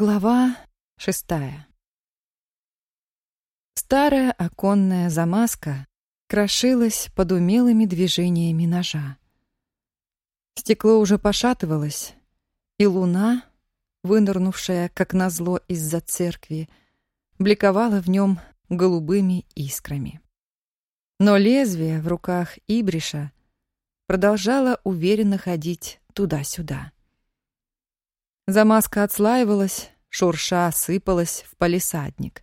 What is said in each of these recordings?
Глава шестая Старая оконная замазка крошилась под умелыми движениями ножа. Стекло уже пошатывалось, и луна, вынырнувшая, как назло, из-за церкви, бликовала в нем голубыми искрами. Но лезвие в руках Ибриша продолжало уверенно ходить туда-сюда. Замазка отслаивалась, шурша сыпалась в палисадник.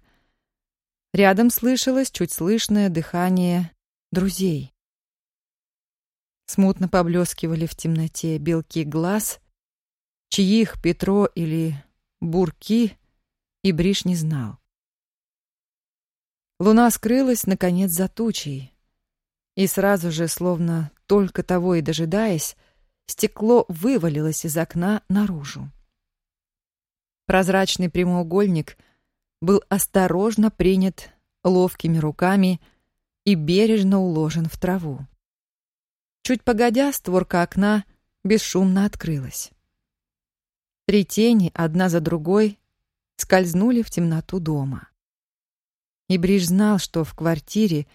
Рядом слышалось чуть слышное дыхание друзей. Смутно поблескивали в темноте белки глаз, чьих Петро или Бурки и Бриш не знал. Луна скрылась, наконец, за тучей, и сразу же, словно только того и дожидаясь, стекло вывалилось из окна наружу. Прозрачный прямоугольник был осторожно принят ловкими руками и бережно уложен в траву. Чуть погодя, створка окна бесшумно открылась. Три тени, одна за другой, скользнули в темноту дома. И Бриж знал, что в квартире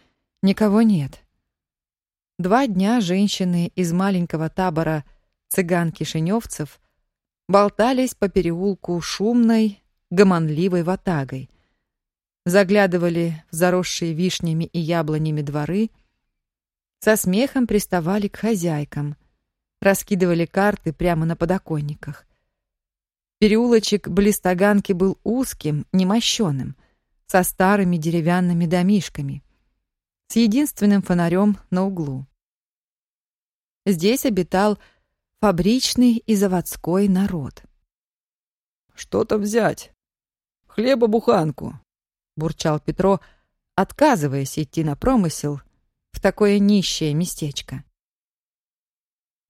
никого нет. Два дня женщины из маленького табора цыган-кишиневцев болтались по переулку шумной, гомонливой ватагой. Заглядывали в заросшие вишнями и яблонями дворы, со смехом приставали к хозяйкам, раскидывали карты прямо на подоконниках. Переулочек близ Таганки был узким, немощенным, со старыми деревянными домишками, с единственным фонарем на углу. Здесь обитал фабричный и заводской народ. «Что-то взять. Хлеба буханку», — бурчал Петро, отказываясь идти на промысел в такое нищее местечко.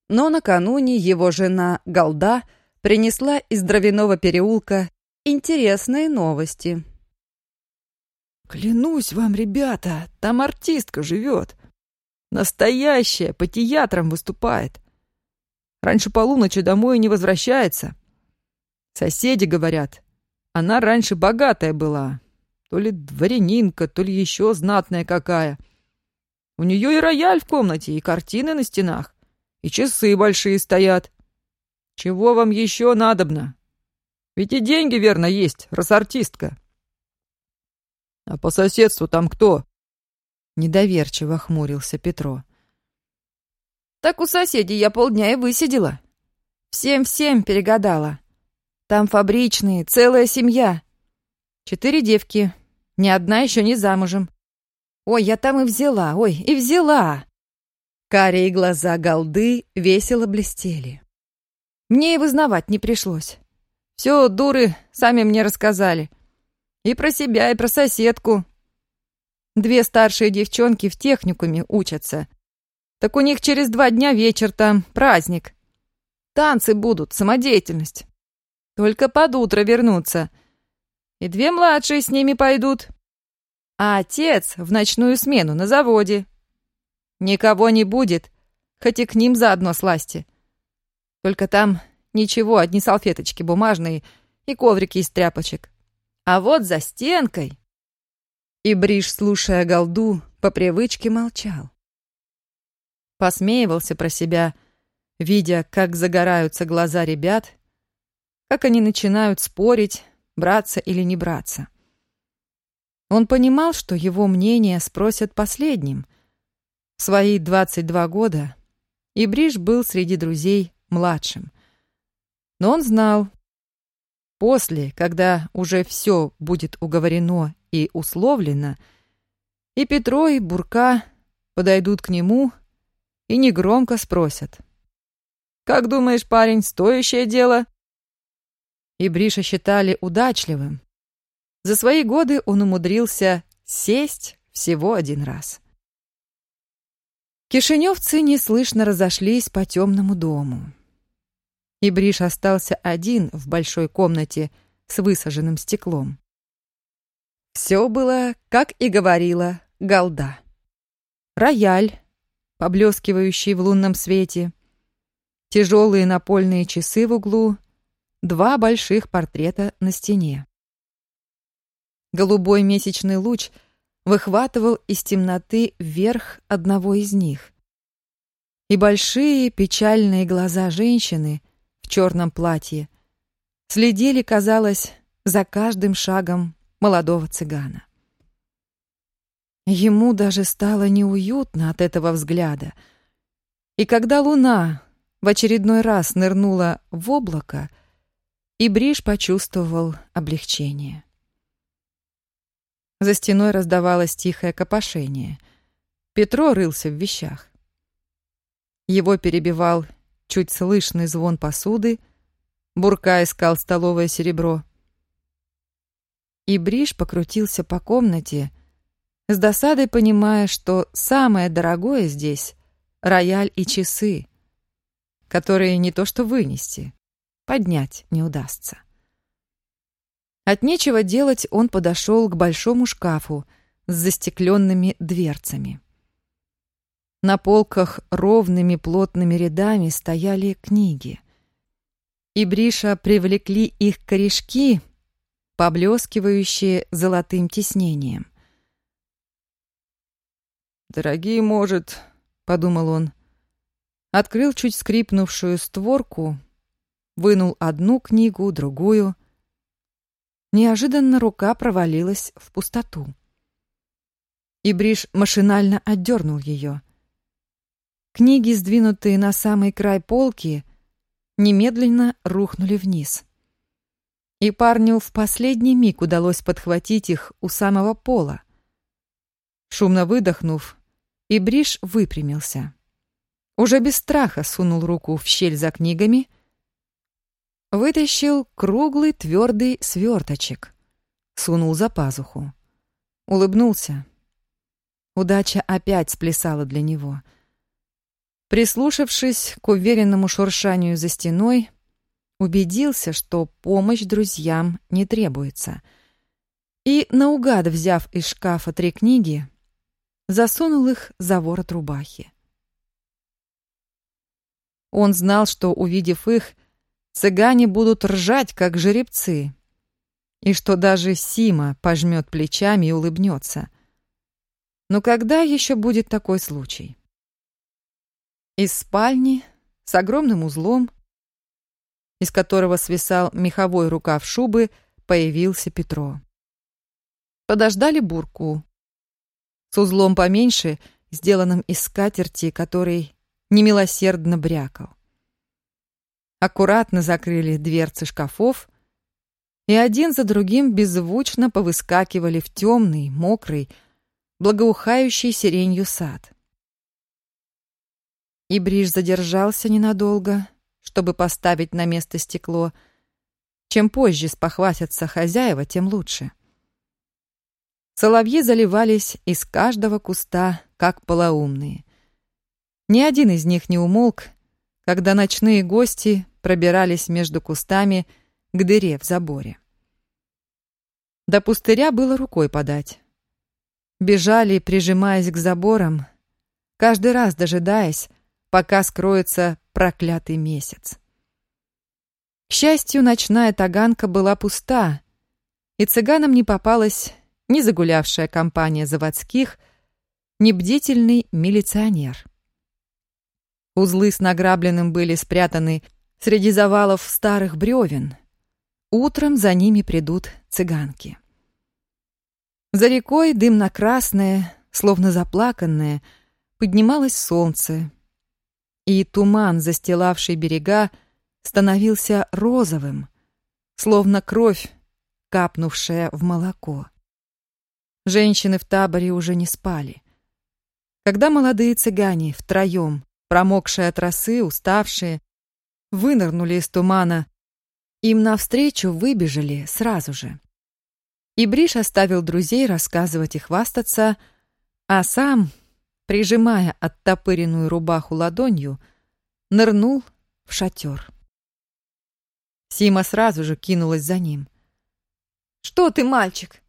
Но накануне его жена Голда принесла из дровяного переулка интересные новости. «Клянусь вам, ребята, там артистка живет. Настоящая, по театрам выступает. Раньше полуночи домой не возвращается. Соседи говорят, она раньше богатая была. То ли дворянинка, то ли еще знатная какая. У нее и рояль в комнате, и картины на стенах, и часы большие стоят. Чего вам еще надобно? Ведь и деньги, верно, есть, раз артистка. А по соседству там кто? Недоверчиво хмурился Петро. Так у соседей я полдня и высидела. Всем-всем перегадала. Там фабричные, целая семья. Четыре девки, ни одна еще не замужем. Ой, я там и взяла, ой, и взяла. Карие глаза голды весело блестели. Мне и вызнавать не пришлось. Все дуры сами мне рассказали. И про себя, и про соседку. Две старшие девчонки в техникуме учатся — так у них через два дня вечер там, праздник. Танцы будут, самодеятельность. Только под утро вернутся. И две младшие с ними пойдут. А отец в ночную смену на заводе. Никого не будет, хоть и к ним заодно сласти. Только там ничего, одни салфеточки бумажные и коврики из тряпочек. А вот за стенкой... И Бриш, слушая голду, по привычке молчал посмеивался про себя, видя, как загораются глаза ребят, как они начинают спорить, браться или не браться. Он понимал, что его мнение спросят последним. В свои 22 года Ибриш был среди друзей младшим. Но он знал, после, когда уже все будет уговорено и условлено, и Петро, и Бурка подойдут к нему и негромко спросят. «Как думаешь, парень, стоящее дело?» И Бриша считали удачливым. За свои годы он умудрился сесть всего один раз. Кишиневцы неслышно разошлись по темному дому. И Бриш остался один в большой комнате с высаженным стеклом. Все было, как и говорила Голда. Рояль, поблескивающий в лунном свете, тяжелые напольные часы в углу два больших портрета на стене. Голубой месячный луч выхватывал из темноты верх одного из них. И большие печальные глаза женщины в черном платье следили, казалось, за каждым шагом молодого цыгана. Ему даже стало неуютно от этого взгляда. И когда луна в очередной раз нырнула в облако, и Бриш почувствовал облегчение. За стеной раздавалось тихое копошение. Петро рылся в вещах. Его перебивал чуть слышный звон посуды, Бурка искал столовое серебро. И Бриш покрутился по комнате, с досадой понимая, что самое дорогое здесь — рояль и часы, которые не то что вынести, поднять не удастся. От нечего делать он подошел к большому шкафу с застекленными дверцами. На полках ровными плотными рядами стояли книги. И Бриша привлекли их корешки, поблескивающие золотым тиснением. «Дорогие, может», — подумал он, открыл чуть скрипнувшую створку, вынул одну книгу, другую. Неожиданно рука провалилась в пустоту. И Бриш машинально отдернул ее. Книги, сдвинутые на самый край полки, немедленно рухнули вниз. И парню в последний миг удалось подхватить их у самого пола. Шумно выдохнув, и Бриш выпрямился. Уже без страха сунул руку в щель за книгами, вытащил круглый твердый сверточек, сунул за пазуху. Улыбнулся. Удача опять сплясала для него. Прислушавшись к уверенному шуршанию за стеной, убедился, что помощь друзьям не требуется. И, наугад взяв из шкафа три книги, засунул их за ворот рубахи. Он знал, что, увидев их, цыгане будут ржать, как жеребцы, и что даже Сима пожмет плечами и улыбнется. Но когда еще будет такой случай? Из спальни с огромным узлом, из которого свисал меховой рукав шубы, появился Петро. Подождали бурку, с узлом поменьше, сделанным из скатерти, который немилосердно брякал. Аккуратно закрыли дверцы шкафов, и один за другим беззвучно повыскакивали в темный, мокрый, благоухающий сиренью сад. И Бриж задержался ненадолго, чтобы поставить на место стекло. Чем позже спохватятся хозяева, тем лучше. Соловьи заливались из каждого куста, как полоумные. Ни один из них не умолк, когда ночные гости пробирались между кустами к дыре в заборе. До пустыря было рукой подать. Бежали, прижимаясь к заборам, каждый раз дожидаясь, пока скроется проклятый месяц. К счастью, ночная таганка была пуста, и цыганам не попалось ни загулявшая компания заводских, ни бдительный милиционер. Узлы с награбленным были спрятаны среди завалов старых бревен. Утром за ними придут цыганки. За рекой дымно-красное, словно заплаканное, поднималось солнце, и туман, застилавший берега, становился розовым, словно кровь, капнувшая в молоко. Женщины в таборе уже не спали. Когда молодые цыгане втроем, промокшие от росы, уставшие, вынырнули из тумана, им навстречу выбежали сразу же. И Бриш оставил друзей рассказывать и хвастаться, а сам, прижимая оттопыренную рубаху ладонью, нырнул в шатер. Сима сразу же кинулась за ним. «Что ты, мальчик?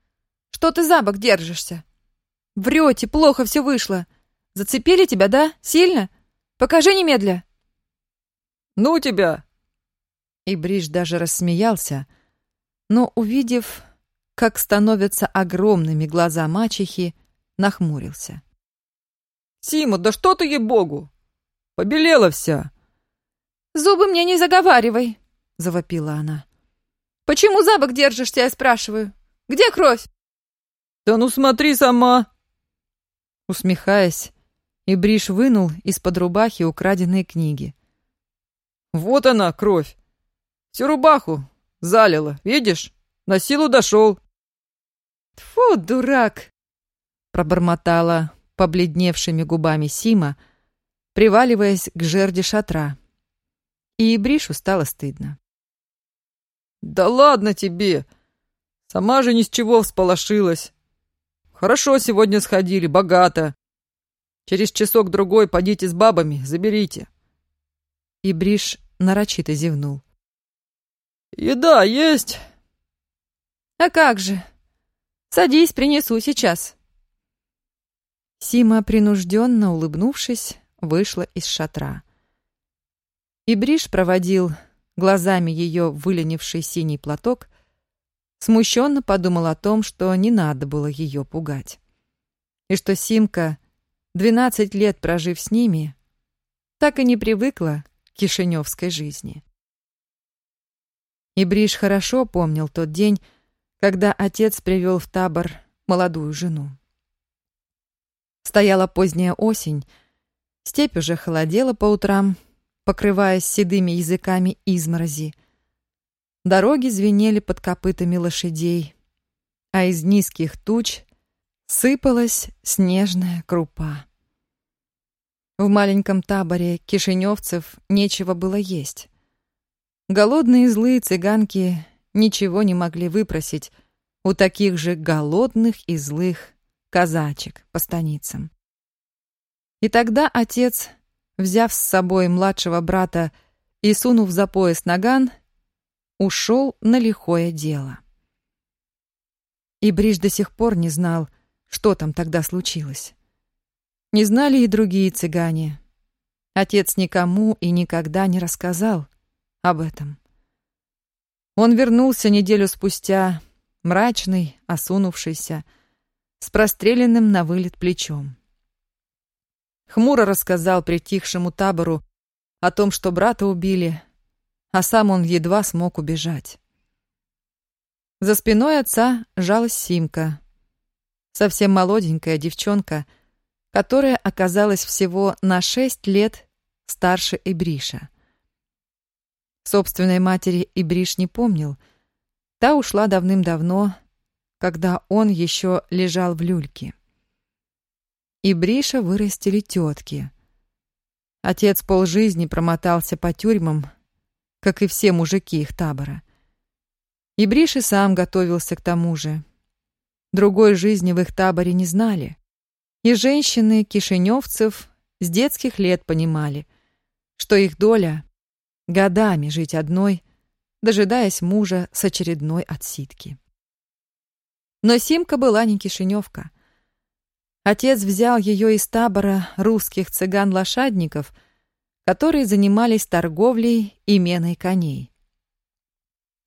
Что ты за бок держишься? Врете, плохо все вышло. Зацепили тебя, да? Сильно? Покажи немедля. Ну тебя! И Бриш даже рассмеялся, но, увидев, как становятся огромными глаза мачехи, нахмурился. «Сима, да что ты, ей-богу! Побелела вся!» «Зубы мне не заговаривай!» — завопила она. «Почему за бок держишься, я спрашиваю? Где кровь?» «Да ну смотри сама!» Усмехаясь, Ибриш вынул из-под рубахи украденные книги. «Вот она, кровь! Всю рубаху залила, видишь? На силу дошел!» «Тьфу, дурак!» — пробормотала побледневшими губами Сима, приваливаясь к жерди шатра. И Бришу стало стыдно. «Да ладно тебе! Сама же ни с чего всполошилась. Хорошо сегодня сходили, богато. Через часок-другой подите с бабами, заберите». И Бриш нарочито зевнул. «Еда есть?» «А как же? Садись, принесу сейчас». Сима, принужденно улыбнувшись, вышла из шатра. И Бриш проводил глазами ее выленивший синий платок, смущенно подумал о том, что не надо было ее пугать. И что Симка, двенадцать лет прожив с ними, так и не привыкла к кишиневской жизни. И Бриш хорошо помнил тот день, когда отец привел в табор молодую жену. Стояла поздняя осень, степь уже холодела по утрам, покрываясь седыми языками изморози. Дороги звенели под копытами лошадей, а из низких туч сыпалась снежная крупа. В маленьком таборе кишиневцев нечего было есть. Голодные злые цыганки ничего не могли выпросить у таких же голодных и злых казачек по станицам. И тогда отец, взяв с собой младшего брата и сунув за пояс наган, ушел на лихое дело. И Бриж до сих пор не знал, что там тогда случилось. Не знали и другие цыгане. Отец никому и никогда не рассказал об этом. Он вернулся неделю спустя, мрачный, осунувшийся, с простреленным на вылет плечом. Хмуро рассказал притихшему табору о том, что брата убили, а сам он едва смог убежать. За спиной отца жалась Симка, совсем молоденькая девчонка, которая оказалась всего на шесть лет старше Ибриша. Собственной матери Ибриш не помнил. Та ушла давным-давно, когда он еще лежал в люльке. И Бриша вырастили тетки. Отец полжизни промотался по тюрьмам, как и все мужики их табора. И Бриш и сам готовился к тому же. Другой жизни в их таборе не знали. И женщины кишиневцев с детских лет понимали, что их доля — годами жить одной, дожидаясь мужа с очередной отсидки. Но Симка была не кишиневка. Отец взял ее из табора русских цыган-лошадников, которые занимались торговлей и меной коней.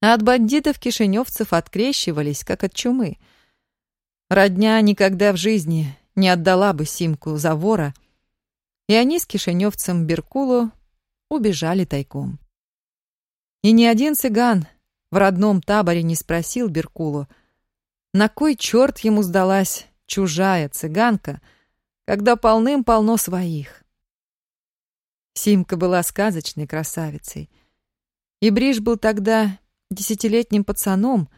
А от бандитов-кишиневцев открещивались, как от чумы. Родня никогда в жизни не отдала бы Симку за вора, и они с кишиневцем Беркулу убежали тайком. И ни один цыган в родном таборе не спросил Беркулу, на кой черт ему сдалась чужая цыганка, когда полным-полно своих? Симка была сказочной красавицей. И Бриш был тогда десятилетним пацаном,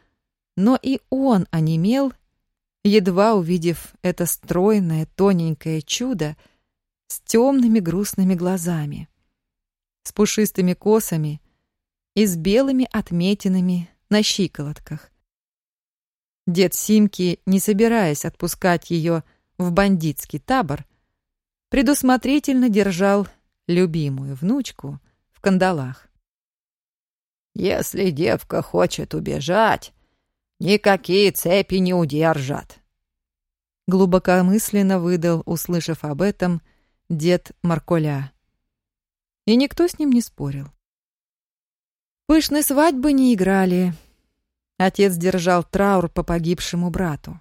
но и он онемел, едва увидев это стройное, тоненькое чудо с темными грустными глазами, с пушистыми косами и с белыми отметинами на щиколотках, Дед Симки, не собираясь отпускать ее в бандитский табор, предусмотрительно держал любимую внучку в кандалах. «Если девка хочет убежать, никакие цепи не удержат», глубокомысленно выдал, услышав об этом, дед Марколя. И никто с ним не спорил. Пышной свадьбы не играли. Отец держал траур по погибшему брату.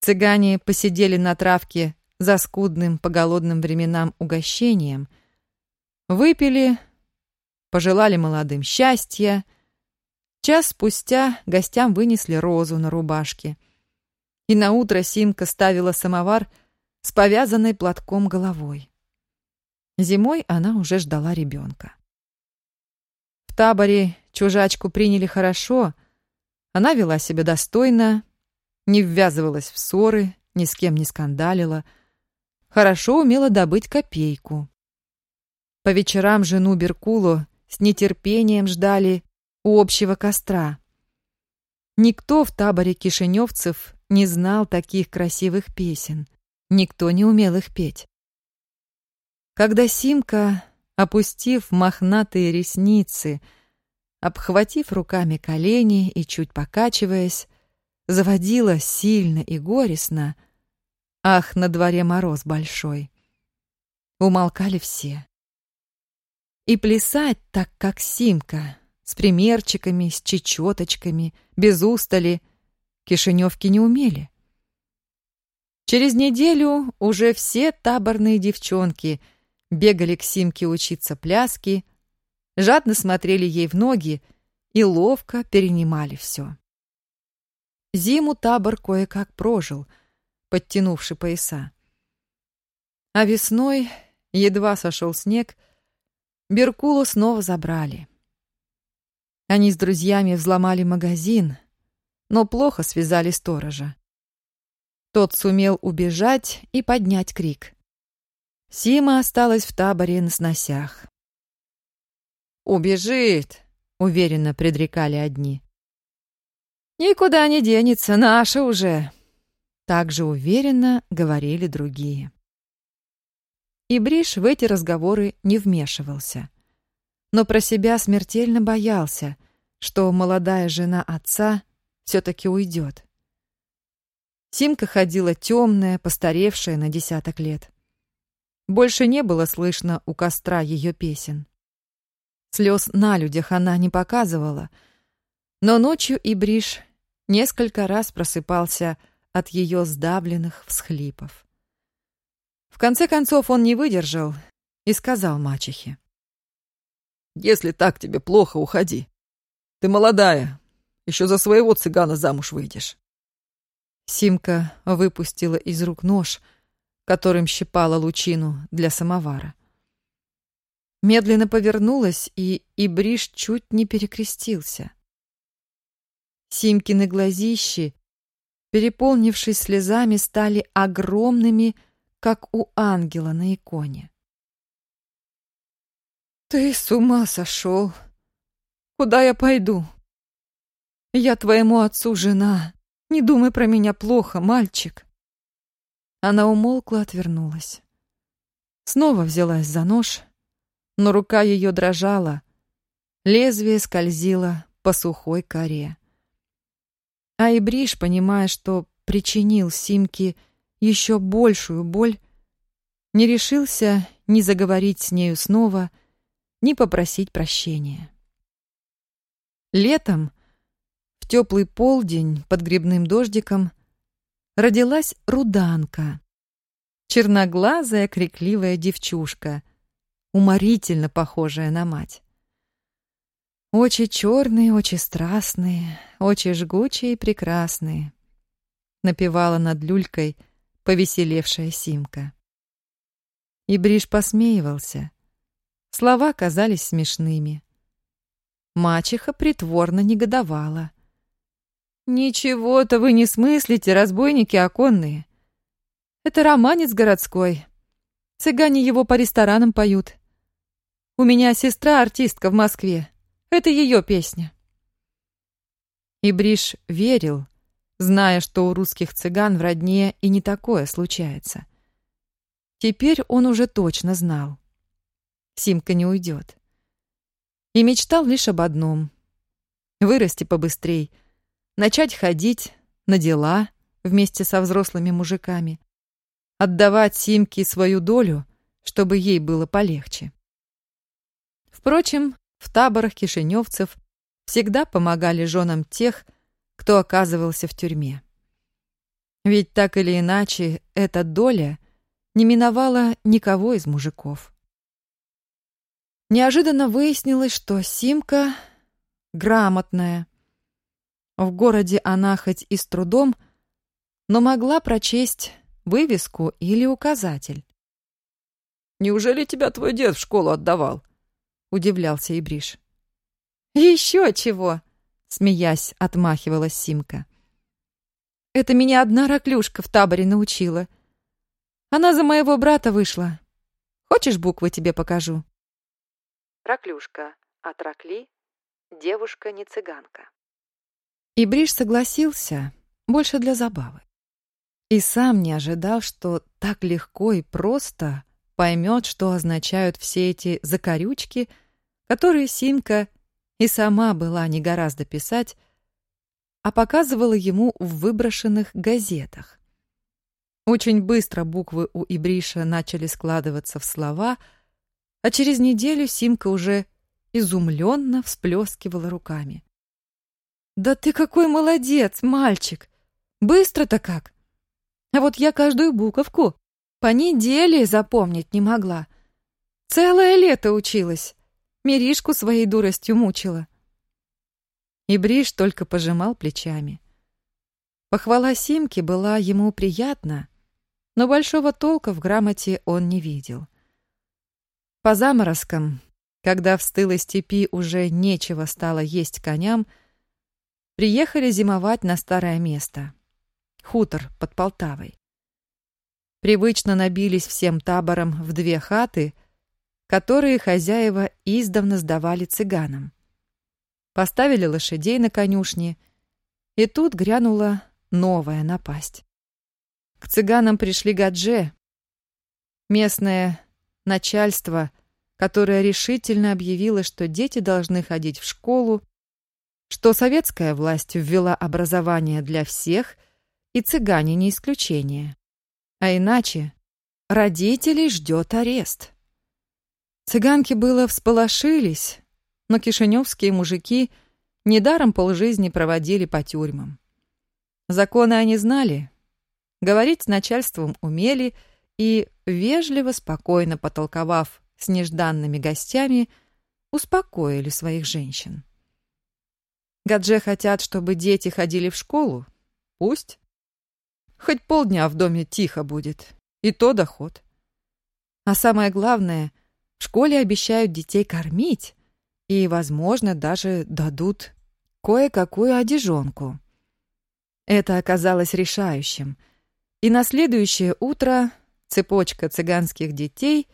Цыгане посидели на травке за скудным по голодным временам угощением, выпили, пожелали молодым счастья. Час спустя гостям вынесли розу на рубашке. И наутро Симка ставила самовар с повязанной платком головой. Зимой она уже ждала ребенка. В таборе чужачку приняли хорошо, она вела себя достойно, не ввязывалась в ссоры, ни с кем не скандалила, хорошо умела добыть копейку. По вечерам жену Беркулу с нетерпением ждали у общего костра. Никто в таборе кишиневцев не знал таких красивых песен, никто не умел их петь. Когда Симка, опустив мохнатые ресницы, обхватив руками колени и чуть покачиваясь, заводила сильно и горестно, ах, на дворе мороз большой. Умолкали все. И плясать так, как Симка, с примерчиками, с чечеточками, без устали, кишиневки не умели. Через неделю уже все таборные девчонки бегали к Симке учиться пляски, жадно смотрели ей в ноги и ловко перенимали все. Зиму табор кое-как прожил, подтянувший пояса. А весной, едва сошел снег, Беркулу снова забрали. Они с друзьями взломали магазин, но плохо связали сторожа. Тот сумел убежать и поднять крик. Сима осталась в таборе на сносях. «Убежит!» — уверенно предрекали одни. «Никуда не денется, наша уже!» Также уверенно говорили другие. И Бриш в эти разговоры не вмешивался. Но про себя смертельно боялся, что молодая жена отца все-таки уйдет. Симка ходила темная, постаревшая на десяток лет. Больше не было слышно у костра ее песен. Слез на людях она не показывала, но ночью и Бриш несколько раз просыпался от ее сдавленных всхлипов. В конце концов он не выдержал и сказал мачехе. «Если так тебе плохо, уходи. Ты молодая, еще за своего цыгана замуж выйдешь». Симка выпустила из рук нож, которым щипала лучину для самовара. Медленно повернулась, и Ибриш чуть не перекрестился. Симкины глазищи, переполнившись слезами, стали огромными, как у ангела на иконе. «Ты с ума сошел! Куда я пойду? Я твоему отцу жена. Не думай про меня плохо, мальчик!» Она умолкла, отвернулась. Снова взялась за нож, но рука ее дрожала, лезвие скользило по сухой коре. А Ибриш, понимая, что причинил Симке еще большую боль, не решился ни заговорить с нею снова, ни попросить прощения. Летом, в теплый полдень под грибным дождиком, родилась Руданка, черноглазая крикливая девчушка, уморительно похожая на мать. Очи черные, очи страстные, очи жгучие и прекрасные. Напевала над люлькой — повеселевшая Симка. И Бриш посмеивался. Слова казались смешными. Мачеха притворно негодовала. «Ничего-то вы не смыслите, разбойники оконные. Это романец городской. Цыгане его по ресторанам поют. У меня сестра артистка в Москве. Это ее песня». И Бриш верил, зная, что у русских цыган в родне и не такое случается. Теперь он уже точно знал. Симка не уйдет. И мечтал лишь об одном — вырасти побыстрей, начать ходить на дела вместе со взрослыми мужиками, отдавать Симке свою долю, чтобы ей было полегче. Впрочем, в таборах кишиневцев всегда помогали женам тех, кто оказывался в тюрьме. Ведь так или иначе эта доля не миновала никого из мужиков. Неожиданно выяснилось, что Симка грамотная. В городе она хоть и с трудом, но могла прочесть вывеску или указатель. «Неужели тебя твой дед в школу отдавал?» — удивлялся Ибриш. «Еще чего!» — смеясь, отмахивалась Симка. «Это меня одна раклюшка в таборе научила. Она за моего брата вышла. Хочешь, буквы тебе покажу?» Раклюшка от ракли, девушка не цыганка. Ибриш согласился, больше для забавы. И сам не ожидал, что так легко и просто поймет, что означают все эти закорючки, которые Симка и сама была не гораздо писать, а показывала ему в выброшенных газетах. Очень быстро буквы у Ибриша начали складываться в слова, а через неделю Симка уже изумленно всплескивала руками. «Да ты какой молодец, мальчик! Быстро-то как! А вот я каждую буковку по неделе запомнить не могла. Целое лето училась. Миришку своей дуростью мучила. И Бриш только пожимал плечами. Похвала Симки была ему приятна, но большого толка в грамоте он не видел. По заморозкам, когда в стылой степи уже нечего стало есть коням, приехали зимовать на старое место — хутор под Полтавой привычно набились всем табором в две хаты, которые хозяева издавна сдавали цыганам. Поставили лошадей на конюшне, и тут грянула новая напасть. К цыганам пришли гадже, местное начальство, которое решительно объявило, что дети должны ходить в школу, что советская власть ввела образование для всех, и цыгане не исключение. А иначе родителей ждет арест. Цыганки было всполошились, но кишиневские мужики недаром полжизни проводили по тюрьмам. Законы они знали, говорить с начальством умели и, вежливо, спокойно потолковав с нежданными гостями, успокоили своих женщин. Гадже хотят, чтобы дети ходили в школу? Пусть. Хоть полдня в доме тихо будет. И то доход. А самое главное, в школе обещают детей кормить. И, возможно, даже дадут кое-какую одежонку. Это оказалось решающим. И на следующее утро цепочка цыганских детей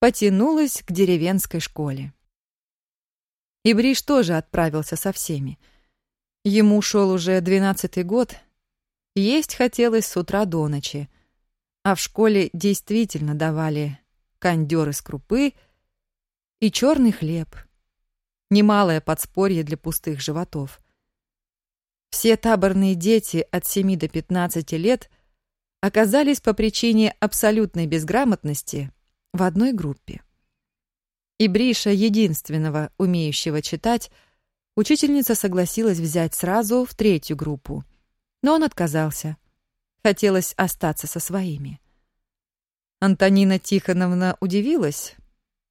потянулась к деревенской школе. И Бриш тоже отправился со всеми. Ему шел уже двенадцатый год — есть хотелось с утра до ночи. А в школе действительно давали кондёр из крупы и черный хлеб. Немалое подспорье для пустых животов. Все таборные дети от 7 до 15 лет оказались по причине абсолютной безграмотности в одной группе. И Бриша, единственного умеющего читать, учительница согласилась взять сразу в третью группу — но он отказался. Хотелось остаться со своими. Антонина Тихоновна удивилась,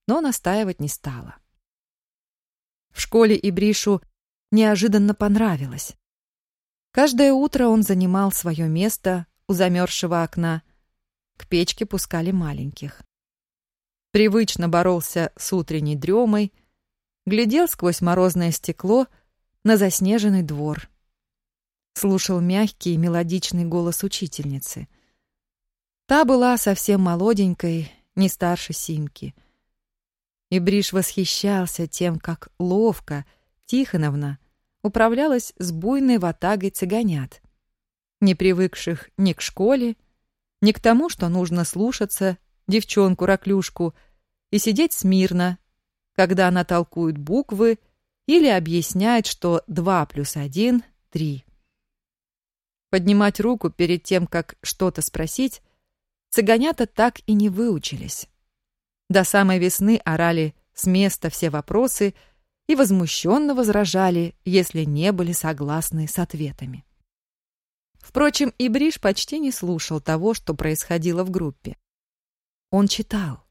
но настаивать не стала. В школе Ибришу неожиданно понравилось. Каждое утро он занимал свое место у замерзшего окна. К печке пускали маленьких. Привычно боролся с утренней дремой, глядел сквозь морозное стекло на заснеженный двор слушал мягкий мелодичный голос учительницы. Та была совсем молоденькой, не старше Симки. И Бриш восхищался тем, как ловко Тихоновна управлялась с буйной ватагой цыганят, не привыкших ни к школе, ни к тому, что нужно слушаться девчонку-раклюшку и сидеть смирно, когда она толкует буквы или объясняет, что 2 плюс 1 — 3. Поднимать руку перед тем, как что-то спросить, цыганята так и не выучились. До самой весны орали с места все вопросы и возмущенно возражали, если не были согласны с ответами. Впрочем, Ибриш почти не слушал того, что происходило в группе. Он читал.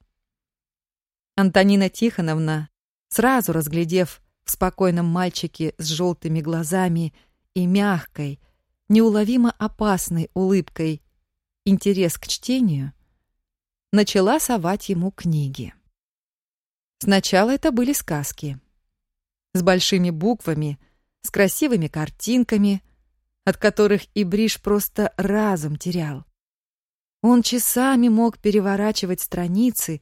Антонина Тихоновна, сразу разглядев в спокойном мальчике с желтыми глазами и мягкой, неуловимо опасной улыбкой интерес к чтению, начала совать ему книги. Сначала это были сказки. С большими буквами, с красивыми картинками, от которых Ибриш просто разум терял. Он часами мог переворачивать страницы,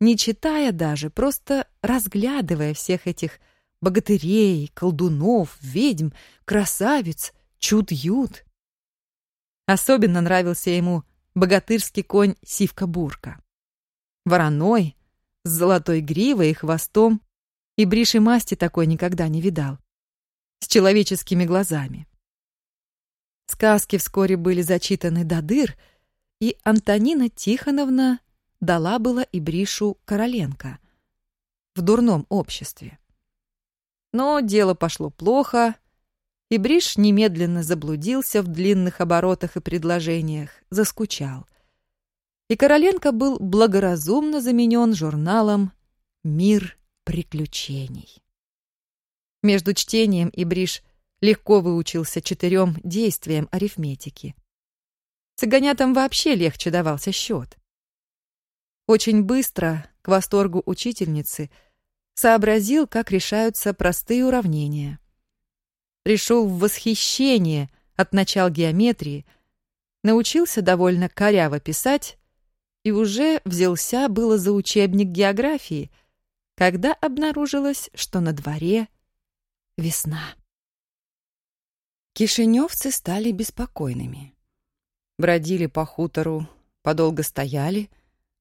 не читая даже, просто разглядывая всех этих богатырей, колдунов, ведьм, красавиц, чуд-ют. Особенно нравился ему богатырский конь Сивка-Бурка. Вороной, с золотой гривой и хвостом, и бриши масти такой никогда не видал. С человеческими глазами. Сказки вскоре были зачитаны до дыр, и Антонина Тихоновна дала было и Бришу Короленко в дурном обществе. Но дело пошло плохо, и Бриш немедленно заблудился в длинных оборотах и предложениях, заскучал. И Короленко был благоразумно заменен журналом «Мир приключений». Между чтением и Бриш легко выучился четырем действиям арифметики. Цыганятам вообще легче давался счет. Очень быстро, к восторгу учительницы, сообразил, как решаются простые уравнения. Пришел в восхищение от начал геометрии, научился довольно коряво писать и уже взялся было за учебник географии, когда обнаружилось, что на дворе весна. Кишиневцы стали беспокойными. Бродили по хутору, подолго стояли,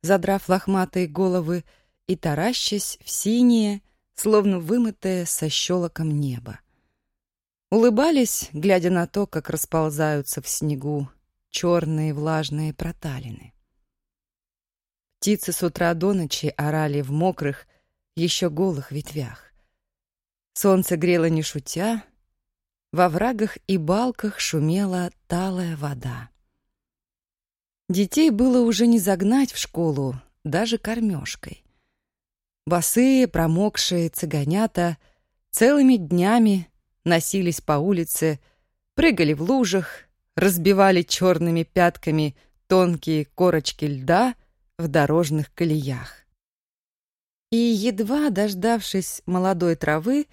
задрав лохматые головы и таращась в синее, словно вымытое со щелоком небо. Улыбались, глядя на то, как расползаются в снегу черные влажные проталины. Птицы с утра до ночи орали в мокрых, еще голых ветвях. Солнце грело не шутя, во врагах и балках шумела талая вода. Детей было уже не загнать в школу даже кормежкой. Босые, промокшие цыганята целыми днями носились по улице, прыгали в лужах, разбивали черными пятками тонкие корочки льда в дорожных колеях. И, едва дождавшись молодой травы,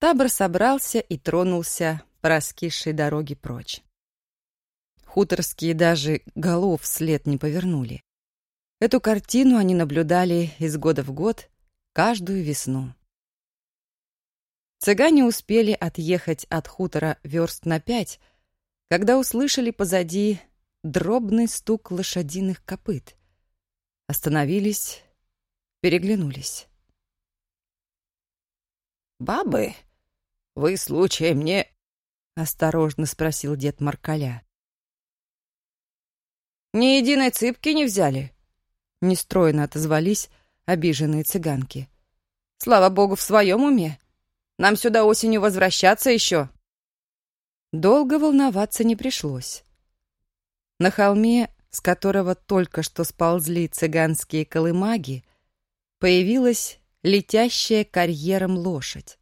Табор собрался и тронулся по раскисшей дороге прочь. Хуторские даже голов вслед не повернули. Эту картину они наблюдали из года в год, каждую весну. Цыгане успели отъехать от хутора верст на пять, когда услышали позади дробный стук лошадиных копыт. Остановились, переглянулись. «Бабы!» Вы случаем не...» — осторожно спросил дед Маркаля. «Ни единой цыпки не взяли?» — нестройно отозвались обиженные цыганки. «Слава богу, в своем уме. Нам сюда осенью возвращаться еще». Долго волноваться не пришлось. На холме, с которого только что сползли цыганские колымаги, появилась летящая карьером лошадь.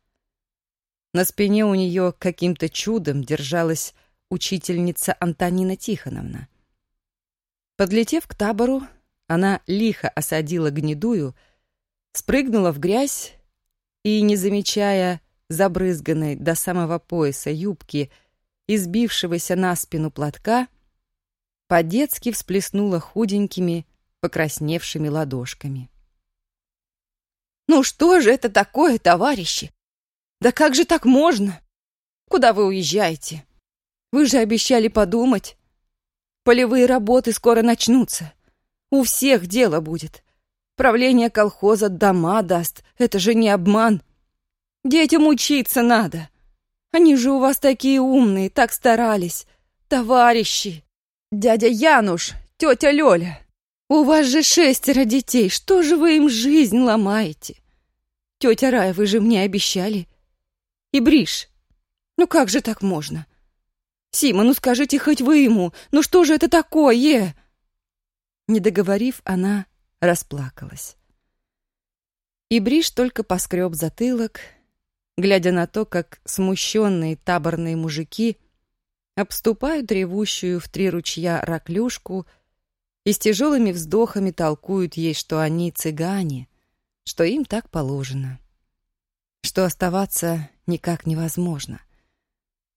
На спине у нее каким-то чудом держалась учительница Антонина Тихоновна. Подлетев к табору, она лихо осадила гнедую, спрыгнула в грязь и, не замечая забрызганной до самого пояса юбки и сбившегося на спину платка, по-детски всплеснула худенькими, покрасневшими ладошками. «Ну что же это такое, товарищи? Да как же так можно? Куда вы уезжаете? Вы же обещали подумать. Полевые работы скоро начнутся. У всех дело будет. Правление колхоза дома даст. Это же не обман. Детям учиться надо. Они же у вас такие умные, так старались. Товарищи. Дядя Януш, тетя Лёля. У вас же шестеро детей. Что же вы им жизнь ломаете? Тетя Рая, вы же мне обещали. И Бриш, ну как же так можно? Сима, ну скажите хоть вы ему, ну что же это такое? Не договорив, она расплакалась. И Бриш только поскреб затылок, глядя на то, как смущенные таборные мужики обступают ревущую в три ручья раклюшку и с тяжелыми вздохами толкуют ей, что они цыгане, что им так положено, что оставаться никак невозможно,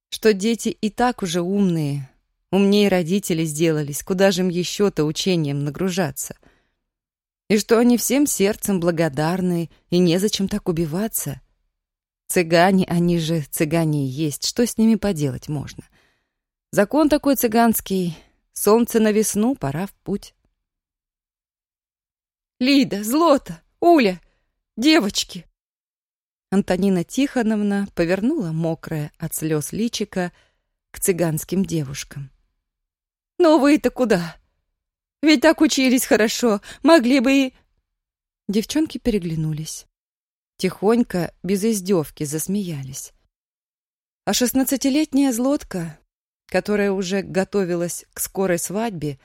что дети и так уже умные, умнее родители сделались, куда же им еще-то учением нагружаться — и что они всем сердцем благодарны, и незачем так убиваться. Цыгане, они же цыгане и есть, что с ними поделать можно? Закон такой цыганский, солнце на весну, пора в путь. «Лида, Злота, Уля, девочки!» Антонина Тихоновна повернула мокрое от слез личика к цыганским девушкам. «Ну вы-то куда? Ведь так учились хорошо, могли бы и...» Девчонки переглянулись. Тихонько, без издевки, засмеялись. А шестнадцатилетняя злотка, которая уже готовилась к скорой свадьбе,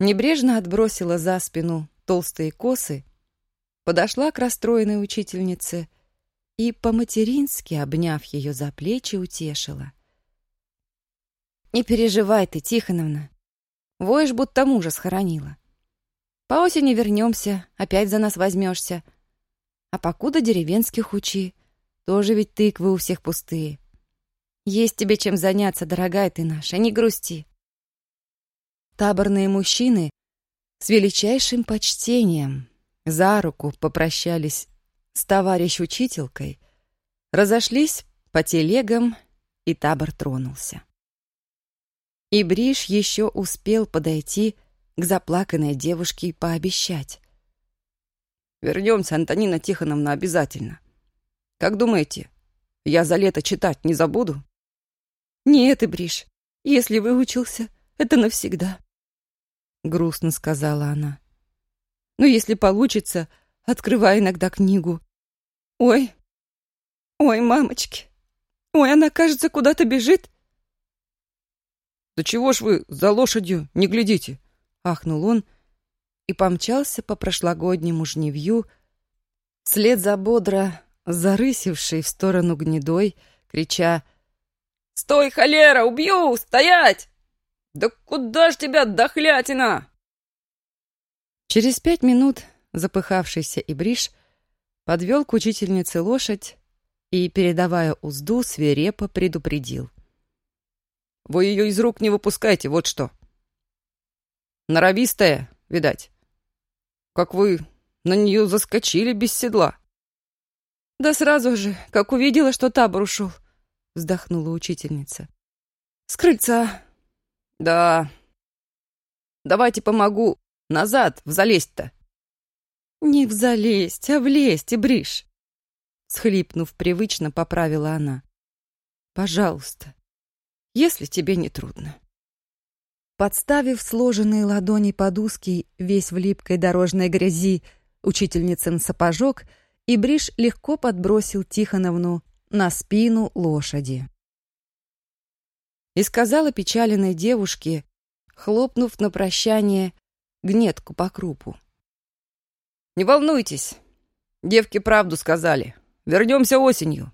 небрежно отбросила за спину толстые косы, подошла к расстроенной учительнице и, по-матерински обняв ее за плечи, утешила. «Не переживай ты, Тихоновна. Воешь, будто мужа схоронила. По осени вернемся, опять за нас возьмешься. А покуда деревенских учи, тоже ведь тыквы у всех пустые. Есть тебе чем заняться, дорогая ты наша, не грусти. Таборные мужчины с величайшим почтением за руку попрощались с товарищ-учителькой, разошлись по телегам, и табор тронулся. И Бриш еще успел подойти к заплаканной девушке и пообещать. «Вернемся, Антонина Тихоновна, обязательно. Как думаете, я за лето читать не забуду?» «Нет, Бриш, если выучился, это навсегда», — грустно сказала она. «Но если получится, открывай иногда книгу. Ой, ой, мамочки, ой, она, кажется, куда-то бежит». «Да чего ж вы за лошадью не глядите?» — ахнул он и помчался по прошлогоднему жневью, вслед за бодро зарысившей в сторону гнедой, крича «Стой, холера, убью! Стоять! Да куда ж тебя, дохлятина?» Через пять минут запыхавшийся Ибриш подвел к учительнице лошадь и, передавая узду, свирепо предупредил. Вы ее из рук не выпускайте, вот что. Норовистая, видать. Как вы на нее заскочили без седла. Да сразу же, как увидела, что табор ушел, вздохнула учительница. С крыльца. Да. Давайте помогу. Назад, в залезть-то. Не в залезть, а влезть и бришь. Схлипнув привычно, поправила она. Пожалуйста если тебе не трудно. Подставив сложенные ладони под узкий, весь в липкой дорожной грязи, учительницын сапожок, Ибриш легко подбросил Тихоновну на спину лошади. И сказала печаленной девушке, хлопнув на прощание гнетку по крупу. «Не волнуйтесь, девки правду сказали. Вернемся осенью.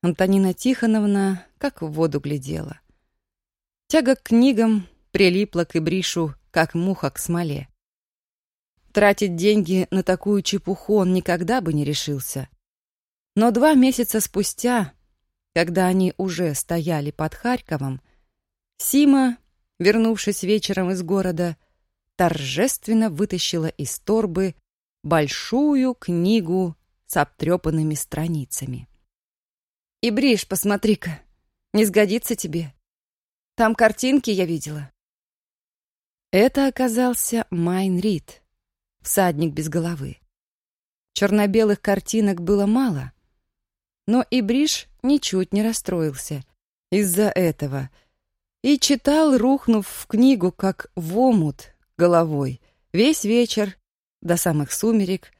Антонина Тихоновна как в воду глядела. Тяга к книгам прилипла к Ибришу, как муха к смоле. Тратить деньги на такую чепуху он никогда бы не решился. Но два месяца спустя, когда они уже стояли под Харьковом, Сима, вернувшись вечером из города, торжественно вытащила из торбы большую книгу с обтрепанными страницами. И бришь, посмотри-ка, не сгодится тебе. Там картинки я видела. Это оказался Майн Рид, всадник без головы. Черно-белых картинок было мало, но и Бриш ничуть не расстроился из-за этого и читал, рухнув в книгу, как в омут головой, весь вечер до самых сумерек,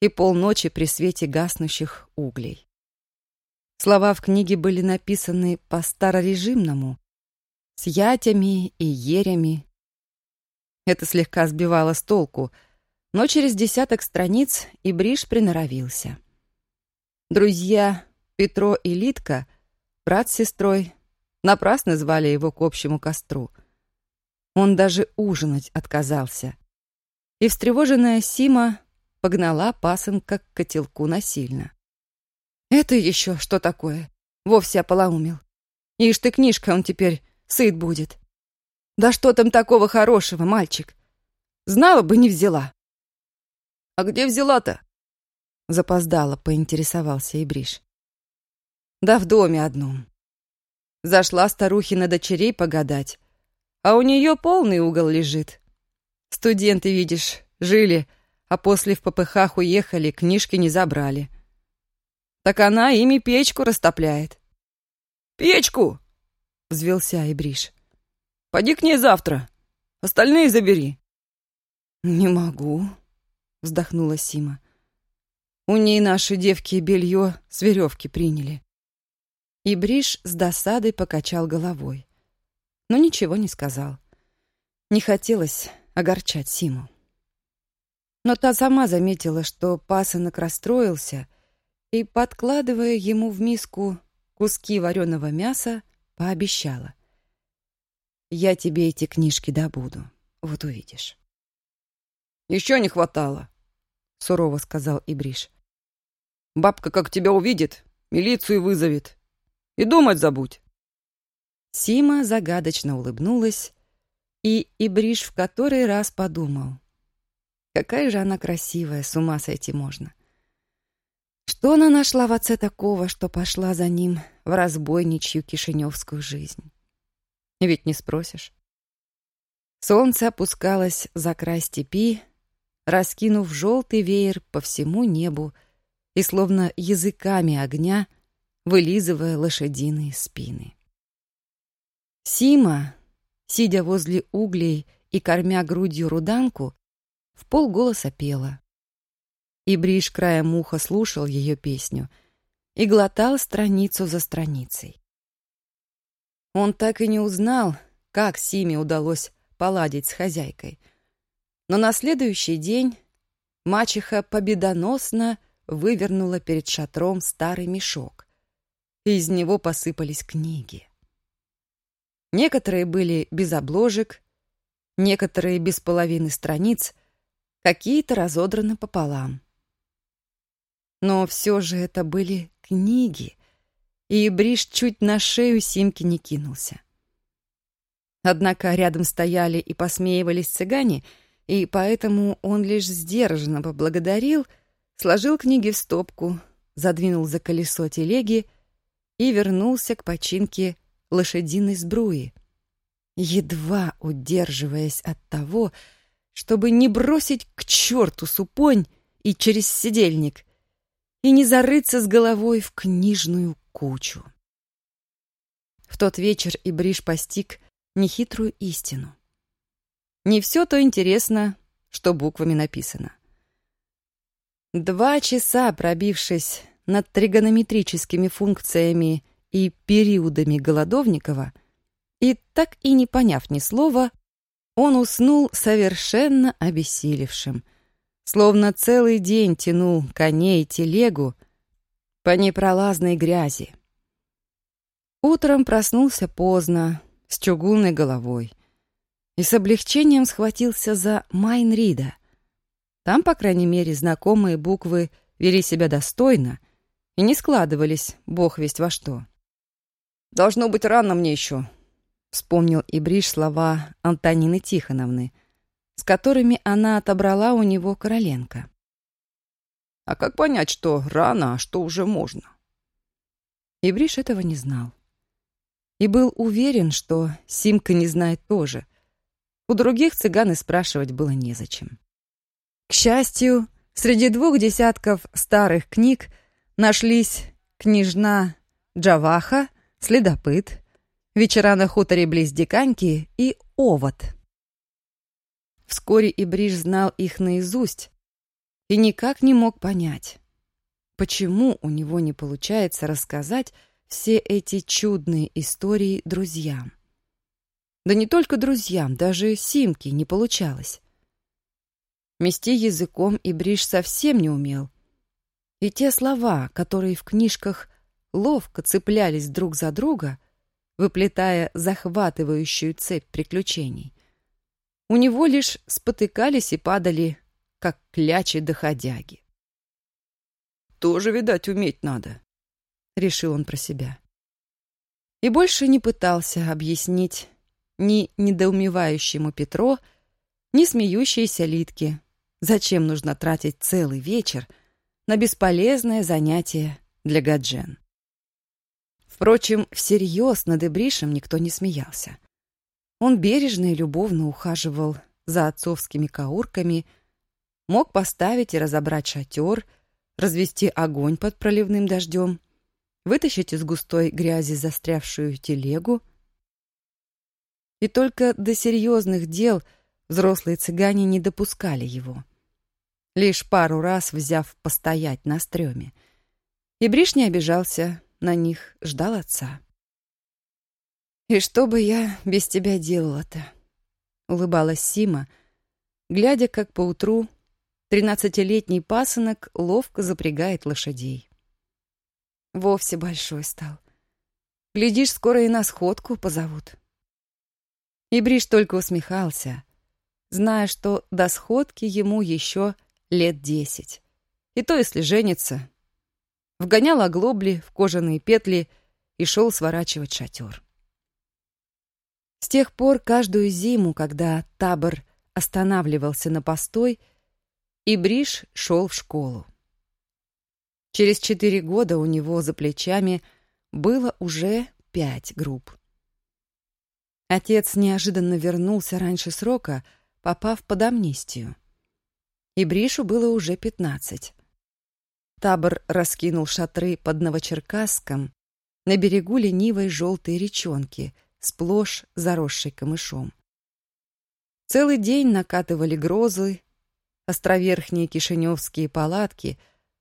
и полночи при свете гаснущих углей. Слова в книге были написаны по-старорежимному, с ятями и ерями. Это слегка сбивало с толку, но через десяток страниц и Бриш приноровился. Друзья Петро и Литка, брат с сестрой, напрасно звали его к общему костру. Он даже ужинать отказался. И встревоженная Сима погнала пасынка к котелку насильно. «Это еще что такое?» Вовсе ополоумел. «Ишь ты, книжка, он теперь сыт будет». «Да что там такого хорошего, мальчик? Знала бы, не взяла». «А где взяла-то?» Запоздало, поинтересовался Ибриш. «Да в доме одном. Зашла старухи на дочерей погадать, а у нее полный угол лежит. Студенты, видишь, жили, а после в попыхах уехали, книжки не забрали. Так она ими печку растопляет. «Печку!» — взвелся Айбриш. «Поди к ней завтра. Остальные забери». «Не могу», — вздохнула Сима. «У ней наши девки белье с веревки приняли». И Бриш с досадой покачал головой, но ничего не сказал. Не хотелось огорчать Симу. Но та сама заметила, что пасынок расстроился, и, подкладывая ему в миску куски вареного мяса, пообещала. «Я тебе эти книжки добуду, вот увидишь». «Еще не хватало», — сурово сказал Ибриш. «Бабка, как тебя увидит, милицию вызовет. И думать забудь. Сима загадочно улыбнулась, и Ибриш в который раз подумал. Какая же она красивая, с ума сойти можно. Что она нашла в отце такого, что пошла за ним в разбойничью кишиневскую жизнь? Ведь не спросишь. Солнце опускалось за край степи, раскинув желтый веер по всему небу и словно языками огня — вылизывая лошадиные спины. Сима, сидя возле углей и кормя грудью руданку, в полголоса пела. И Бриш краем уха слушал ее песню и глотал страницу за страницей. Он так и не узнал, как Симе удалось поладить с хозяйкой. Но на следующий день мачеха победоносно вывернула перед шатром старый мешок, и из него посыпались книги. Некоторые были без обложек, некоторые без половины страниц, какие-то разодраны пополам. Но все же это были книги, и Бриш чуть на шею Симки не кинулся. Однако рядом стояли и посмеивались цыгане, и поэтому он лишь сдержанно поблагодарил, сложил книги в стопку, задвинул за колесо телеги и вернулся к починке лошадиной сбруи, едва удерживаясь от того, чтобы не бросить к черту супонь и через сидельник и не зарыться с головой в книжную кучу. В тот вечер Ибриш постиг нехитрую истину. Не все то интересно, что буквами написано. Два часа пробившись над тригонометрическими функциями и периодами Голодовникова, и так и не поняв ни слова, он уснул совершенно обессилевшим, словно целый день тянул коней телегу по непролазной грязи. Утром проснулся поздно, с чугунной головой, и с облегчением схватился за Майнрида. Там, по крайней мере, знакомые буквы вели себя достойно — и не складывались, бог весть во что. «Должно быть рано мне еще», — вспомнил Ибриш слова Антонины Тихоновны, с которыми она отобрала у него Короленко. «А как понять, что рано, а что уже можно?» Ибриш этого не знал. И был уверен, что Симка не знает тоже. У других цыган и спрашивать было незачем. К счастью, среди двух десятков старых книг Нашлись княжна Джаваха, следопыт, вечера на хуторе близ Диканьки и овод. Вскоре Ибриш знал их наизусть и никак не мог понять, почему у него не получается рассказать все эти чудные истории друзьям. Да не только друзьям, даже Симке не получалось. Мести языком и совсем не умел. И те слова, которые в книжках ловко цеплялись друг за друга, выплетая захватывающую цепь приключений, у него лишь спотыкались и падали, как клячи доходяги. «Тоже, видать, уметь надо», — решил он про себя. И больше не пытался объяснить ни недоумевающему Петро, ни смеющейся Литке, зачем нужно тратить целый вечер на бесполезное занятие для Гаджен. Впрочем, всерьез над Эбришем никто не смеялся. Он бережно и любовно ухаживал за отцовскими каурками, мог поставить и разобрать шатер, развести огонь под проливным дождем, вытащить из густой грязи застрявшую телегу. И только до серьезных дел взрослые цыгане не допускали его. Лишь пару раз взяв постоять на стреме. И Бриш не обижался на них, ждал отца. «И что бы я без тебя делала-то?» — улыбалась Сима, глядя, как поутру тринадцатилетний пасынок ловко запрягает лошадей. Вовсе большой стал. Глядишь, скоро и на сходку позовут. И Бриш только усмехался, зная, что до сходки ему еще лет десять. И то, если женится. Вгонял оглобли в кожаные петли и шел сворачивать шатер. С тех пор каждую зиму, когда табор останавливался на постой, и Бриш шел в школу. Через четыре года у него за плечами было уже пять групп. Отец неожиданно вернулся раньше срока, попав под амнистию. И Бришу было уже пятнадцать. Табор раскинул шатры под Новочеркасском на берегу ленивой желтой речонки — сплошь заросшей камышом. Целый день накатывали грозы, островерхние кишиневские палатки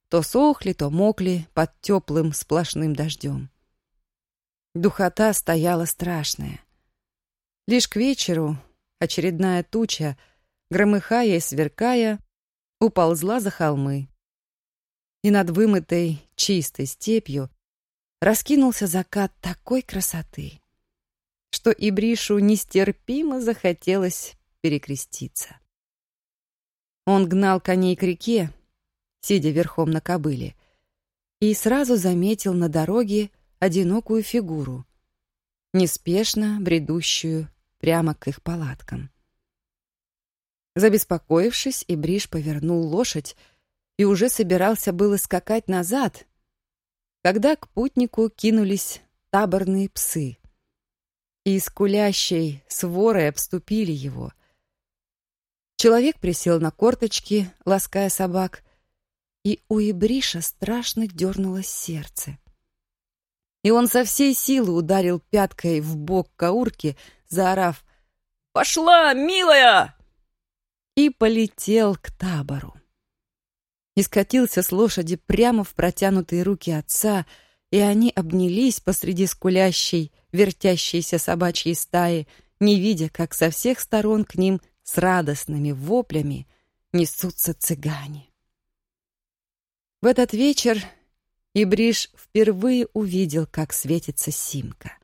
то сохли, то мокли под теплым сплошным дождем. Духота стояла страшная. Лишь к вечеру очередная туча, громыхая и сверкая, уползла за холмы. И над вымытой чистой степью раскинулся закат такой красоты, что Ибришу нестерпимо захотелось перекреститься. Он гнал коней к реке, сидя верхом на кобыле, и сразу заметил на дороге одинокую фигуру, неспешно бредущую прямо к их палаткам. Забеспокоившись, Ибриш повернул лошадь и уже собирался было скакать назад, когда к путнику кинулись таборные псы и скулящей сворой обступили его. Человек присел на корточки, лаская собак, и у Ибриша страшно дернулось сердце. И он со всей силы ударил пяткой в бок каурки, заорав «Пошла, милая!» и полетел к табору. И скатился с лошади прямо в протянутые руки отца, и они обнялись посреди скулящей, вертящейся собачьей стаи, не видя, как со всех сторон к ним с радостными воплями несутся цыгане. В этот вечер Ибриш впервые увидел, как светится Симка.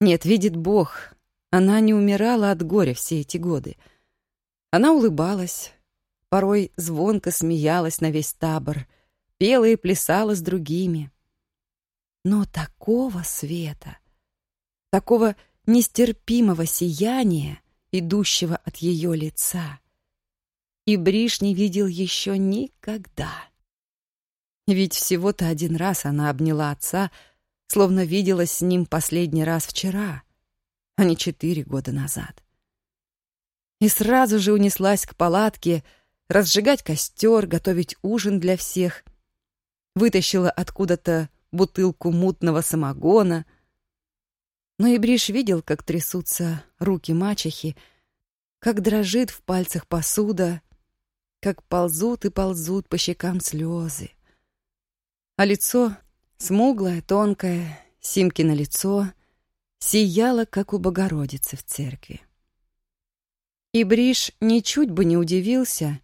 Нет, видит Бог, она не умирала от горя все эти годы. Она улыбалась, порой звонко смеялась на весь табор, пела и плясала с другими. Но такого света, такого нестерпимого сияния, идущего от ее лица, и Бриш не видел еще никогда. Ведь всего-то один раз она обняла отца, словно виделась с ним последний раз вчера, а не четыре года назад. И сразу же унеслась к палатке, разжигать костер, готовить ужин для всех. Вытащила откуда-то бутылку мутного самогона. Но и Бриш видел, как трясутся руки мачехи, как дрожит в пальцах посуда, как ползут и ползут по щекам слезы. А лицо, смуглое, тонкое, Симкино лицо, сияло, как у Богородицы в церкви. И Бриш ничуть бы не удивился,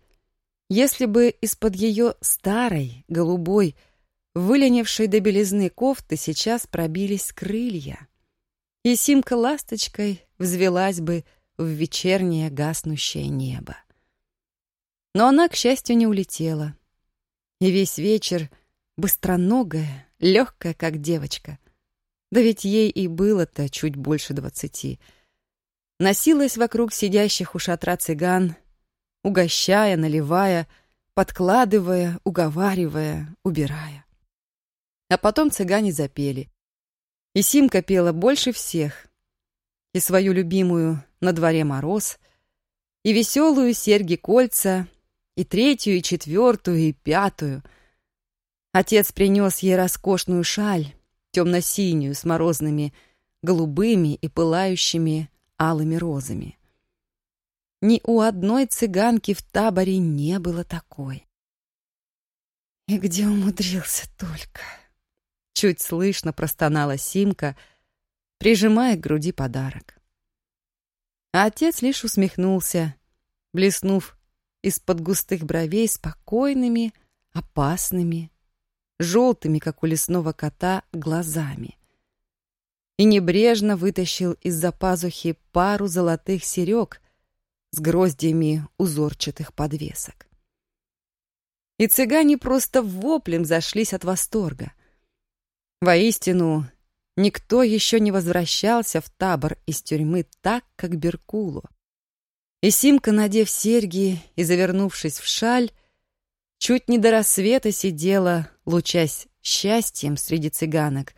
если бы из-под ее старой, голубой, выленившей до белизны кофты сейчас пробились крылья, и Симка ласточкой взвелась бы в вечернее гаснущее небо. Но она, к счастью, не улетела. И весь вечер, быстроногая, легкая, как девочка, да ведь ей и было-то чуть больше двадцати, носилась вокруг сидящих у шатра цыган, угощая, наливая, подкладывая, уговаривая, убирая. А потом цыгане запели. И Симка пела больше всех. И свою любимую «На дворе мороз», и веселую серьги-кольца, и третью, и четвертую, и пятую. Отец принес ей роскошную шаль, темно-синюю, с морозными, голубыми и пылающими алыми розами. Ни у одной цыганки в таборе не было такой. «И где умудрился только?» Чуть слышно простонала Симка, прижимая к груди подарок. А отец лишь усмехнулся, блеснув из-под густых бровей спокойными, опасными, желтыми, как у лесного кота, глазами. И небрежно вытащил из-за пазухи пару золотых серег, с гроздьями узорчатых подвесок. И цыгане просто воплем зашлись от восторга. Воистину, никто еще не возвращался в табор из тюрьмы так, как Беркулу. И Симка, надев серьги и завернувшись в шаль, чуть не до рассвета сидела, лучась счастьем среди цыганок,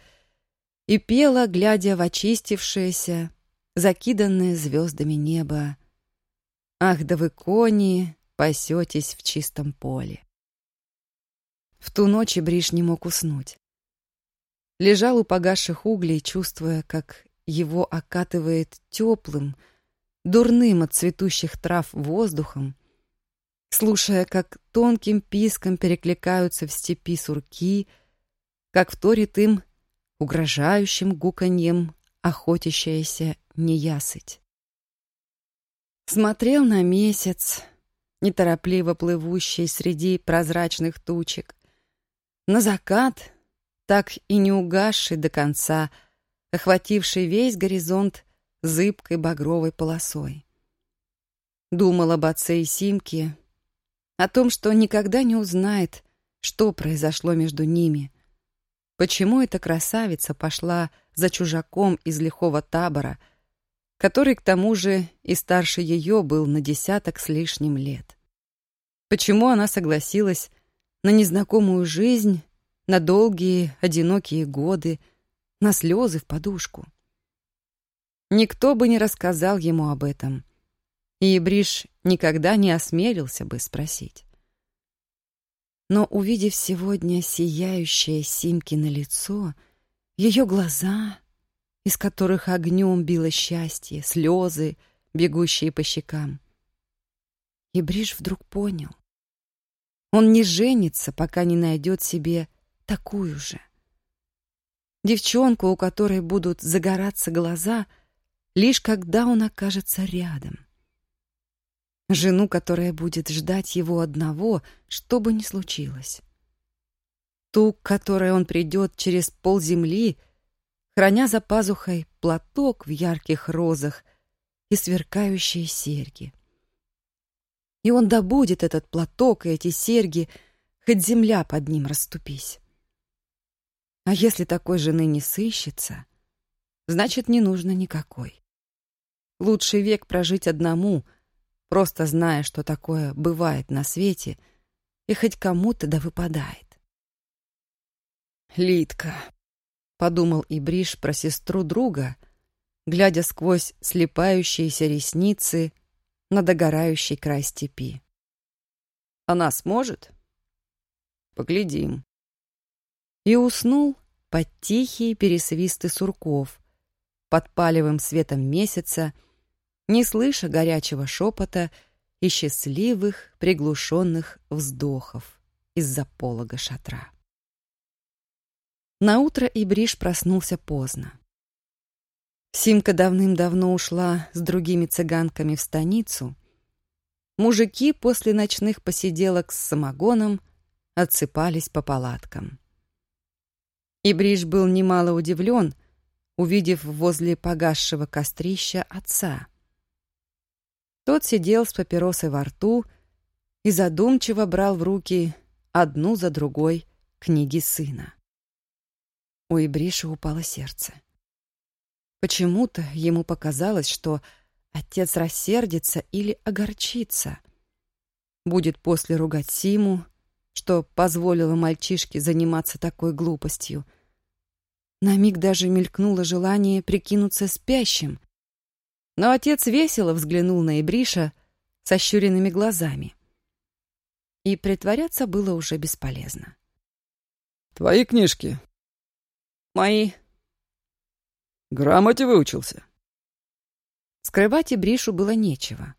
и пела, глядя в очистившееся, закиданное звездами небо, Ах, да вы, кони, пасетесь в чистом поле. В ту ночь Бриш не мог уснуть. Лежал у погасших углей, чувствуя, как его окатывает теплым, дурным от цветущих трав воздухом, слушая, как тонким писком перекликаются в степи сурки, как вторит им угрожающим гуканьем охотящаяся неясыть. Смотрел на месяц, неторопливо плывущий среди прозрачных тучек, на закат, так и не угасший до конца, охвативший весь горизонт зыбкой багровой полосой. Думал об отце и Симке, о том, что никогда не узнает, что произошло между ними, почему эта красавица пошла за чужаком из лихого табора — который, к тому же, и старше ее был на десяток с лишним лет. Почему она согласилась на незнакомую жизнь, на долгие, одинокие годы, на слезы в подушку? Никто бы не рассказал ему об этом, и Бриш никогда не осмелился бы спросить. Но, увидев сегодня сияющее Симкино лицо, ее глаза, из которых огнем било счастье, слезы, бегущие по щекам. И вдруг понял. Он не женится, пока не найдет себе такую же. Девчонку, у которой будут загораться глаза, лишь когда он окажется рядом. Жену, которая будет ждать его одного, что бы ни случилось. Ту, к которой он придет через полземли храня за пазухой платок в ярких розах и сверкающие серьги. И он добудет этот платок и эти серьги, хоть земля под ним расступись. А если такой жены не сыщется, значит, не нужно никакой. Лучший век прожить одному, просто зная, что такое бывает на свете, и хоть кому-то да выпадает. Литка, подумал и Бриш про сестру друга, глядя сквозь слепающиеся ресницы на догорающий край степи. Она сможет? Поглядим. И уснул под тихие пересвисты сурков, под палевым светом месяца, не слыша горячего шепота и счастливых, приглушенных вздохов из-за полога шатра. Наутро Ибриш проснулся поздно. Симка давным-давно ушла с другими цыганками в станицу. Мужики после ночных посиделок с самогоном отсыпались по палаткам. Ибриш был немало удивлен, увидев возле погасшего кострища отца. Тот сидел с папиросой во рту и задумчиво брал в руки одну за другой книги сына. У Ибриша упало сердце. Почему-то ему показалось, что отец рассердится или огорчится. Будет после ругать Симу, что позволило мальчишке заниматься такой глупостью. На миг даже мелькнуло желание прикинуться спящим. Но отец весело взглянул на Ибриша с ощуренными глазами. И притворяться было уже бесполезно. «Твои книжки Мои. Грамоте выучился. Скрывать и Бришу было нечего.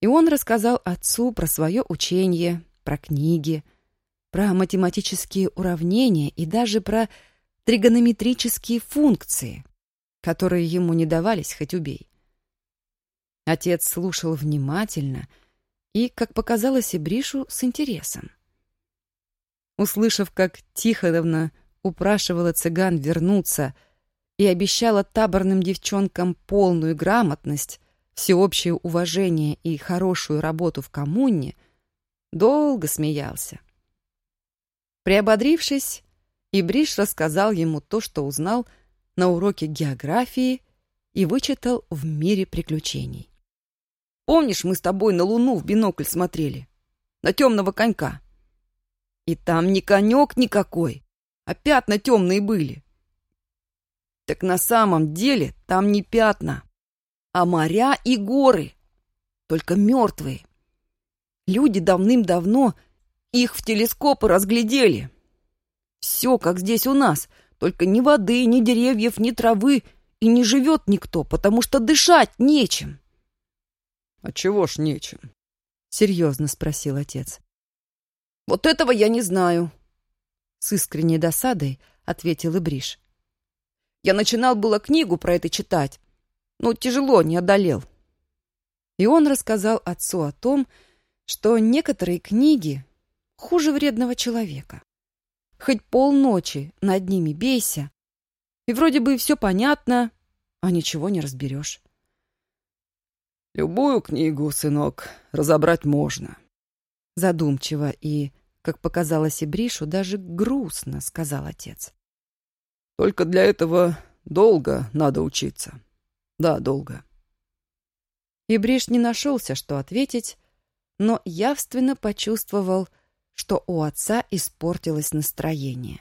И он рассказал отцу про свое учение, про книги, про математические уравнения и даже про тригонометрические функции, которые ему не давались хоть убей. Отец слушал внимательно и, как показалось и Бришу, с интересом. Услышав, как Тихоновна упрашивала цыган вернуться и обещала таборным девчонкам полную грамотность, всеобщее уважение и хорошую работу в коммуне, долго смеялся. Приободрившись, Ибриш рассказал ему то, что узнал на уроке географии и вычитал в мире приключений. «Помнишь, мы с тобой на Луну в бинокль смотрели? На темного конька?» И там не конек никакой, а пятна темные были. Так на самом деле там не пятна, а моря и горы, только мертвые. Люди давным-давно их в телескопы разглядели. Все, как здесь у нас, только ни воды, ни деревьев, ни травы, и не живет никто, потому что дышать нечем. — А чего ж нечем? — серьезно спросил отец. — Вот этого я не знаю, с искренней досадой ответил Ибриш. Я начинал было книгу про это читать, но тяжело не одолел. И он рассказал отцу о том, что некоторые книги хуже вредного человека. Хоть полночи над ними бейся, и вроде бы все понятно, а ничего не разберешь. «Любую книгу, сынок, разобрать можно», задумчиво и как показалось и Бришу, даже грустно, сказал отец. Только для этого долго надо учиться. Да, долго. И Бриш не нашелся, что ответить, но явственно почувствовал, что у отца испортилось настроение.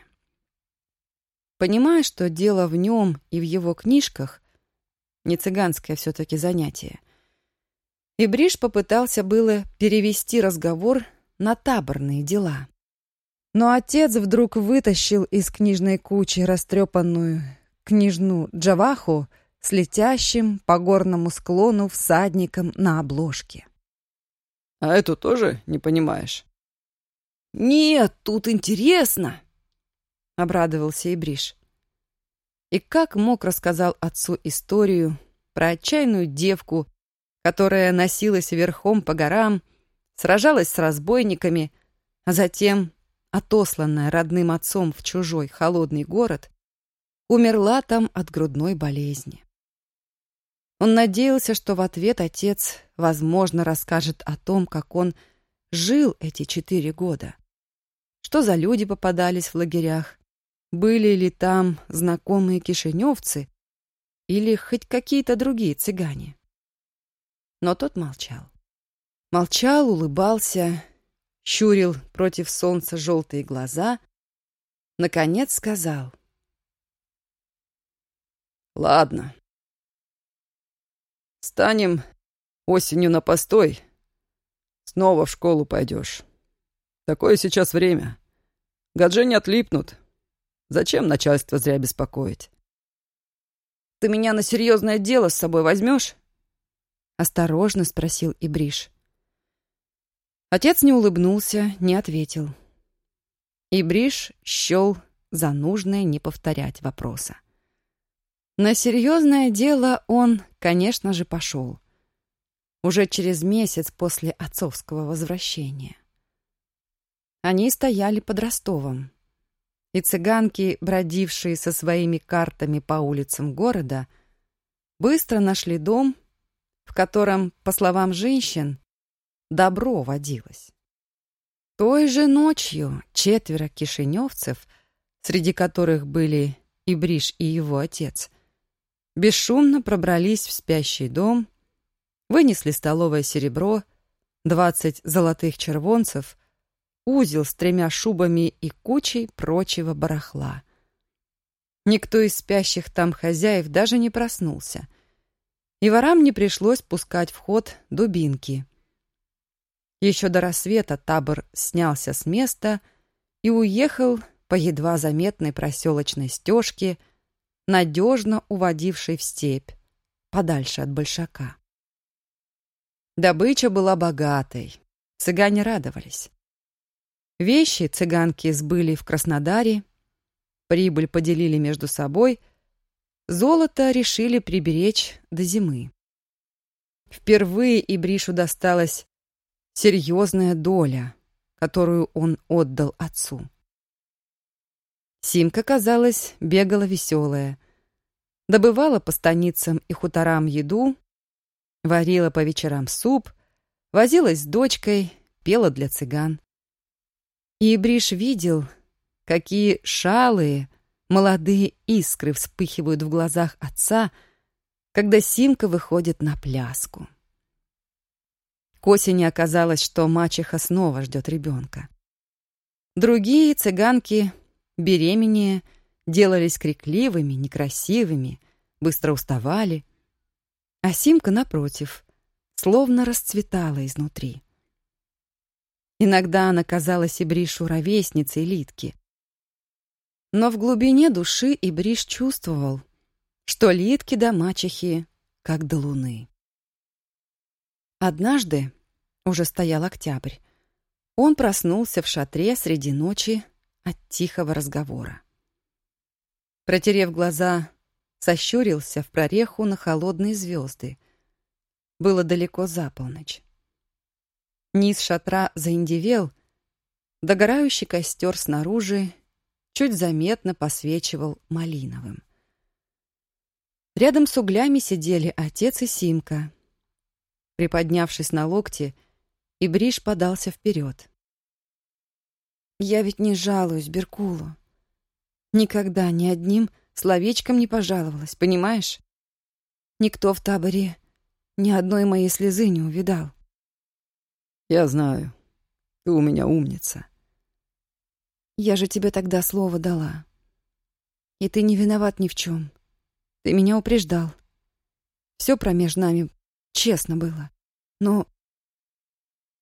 Понимая, что дело в нем и в его книжках, не цыганское все-таки занятие, Ибриш попытался было перевести разговор на таборные дела. Но отец вдруг вытащил из книжной кучи растрепанную книжну Джаваху с летящим по горному склону всадником на обложке. «А эту тоже не понимаешь?» «Нет, тут интересно!» — обрадовался Ибриш. И как мог рассказал отцу историю про отчаянную девку, которая носилась верхом по горам сражалась с разбойниками, а затем, отосланная родным отцом в чужой холодный город, умерла там от грудной болезни. Он надеялся, что в ответ отец, возможно, расскажет о том, как он жил эти четыре года. Что за люди попадались в лагерях, были ли там знакомые кишиневцы или хоть какие-то другие цыгане. Но тот молчал. Молчал, улыбался, щурил против солнца желтые глаза. Наконец сказал. «Ладно. Станем осенью на постой. Снова в школу пойдешь. Такое сейчас время. Гаджи не отлипнут. Зачем начальство зря беспокоить?» «Ты меня на серьезное дело с собой возьмешь?» Осторожно спросил Ибриш. Отец не улыбнулся, не ответил. И Бриш счел за нужное не повторять вопроса. На серьезное дело он, конечно же, пошел. Уже через месяц после отцовского возвращения. Они стояли под Ростовом, и цыганки, бродившие со своими картами по улицам города, быстро нашли дом, в котором, по словам женщин, добро водилось. Той же ночью четверо кишиневцев, среди которых были и Бриш, и его отец, бесшумно пробрались в спящий дом, вынесли столовое серебро, двадцать золотых червонцев — узел с тремя шубами и кучей прочего барахла. Никто из спящих там хозяев даже не проснулся. И ворам не пришлось пускать в ход дубинки. Еще до рассвета табор снялся с места и уехал по едва заметной проселочной стежке, надежно уводившей в степь, подальше от большака. Добыча была богатой, цыгане радовались. Вещи цыганки сбыли в Краснодаре, прибыль поделили между собой, золото решили приберечь до зимы. Впервые Ибришу досталась серьезная доля, которую он отдал отцу. Симка, казалось, бегала веселая, добывала по станицам и хуторам еду, варила по вечерам суп, возилась с дочкой, пела для цыган. И Бриш видел, какие шалые, молодые искры вспыхивают в глазах отца, когда Симка выходит на пляску. К осени оказалось, что мачеха снова ждет ребенка. Другие цыганки, беременные, делались крикливыми, некрасивыми, быстро уставали, а Симка, напротив, словно расцветала изнутри. Иногда она казалась Ибришу ровесницей Литки. Но в глубине души Ибриш чувствовал, что Литки до мачехи как до луны. Однажды, уже стоял октябрь, он проснулся в шатре среди ночи от тихого разговора. Протерев глаза, сощурился в прореху на холодные звезды. Было далеко за полночь. Низ шатра заиндевел, догорающий костер снаружи чуть заметно посвечивал малиновым. Рядом с углями сидели отец и Симка. Приподнявшись на локте, Ибриш подался вперед. «Я ведь не жалуюсь Беркулу. Никогда ни одним словечком не пожаловалась, понимаешь? Никто в таборе ни одной моей слезы не увидал. Я знаю. Ты у меня умница. Я же тебе тогда слово дала. И ты не виноват ни в чем. Ты меня упреждал. Все промеж нами честно было. Но...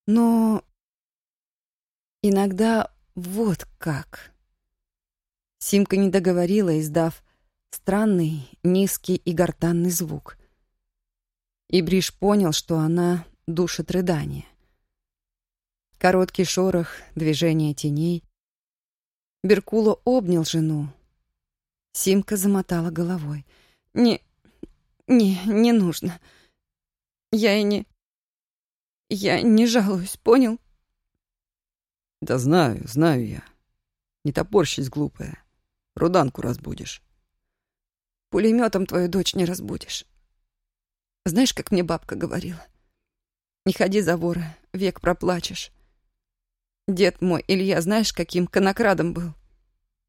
Но... Иногда вот как. Симка не договорила, издав странный, низкий и гортанный звук. И Бриш понял, что она душит рыдание. Короткий шорох, движение теней. Беркуло обнял жену. Симка замотала головой. «Не, не, не нужно. Я и не... Я не жалуюсь, понял?» «Да знаю, знаю я. Не топорщись, глупая. Руданку разбудишь». «Пулеметом твою дочь не разбудишь. Знаешь, как мне бабка говорила? Не ходи за вора, век проплачешь. Дед мой, Илья, знаешь, каким конокрадом был?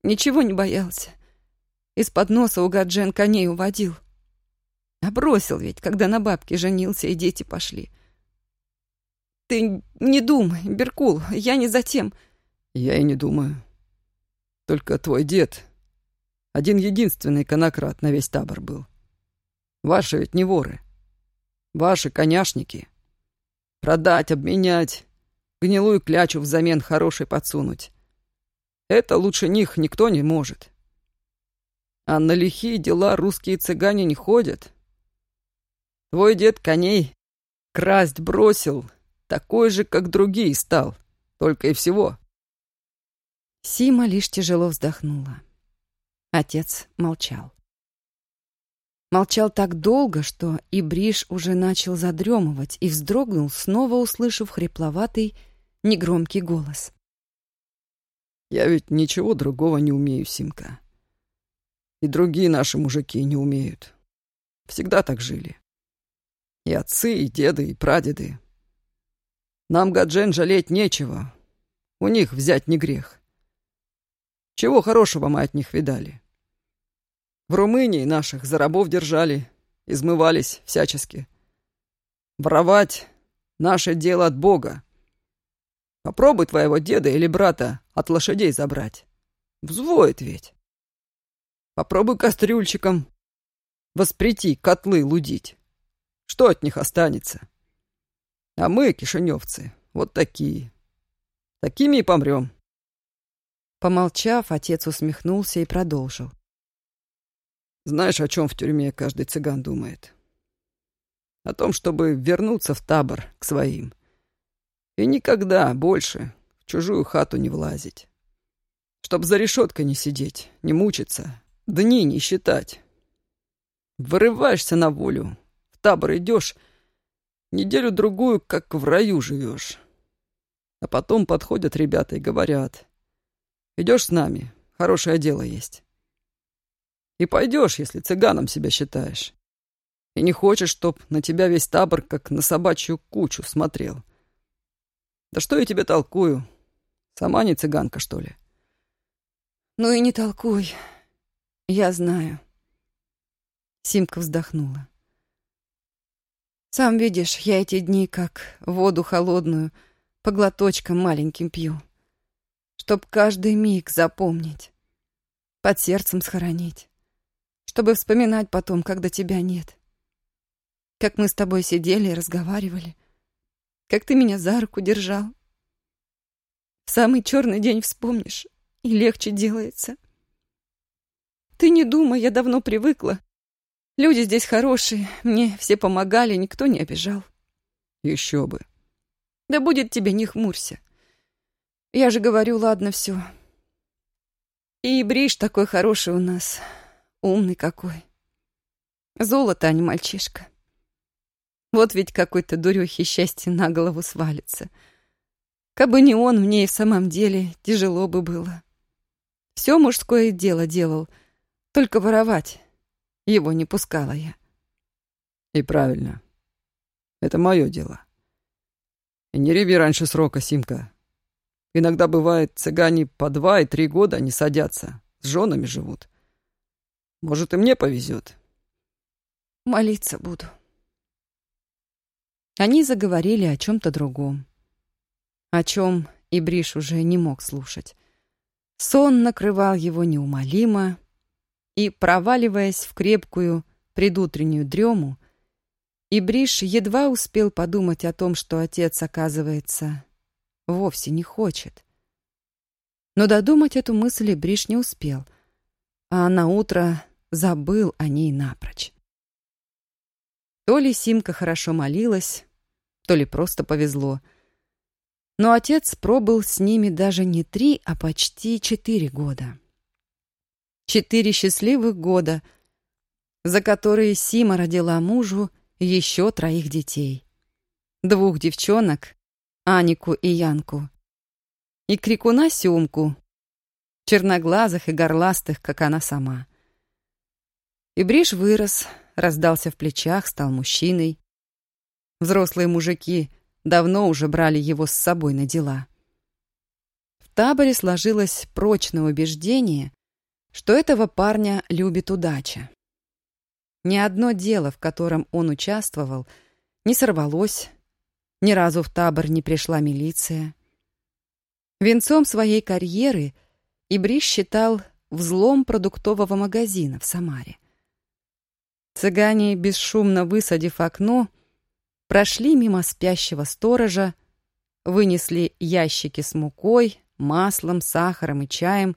Ничего не боялся. Из-под носа у Гаджен коней уводил. А бросил ведь, когда на бабке женился и дети пошли. Ты не думай, Беркул, я не затем. Я и не думаю. Только твой дед один единственный конокрад на весь табор был. Ваши ведь не воры. Ваши коняшники. Продать, обменять, гнилую клячу взамен хорошей подсунуть. Это лучше них никто не может. А на лихие дела русские цыгане не ходят. Твой дед коней красть бросил такой же, как другие стал, только и всего. Сима лишь тяжело вздохнула. Отец молчал. Молчал так долго, что и Бриш уже начал задремывать и вздрогнул, снова услышав хрипловатый, негромкий голос. «Я ведь ничего другого не умею, Симка. И другие наши мужики не умеют. Всегда так жили. И отцы, и деды, и прадеды. Нам, Гаджен, жалеть нечего. У них взять не грех. Чего хорошего мы от них видали?» В Румынии наших за рабов держали, измывались всячески. Воровать — наше дело от Бога. Попробуй твоего деда или брата от лошадей забрать. Взвоет ведь. Попробуй кастрюльчиком воспрети котлы лудить. Что от них останется? А мы, кишиневцы, вот такие. Такими и помрем. Помолчав, отец усмехнулся и продолжил. Знаешь, о чем в тюрьме каждый цыган думает? О том, чтобы вернуться в табор к своим. И никогда больше в чужую хату не влазить. Чтоб за решеткой не сидеть, не мучиться, дни не считать. Вырываешься на волю, в табор идешь, неделю-другую, как в раю живешь. А потом подходят ребята и говорят, идешь с нами, хорошее дело есть. И пойдешь, если цыганом себя считаешь. И не хочешь, чтоб на тебя весь табор, как на собачью кучу, смотрел. Да что я тебе толкую? Сама не цыганка, что ли? Ну и не толкуй. Я знаю. Симка вздохнула. Сам видишь, я эти дни как воду холодную по глоточкам маленьким пью. Чтоб каждый миг запомнить, под сердцем схоронить чтобы вспоминать потом, когда тебя нет. Как мы с тобой сидели и разговаривали. Как ты меня за руку держал. В самый черный день вспомнишь, и легче делается. Ты не думай, я давно привыкла. Люди здесь хорошие, мне все помогали, никто не обижал. Еще бы. Да будет тебе, не хмурься. Я же говорю, ладно, все. И Бриш такой хороший у нас. Умный какой. Золото, а не мальчишка. Вот ведь какой-то дурехи счастье на голову свалится. Кабы не он, мне и в самом деле тяжело бы было. Все мужское дело делал, только воровать его не пускала я. И правильно. Это мое дело. И не реви раньше срока, Симка. Иногда бывает, цыгане по два и три года не садятся, с женами живут. Может, и мне повезет. Молиться буду. Они заговорили о чем-то другом. О чем и Бриш уже не мог слушать. Сон накрывал его неумолимо, и, проваливаясь в крепкую предутреннюю дрему, Ибриш едва успел подумать о том, что отец, оказывается, вовсе не хочет. Но додумать эту мысль Ибриш не успел, а на утро забыл о ней напрочь. То ли Симка хорошо молилась, то ли просто повезло. Но отец пробыл с ними даже не три, а почти четыре года. Четыре счастливых года, за которые Сима родила мужу еще троих детей. Двух девчонок, Анику и Янку, и крикуна Сюмку, черноглазых и горластых, как она сама. И Бриш вырос, раздался в плечах, стал мужчиной. Взрослые мужики давно уже брали его с собой на дела. В таборе сложилось прочное убеждение, что этого парня любит удача. Ни одно дело, в котором он участвовал, не сорвалось, ни разу в табор не пришла милиция. Венцом своей карьеры Ибриш считал взлом продуктового магазина в Самаре. Цыгане, бесшумно высадив окно, прошли мимо спящего сторожа, вынесли ящики с мукой, маслом, сахаром и чаем,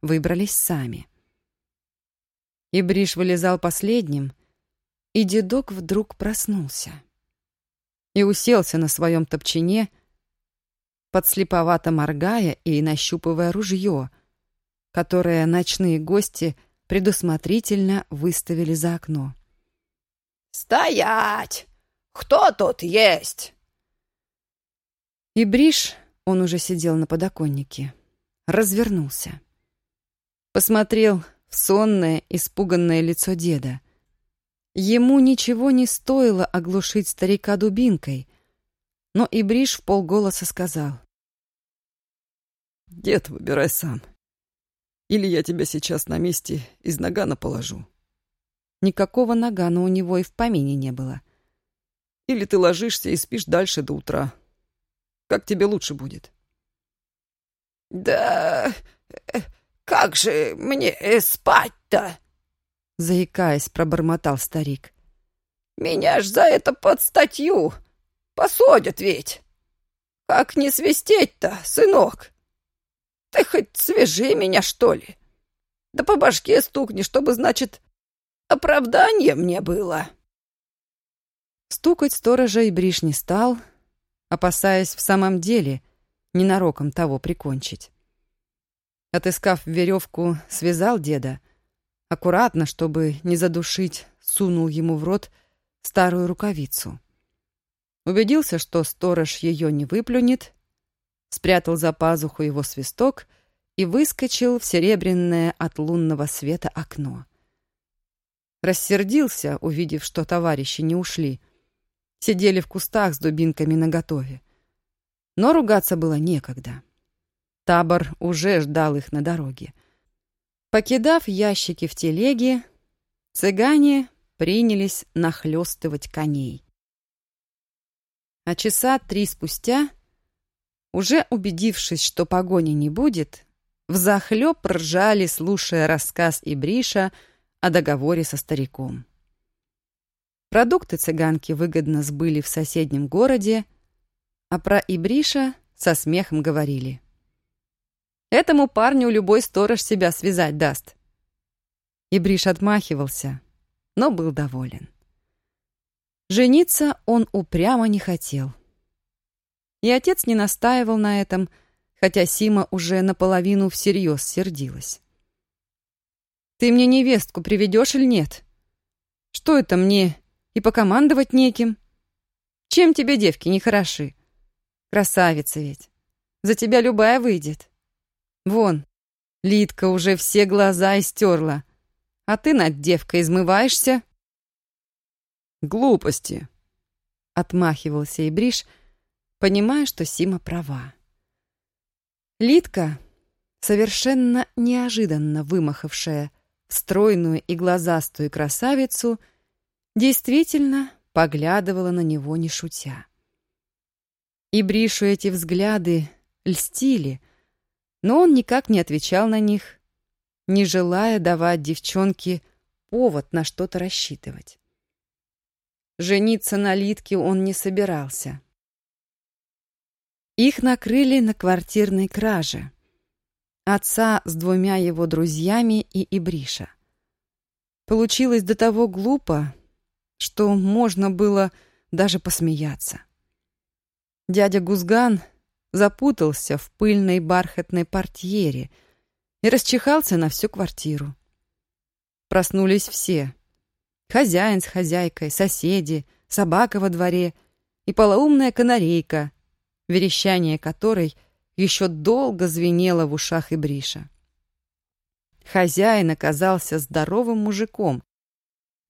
выбрались сами. Ибриш вылезал последним, и дедок вдруг проснулся. и уселся на своем топчине, подслеповато моргая и нащупывая ружье, которое ночные гости предусмотрительно выставили за окно. «Стоять! Кто тут есть?» И Бриш, он уже сидел на подоконнике, развернулся. Посмотрел в сонное, испуганное лицо деда. Ему ничего не стоило оглушить старика дубинкой, но и Бриш в полголоса сказал. «Дед, выбирай сам. Или я тебя сейчас на месте из нагана положу». Никакого нагана у него и в помине не было. «Или ты ложишься и спишь дальше до утра. Как тебе лучше будет?» «Да э, как же мне спать-то?» Заикаясь, пробормотал старик. «Меня ж за это под статью посадят ведь. Как не свистеть-то, сынок? Ты хоть свежи меня, что ли? Да по башке стукни, чтобы, значит, оправдание мне было». Стукать сторожа и бриш не стал, опасаясь в самом деле ненароком того прикончить. Отыскав веревку, связал деда, аккуратно, чтобы не задушить, сунул ему в рот старую рукавицу. Убедился, что сторож ее не выплюнет, спрятал за пазуху его свисток и выскочил в серебряное от лунного света окно. Рассердился, увидев, что товарищи не ушли — сидели в кустах с дубинками наготове. Но ругаться было некогда. Табор уже ждал их на дороге. Покидав ящики в телеге, цыгане принялись нахлёстывать коней. А часа три спустя, уже убедившись, что погони не будет, взахлёб ржали, слушая рассказ Ибриша о договоре со стариком. Продукты цыганки выгодно сбыли в соседнем городе, а про Ибриша со смехом говорили. «Этому парню любой сторож себя связать даст». Ибриш отмахивался, но был доволен. Жениться он упрямо не хотел. И отец не настаивал на этом, хотя Сима уже наполовину всерьез сердилась. «Ты мне невестку приведешь или нет? Что это мне и покомандовать неким. Чем тебе девки не хороши? Красавица ведь. За тебя любая выйдет. Вон, Литка уже все глаза истерла, а ты над девкой измываешься. Глупости. Отмахивался и Бриш, понимая, что Сима права. Литка, совершенно неожиданно вымахавшая стройную и глазастую красавицу, — действительно поглядывала на него, не шутя. И Бришу эти взгляды льстили, но он никак не отвечал на них, не желая давать девчонке повод на что-то рассчитывать. Жениться на Литке он не собирался. Их накрыли на квартирной краже. Отца с двумя его друзьями и Ибриша. Получилось до того глупо, что можно было даже посмеяться. Дядя Гузган запутался в пыльной бархатной портьере и расчихался на всю квартиру. Проснулись все. Хозяин с хозяйкой, соседи, собака во дворе и полоумная канарейка, верещание которой еще долго звенело в ушах и бриша. Хозяин оказался здоровым мужиком,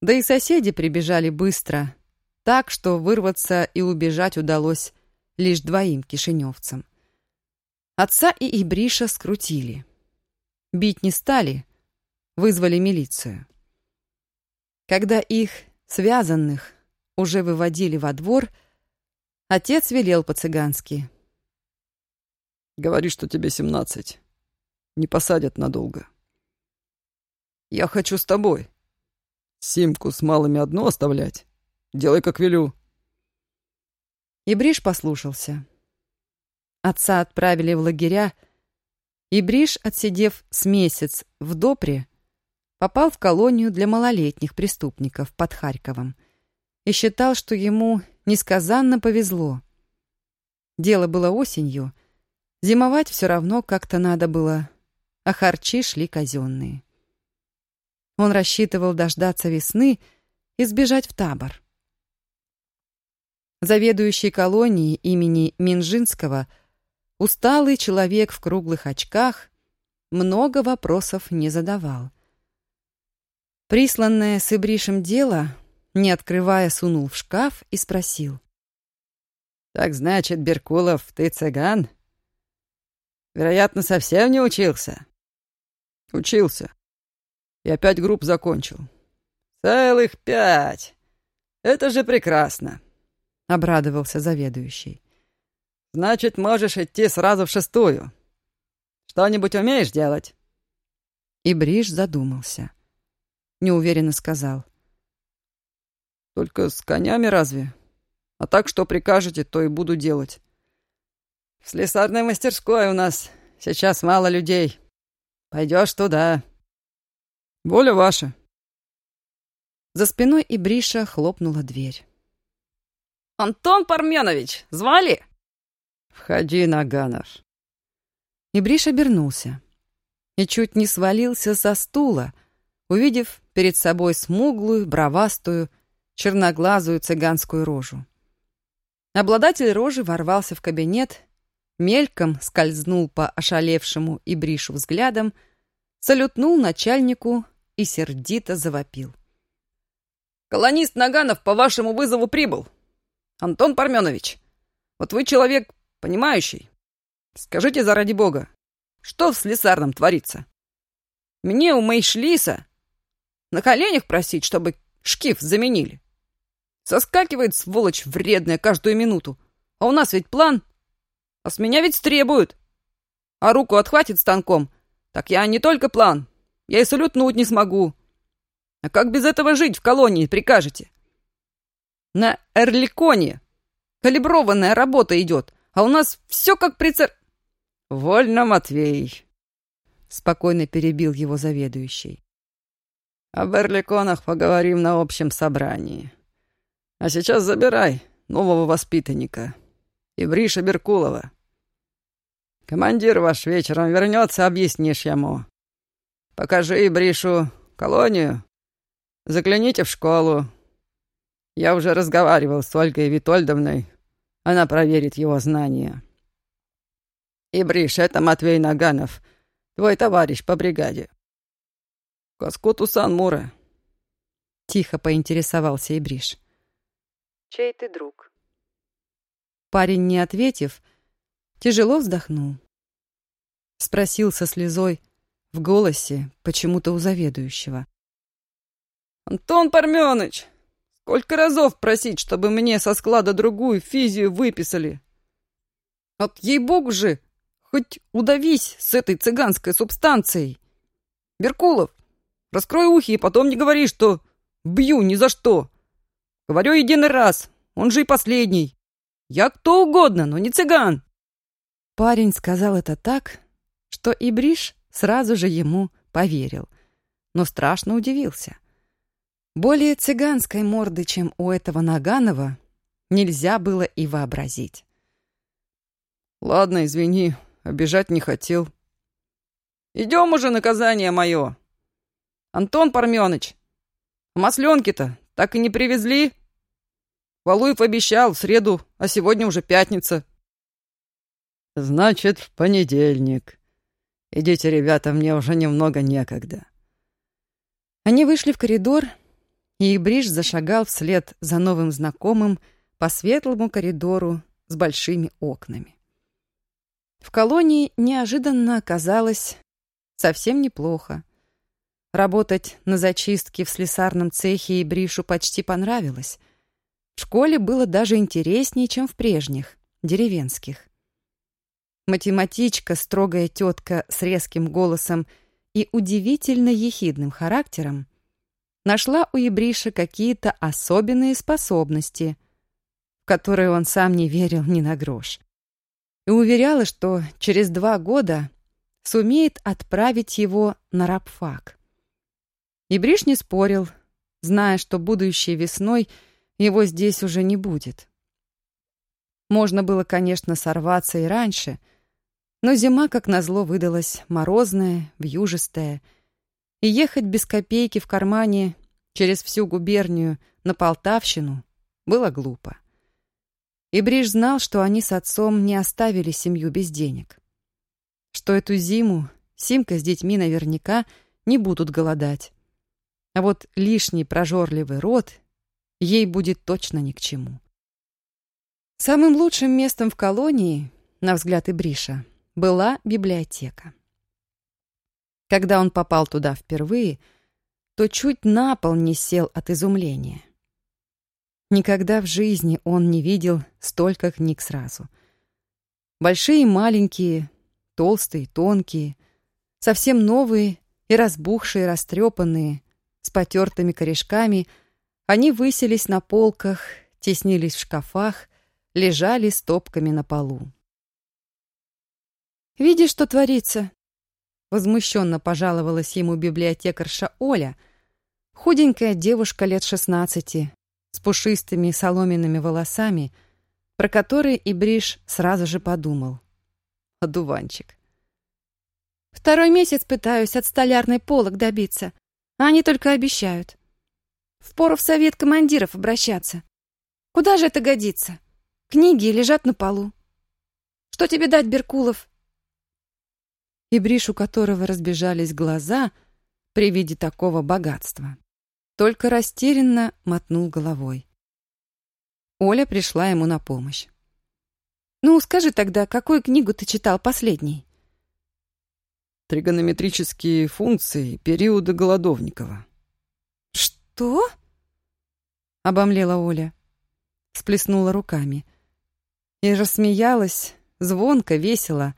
да и соседи прибежали быстро, так что вырваться и убежать удалось лишь двоим кишиневцам. Отца и Ибриша скрутили. Бить не стали, вызвали милицию. Когда их, связанных, уже выводили во двор, отец велел по-цыгански. «Говори, что тебе семнадцать. Не посадят надолго. Я хочу с тобой», Симку с малыми одну оставлять? Делай, как велю». И послушался. Отца отправили в лагеря, и отсидев с месяц в Допре, попал в колонию для малолетних преступников под Харьковом и считал, что ему несказанно повезло. Дело было осенью, зимовать все равно как-то надо было, а харчи шли казенные. Он рассчитывал дождаться весны и сбежать в табор. Заведующий колонией имени Минжинского, усталый человек в круглых очках, много вопросов не задавал. Присланное с Ибришем дело, не открывая, сунул в шкаф и спросил. «Так значит, Беркулов, ты цыган? Вероятно, совсем не учился?» «Учился. Я пять групп закончил». «Целых пять! Это же прекрасно!» — обрадовался заведующий. «Значит, можешь идти сразу в шестую. Что-нибудь умеешь делать?» И Бриш задумался. Неуверенно сказал. «Только с конями разве? А так, что прикажете, то и буду делать. В слесарной мастерской у нас сейчас мало людей. Пойдешь туда. Воля ваша». За спиной Ибриша хлопнула дверь. «Антон Парменович, звали?» «Входи, Наганов». Ибриш обернулся и чуть не свалился со стула, увидев перед собой смуглую, бровастую, черноглазую цыганскую рожу. Обладатель рожи ворвался в кабинет, мельком скользнул по ошалевшему Ибришу взглядом, салютнул начальнику и сердито завопил. «Колонист Наганов по вашему вызову прибыл. Антон Парменович, вот вы человек понимающий. Скажите, заради бога, что в слесарном творится? Мне у Мейшлиса на коленях просить, чтобы шкив заменили. Соскакивает сволочь вредная каждую минуту. А у нас ведь план. А с меня ведь требуют. А руку отхватит станком. Так я не только план. Я и салютнуть не смогу. А как без этого жить в колонии, прикажете? На Эрликоне калиброванная работа идет, а у нас все как при цар... «Вольно, Матвей», — спокойно перебил его заведующий. «Об Эрликонах поговорим на общем собрании. А сейчас забирай нового воспитанника, Ибриша Беркулова. Командир ваш вечером вернется, объяснишь ему. Покажи Ибришу колонию, загляните в школу. Я уже разговаривал с Ольгой Витольдовной, она проверит его знания». «Ибриш, это Матвей Наганов, твой товарищ по бригаде». «Каскоту Сан-Мура», — тихо поинтересовался Ибриш. «Чей ты друг?» Парень, не ответив, тяжело вздохнул. Спросил со слезой в голосе, почему-то у заведующего. «Антон Парменыч, сколько разов просить, чтобы мне со склада другую физию выписали? От ей-богу же, Хоть удавись с этой цыганской субстанцией. Беркулов, раскрой ухи и потом не говори, что бью ни за что. Говорю единый раз, он же и последний. Я кто угодно, но не цыган. Парень сказал это так, что Ибриш сразу же ему поверил, но страшно удивился. Более цыганской морды, чем у этого Наганова, нельзя было и вообразить. «Ладно, извини, Обижать не хотел. Идем уже, наказание мое. Антон Парменыч, масленки-то так и не привезли? Валуев обещал в среду, а сегодня уже пятница. Значит, в понедельник. Идите, ребята, мне уже немного некогда. Они вышли в коридор, и Бриш зашагал вслед за новым знакомым по светлому коридору с большими окнами. В колонии неожиданно оказалось совсем неплохо. Работать на зачистке в слесарном цехе и Бришу почти понравилось. В школе было даже интереснее, чем в прежних, деревенских. Математичка, строгая тетка с резким голосом и удивительно ехидным характером, нашла у Ебриша какие-то особенные способности, в которые он сам не верил ни на грош и уверяла, что через два года сумеет отправить его на рабфак. И Бриш не спорил, зная, что будущей весной его здесь уже не будет. Можно было, конечно, сорваться и раньше, но зима, как назло, выдалась морозная, вьюжистая, и ехать без копейки в кармане через всю губернию на Полтавщину было глупо. И Бриш знал, что они с отцом не оставили семью без денег. Что эту зиму Симка с детьми наверняка не будут голодать. А вот лишний прожорливый рот ей будет точно ни к чему. Самым лучшим местом в колонии, на взгляд Ибриша, была библиотека. Когда он попал туда впервые, то чуть на пол не сел от изумления. Никогда в жизни он не видел столько книг сразу. Большие и маленькие, толстые, тонкие, совсем новые и разбухшие, растрепанные, с потертыми корешками, они высились на полках, теснились в шкафах, лежали стопками на полу. «Видишь, что творится?» Возмущенно пожаловалась ему библиотекарша Оля, худенькая девушка лет шестнадцати, с пушистыми соломенными волосами, про которые Ибриш сразу же подумал. Одуванчик. «Второй месяц пытаюсь от столярной полок добиться, а они только обещают. Впору в совет командиров обращаться. Куда же это годится? Книги лежат на полу. Что тебе дать, Беркулов?» И Бриш, у которого разбежались глаза при виде такого богатства, только растерянно мотнул головой. Оля пришла ему на помощь. «Ну, скажи тогда, какую книгу ты читал последней?» «Тригонометрические функции периода Голодовникова». «Что?» — обомлела Оля. Сплеснула руками. И рассмеялась, звонко, весело,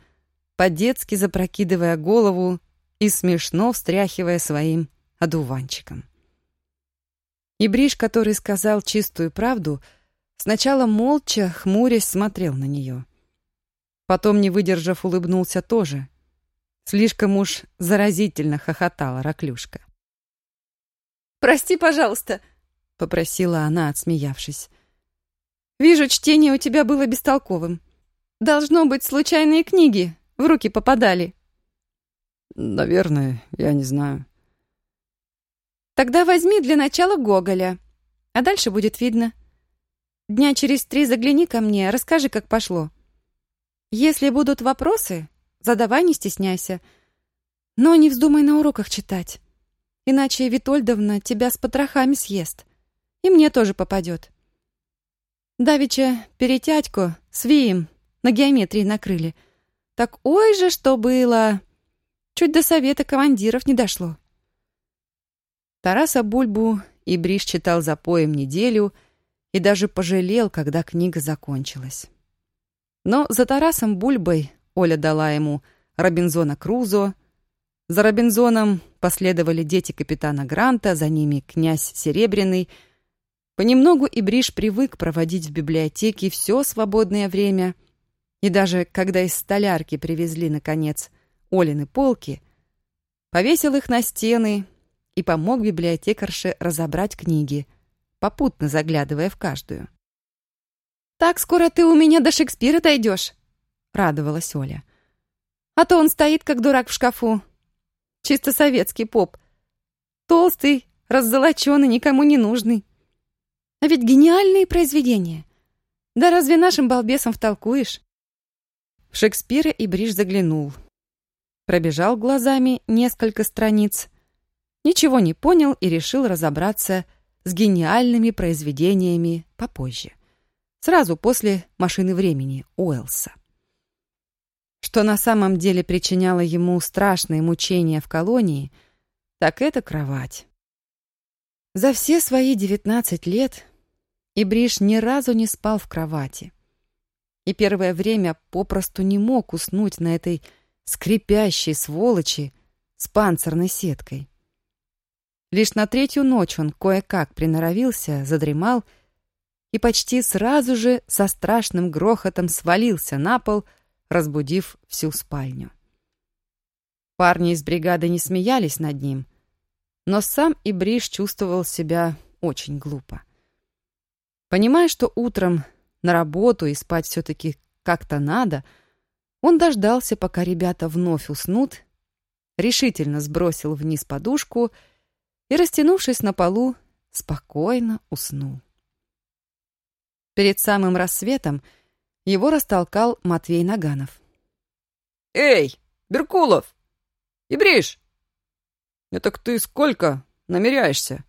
по-детски запрокидывая голову и смешно встряхивая своим одуванчиком. И Бриш, который сказал чистую правду, сначала молча, хмурясь, смотрел на нее. Потом, не выдержав, улыбнулся тоже. Слишком уж заразительно хохотала Раклюшка. «Прости, пожалуйста», — попросила она, отсмеявшись. «Вижу, чтение у тебя было бестолковым. Должно быть, случайные книги в руки попадали». «Наверное, я не знаю». Тогда возьми для начала Гоголя, а дальше будет видно. Дня через три загляни ко мне, расскажи, как пошло. Если будут вопросы, задавай, не стесняйся. Но не вздумай на уроках читать, иначе Витольдовна тебя с потрохами съест. И мне тоже попадет. Давича перетятьку с Вием на геометрии накрыли. Так ой же, что было! Чуть до совета командиров не дошло. Тараса Бульбу и Бриш читал за поем неделю и даже пожалел, когда книга закончилась. Но за Тарасом Бульбой Оля дала ему Робинзона Крузо, за Робинзоном последовали дети капитана Гранта, за ними князь Серебряный. Понемногу и Бриш привык проводить в библиотеке все свободное время, и даже когда из столярки привезли, наконец, Олины полки, повесил их на стены и помог библиотекарше разобрать книги, попутно заглядывая в каждую. «Так скоро ты у меня до Шекспира дойдешь», — радовалась Оля. «А то он стоит, как дурак в шкафу. Чисто советский поп. Толстый, раззолоченный, никому не нужный. А ведь гениальные произведения. Да разве нашим балбесам втолкуешь?» Шекспира и Бриш заглянул. Пробежал глазами несколько страниц, ничего не понял и решил разобраться с гениальными произведениями попозже, сразу после «Машины времени» Уэллса. Что на самом деле причиняло ему страшные мучения в колонии, так это кровать. За все свои девятнадцать лет Ибриш ни разу не спал в кровати. И первое время попросту не мог уснуть на этой скрипящей сволочи с панцирной сеткой. Лишь на третью ночь он кое-как приноровился, задремал и почти сразу же со страшным грохотом свалился на пол, разбудив всю спальню. Парни из бригады не смеялись над ним, но сам Ибриш чувствовал себя очень глупо. Понимая, что утром на работу и спать все-таки как-то надо, он дождался, пока ребята вновь уснут, решительно сбросил вниз подушку и, растянувшись на полу, спокойно уснул. Перед самым рассветом его растолкал Матвей Наганов. «Эй, Беркулов! Ибриш! Это к ты сколько намеряешься?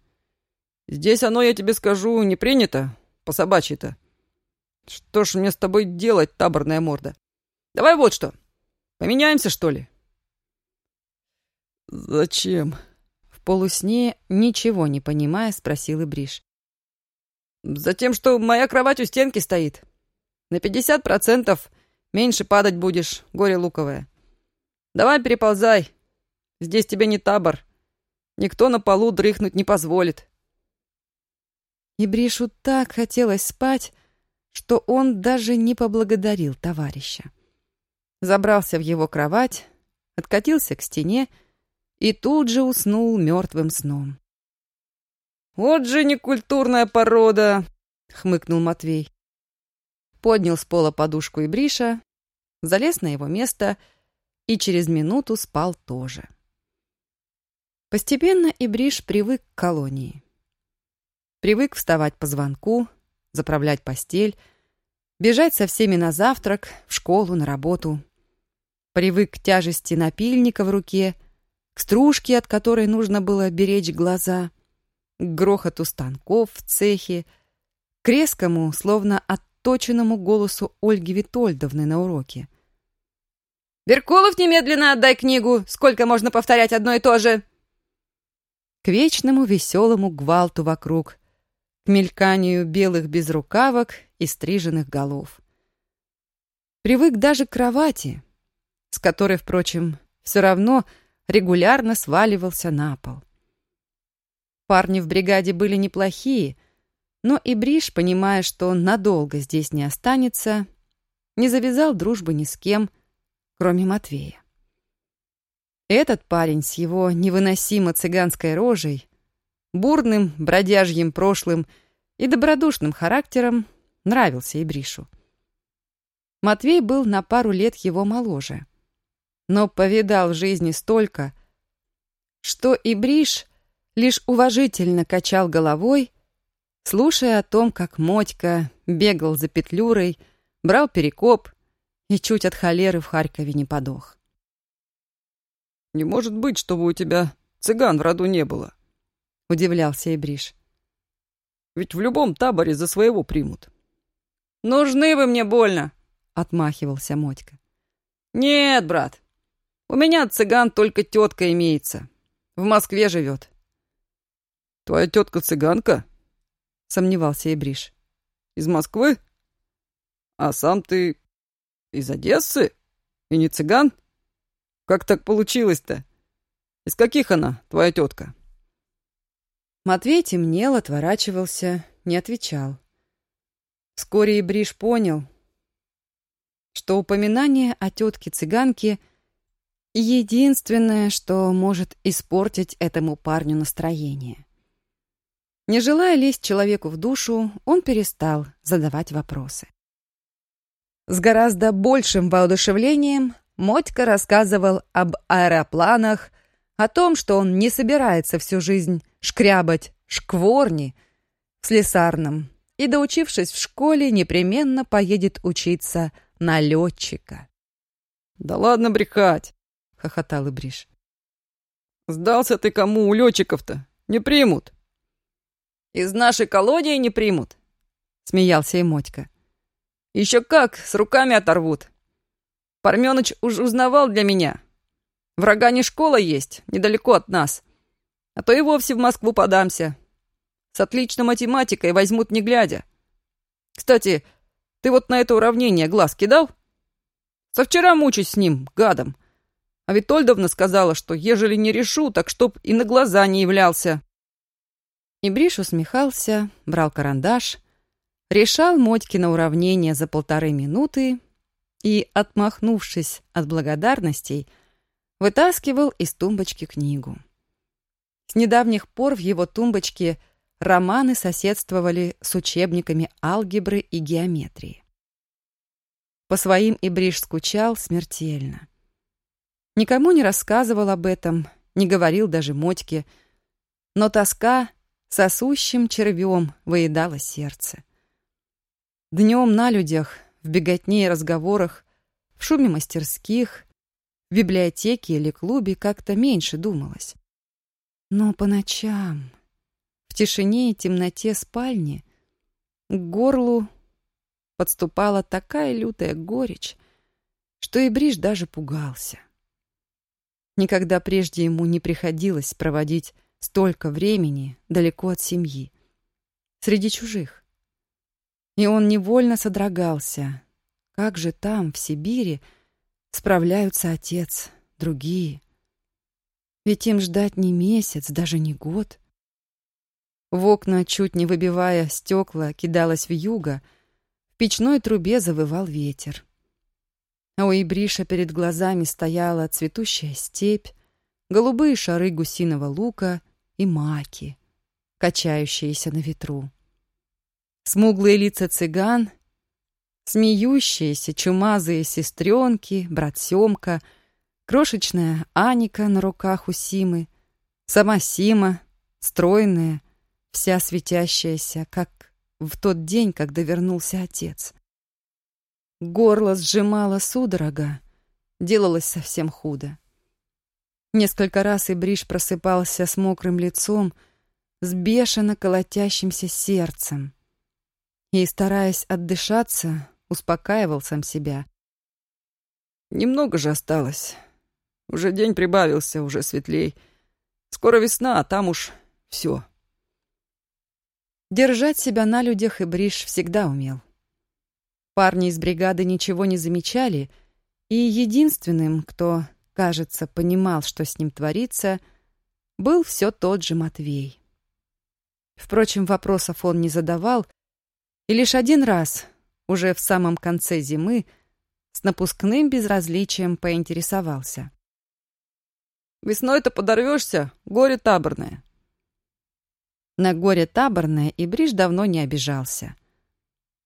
Здесь оно, я тебе скажу, не принято, по собачьи-то. Что ж мне с тобой делать, таборная морда? Давай вот что, поменяемся, что ли?» «Зачем?» В полусне, ничего не понимая, спросил Ибриш. Затем, что моя кровать у стенки стоит. На пятьдесят процентов меньше падать будешь, горе луковое. Давай переползай. Здесь тебе не табор. Никто на полу дрыхнуть не позволит. И Бришу так хотелось спать, что он даже не поблагодарил товарища. Забрался в его кровать, откатился к стене и тут же уснул мертвым сном. «Вот же некультурная порода!» — хмыкнул Матвей. Поднял с пола подушку и бриша, залез на его место и через минуту спал тоже. Постепенно Ибриш привык к колонии. Привык вставать по звонку, заправлять постель, бежать со всеми на завтрак, в школу, на работу. Привык к тяжести напильника в руке, к стружке, от которой нужно было беречь глаза, к грохоту станков в цехе, к резкому, словно отточенному голосу Ольги Витольдовны на уроке. «Беркулов, немедленно отдай книгу! Сколько можно повторять одно и то же?» К вечному веселому гвалту вокруг, к мельканию белых безрукавок и стриженных голов. Привык даже к кровати, с которой, впрочем, все равно регулярно сваливался на пол. Парни в бригаде были неплохие, но и Бриш, понимая, что он надолго здесь не останется, не завязал дружбы ни с кем, кроме Матвея. Этот парень с его невыносимо цыганской рожей, бурным бродяжьим прошлым и добродушным характером нравился и Бришу. Матвей был на пару лет его моложе, но повидал в жизни столько, что и Бриш лишь уважительно качал головой, слушая о том, как Мотька бегал за Петлюрой, брал перекоп и чуть от холеры в Харькове не подох. «Не может быть, чтобы у тебя цыган в роду не было», — удивлялся Ибриш. «Ведь в любом таборе за своего примут». «Нужны вы мне больно», — отмахивался Мотька. «Нет, брат, у меня цыган только тетка имеется. В Москве живет. «Твоя тетка цыганка?» — сомневался Ибриш. «Из Москвы? А сам ты из Одессы? И не цыган? Как так получилось-то? Из каких она, твоя тетка?» Матвей темнел, отворачивался, не отвечал. Вскоре Ибриш понял, что упоминание о тетке-цыганке — единственное, что может испортить этому парню настроение. Не желая лезть человеку в душу, он перестал задавать вопросы. С гораздо большим воодушевлением Мотька рассказывал об аэропланах, о том, что он не собирается всю жизнь шкрябать шкворни в слесарном и, доучившись в школе, непременно поедет учиться на летчика. «Да ладно брехать!» — хохотал Ибриш. «Сдался ты кому у летчиков-то? Не примут!» Из нашей колонии не примут», — смеялся и Мотька. «Еще как, с руками оторвут. Парменыч уж узнавал для меня. Врага не школа есть, недалеко от нас. А то и вовсе в Москву подамся. С отличной математикой возьмут не глядя. Кстати, ты вот на это уравнение глаз кидал? Со вчера мучусь с ним, гадом. А Витольдовна сказала, что ежели не решу, так чтоб и на глаза не являлся. И Бриш усмехался, брал карандаш, решал Мотькино уравнение за полторы минуты и, отмахнувшись от благодарностей, вытаскивал из тумбочки книгу. С недавних пор в его тумбочке романы соседствовали с учебниками алгебры и геометрии. По своим Ибриш скучал смертельно. Никому не рассказывал об этом, не говорил даже Мотьке, но тоска сосущим червем выедала сердце. Днем на людях, в беготне и разговорах, в шуме мастерских, в библиотеке или клубе как-то меньше думалось. Но по ночам, в тишине и темноте спальни, к горлу подступала такая лютая горечь, что и Бриш даже пугался. Никогда прежде ему не приходилось проводить столько времени далеко от семьи, среди чужих. И он невольно содрогался. Как же там, в Сибири, справляются отец, другие? Ведь им ждать не месяц, даже не год. В окна, чуть не выбивая стекла, кидалась в юго — в печной трубе завывал ветер. А у Ибриша перед глазами стояла цветущая степь, голубые шары гусиного лука и маки, качающиеся на ветру. Смуглые лица цыган, смеющиеся чумазые сестренки, брат Семка, крошечная Аника на руках у Симы, сама Сима, стройная, вся светящаяся, как в тот день, когда вернулся отец. Горло сжимало судорога, делалось совсем худо. Несколько раз Ибриш просыпался с мокрым лицом, с бешено колотящимся сердцем. И, стараясь отдышаться, успокаивал сам себя. «Немного же осталось. Уже день прибавился, уже светлей. Скоро весна, а там уж все. Держать себя на людях и Бриш всегда умел. Парни из бригады ничего не замечали, и единственным, кто, кажется, понимал, что с ним творится, был все тот же Матвей. Впрочем, вопросов он не задавал, и лишь один раз, уже в самом конце зимы, с напускным безразличием поинтересовался. «Весной-то подорвешься, горе таборное. На горе таборное и Бриш давно не обижался.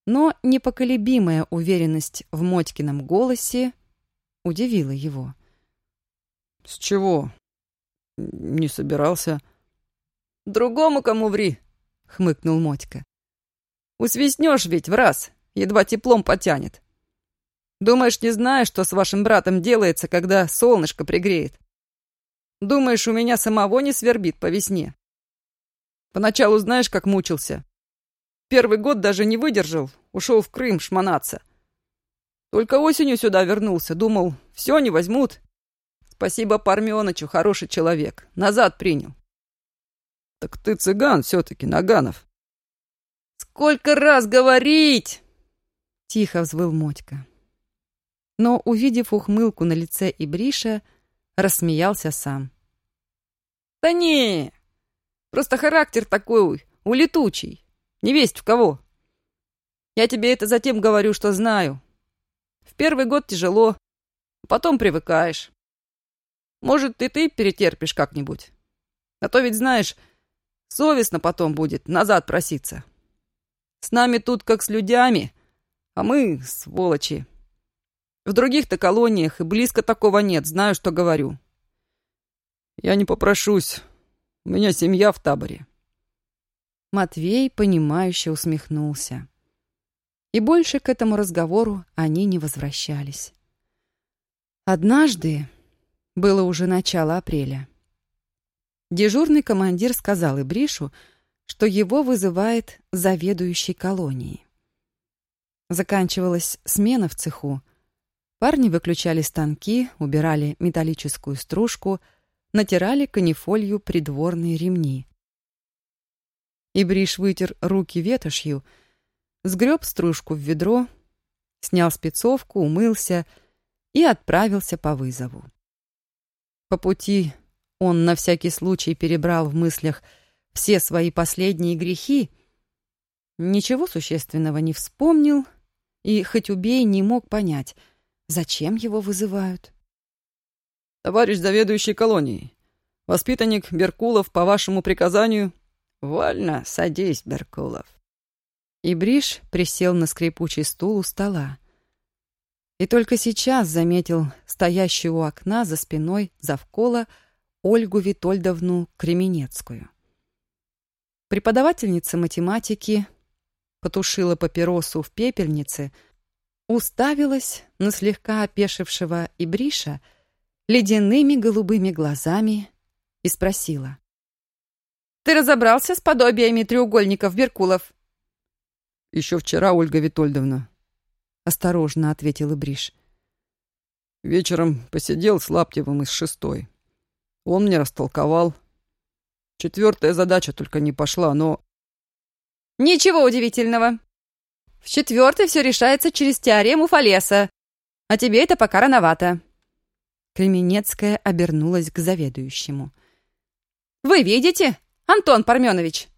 Но непоколебимая уверенность в Мотькином голосе удивила его. «С чего? Не собирался». «Другому кому ври», — хмыкнул Мотька. «Усвистнешь ведь в раз, едва теплом потянет. Думаешь, не знаешь, что с вашим братом делается, когда солнышко пригреет? Думаешь, у меня самого не свербит по весне?» Поначалу знаешь, как мучился. Первый год даже не выдержал, ушел в Крым шмонаться. Только осенью сюда вернулся, думал, все, не возьмут. Спасибо Парменычу, хороший человек, назад принял. Так ты цыган все-таки, Наганов. Сколько раз говорить! Тихо взвыл Мотька. Но, увидев ухмылку на лице Ибриша, рассмеялся сам. «Да не, Просто характер такой улетучий. Не весть в кого. Я тебе это затем говорю, что знаю. В первый год тяжело, потом привыкаешь. Может, и ты перетерпишь как-нибудь. А то ведь, знаешь, совестно потом будет назад проситься. С нами тут как с людьми, а мы сволочи. В других-то колониях и близко такого нет, знаю, что говорю. Я не попрошусь, у меня семья в таборе». Матвей, понимающе усмехнулся. И больше к этому разговору они не возвращались. Однажды, было уже начало апреля, дежурный командир сказал Ибришу, что его вызывает заведующий колонией. Заканчивалась смена в цеху. Парни выключали станки, убирали металлическую стружку — натирали канифолью придворные ремни. Ибриш вытер руки ветошью, сгреб стружку в ведро, снял спецовку, умылся и отправился по вызову. По пути он на всякий случай перебрал в мыслях все свои последние грехи, ничего существенного не вспомнил и, хоть убей, не мог понять, зачем его вызывают. «Товарищ заведующий колонией, воспитанник Беркулов по вашему приказанию «Вольно, садись, Беркулов». И Бриш присел на скрипучий стул у стола. И только сейчас заметил стоящую у окна за спиной завкола Ольгу Витольдовну Кременецкую. Преподавательница математики потушила папиросу в пепельнице, уставилась на слегка опешившего Ибриша ледяными голубыми глазами и спросила. «Ты разобрался с подобиями треугольников Беркулов?» «Еще вчера, Ольга Витольдовна», — осторожно ответил Ибриш. «Вечером посидел с Лаптевым из шестой. Он мне растолковал. Четвертая задача только не пошла, но Ничего удивительного. В четвертой все решается через теорему Фалеса, а тебе это пока рановато. Кременецкая обернулась к заведующему. Вы видите, Антон Парменович?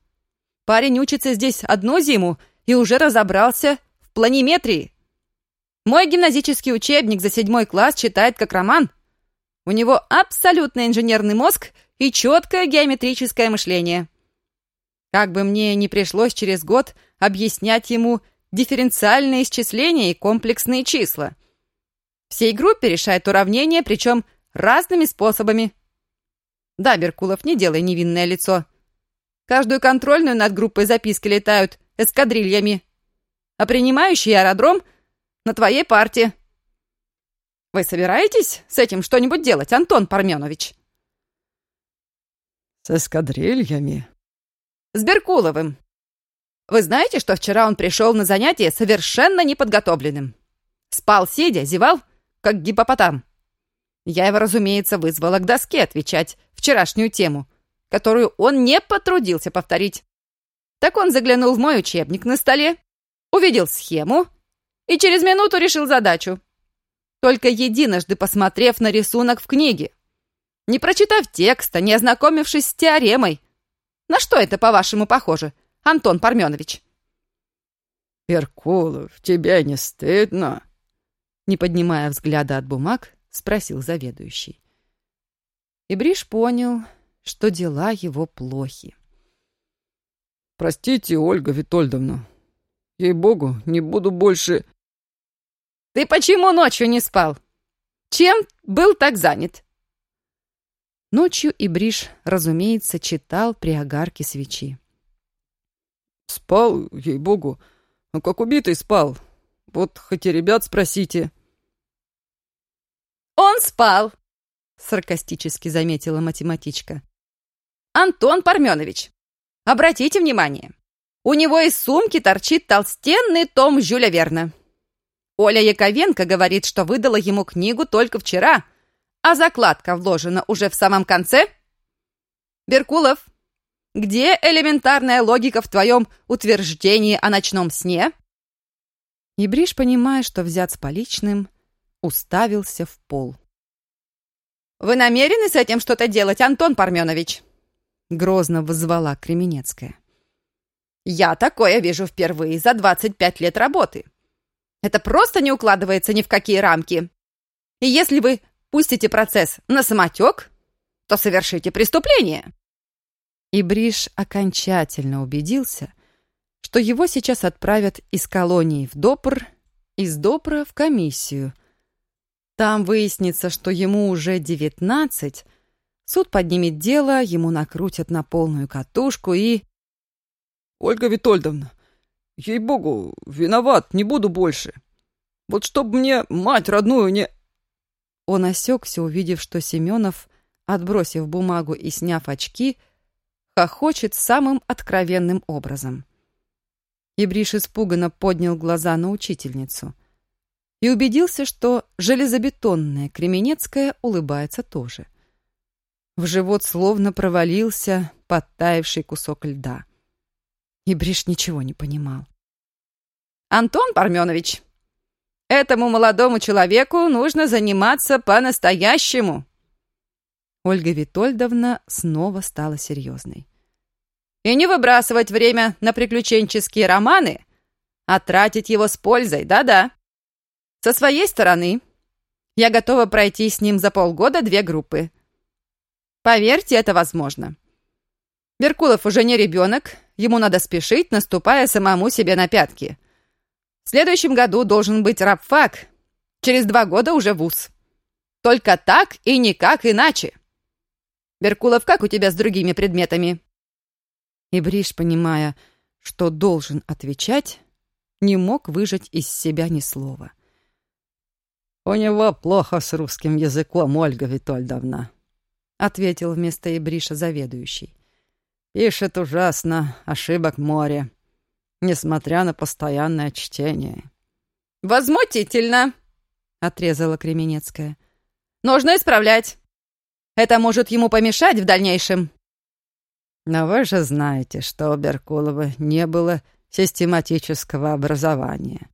Парень учится здесь одну зиму и уже разобрался в планиметрии. Мой гимназический учебник за седьмой класс читает как роман. У него абсолютно инженерный мозг и четкое геометрическое мышление. Как бы мне не пришлось через год объяснять ему дифференциальные исчисления и комплексные числа. Всей группе решает уравнения, причем разными способами. Да, Беркулов, не делай невинное лицо. Каждую контрольную над группой записки летают эскадрильями. А принимающий аэродром на твоей парте. Вы собираетесь с этим что-нибудь делать, Антон Парменович? С эскадрильями? С Беркуловым. Вы знаете, что вчера он пришел на занятие совершенно неподготовленным? Спал сидя, зевал, как гипопотам. Я его, разумеется, вызвала к доске отвечать вчерашнюю тему, которую он не потрудился повторить. Так он заглянул в мой учебник на столе, увидел схему и через минуту решил задачу. Только единожды посмотрев на рисунок в книге. Не прочитав текста, не ознакомившись с теоремой, на что это, по-вашему, похоже, Антон Парменович?» «Перкулов, тебе не стыдно?» Не поднимая взгляда от бумаг, спросил заведующий. И Бриш понял, что дела его плохи. «Простите, Ольга Витольдовна. Ей-богу, не буду больше...» «Ты почему ночью не спал? Чем был так занят?» Ночью Ибриш, разумеется, читал при огарке свечи. «Спал, ей-богу, ну как убитый спал. Вот хоть и ребят спросите». «Он спал», — саркастически заметила математичка. «Антон Парменович, обратите внимание, у него из сумки торчит толстенный том Жюля Верна. Оля Яковенко говорит, что выдала ему книгу только вчера, а закладка вложена уже в самом конце? Беркулов, где элементарная логика в твоем утверждении о ночном сне? И Бриш, понимая, что взят с поличным, уставился в пол. «Вы намерены с этим что-то делать, Антон Парменович?» Грозно вызвала Кременецкая. «Я такое вижу впервые за 25 лет работы. Это просто не укладывается ни в какие рамки. И если вы пустите процесс на самотек, то совершите преступление». И Бриш окончательно убедился, что его сейчас отправят из колонии в Допр, из Допра в комиссию. Там выяснится, что ему уже девятнадцать, суд поднимет дело, ему накрутят на полную катушку и... «Ольга Витольдовна, ей-богу, виноват, не буду больше. Вот чтоб мне мать родную не...» Он осекся, увидев, что Семенов, отбросив бумагу и сняв очки, хохочет самым откровенным образом. Ибриш испуганно поднял глаза на учительницу и убедился, что железобетонная Кременецкая улыбается тоже. В живот словно провалился подтаявший кусок льда. Ибриш ничего не понимал. «Антон Парменович, Этому молодому человеку нужно заниматься по-настоящему. Ольга Витольдовна снова стала серьезной. И не выбрасывать время на приключенческие романы, а тратить его с пользой, да-да. Со своей стороны, я готова пройти с ним за полгода две группы. Поверьте, это возможно. Беркулов уже не ребенок, ему надо спешить, наступая самому себе на пятки. В следующем году должен быть рабфак, через два года уже вуз. Только так и никак иначе. Беркулов, как у тебя с другими предметами?» И Бриш, понимая, что должен отвечать, не мог выжать из себя ни слова. «У него плохо с русским языком, Ольга Витольдовна», — ответил вместо Ибриша заведующий. «Пишет ужасно, ошибок море, несмотря на постоянное чтение». «Возмутительно!» — отрезала Кременецкая. «Нужно исправлять. Это может ему помешать в дальнейшем». «Но вы же знаете, что у Беркулова не было систематического образования».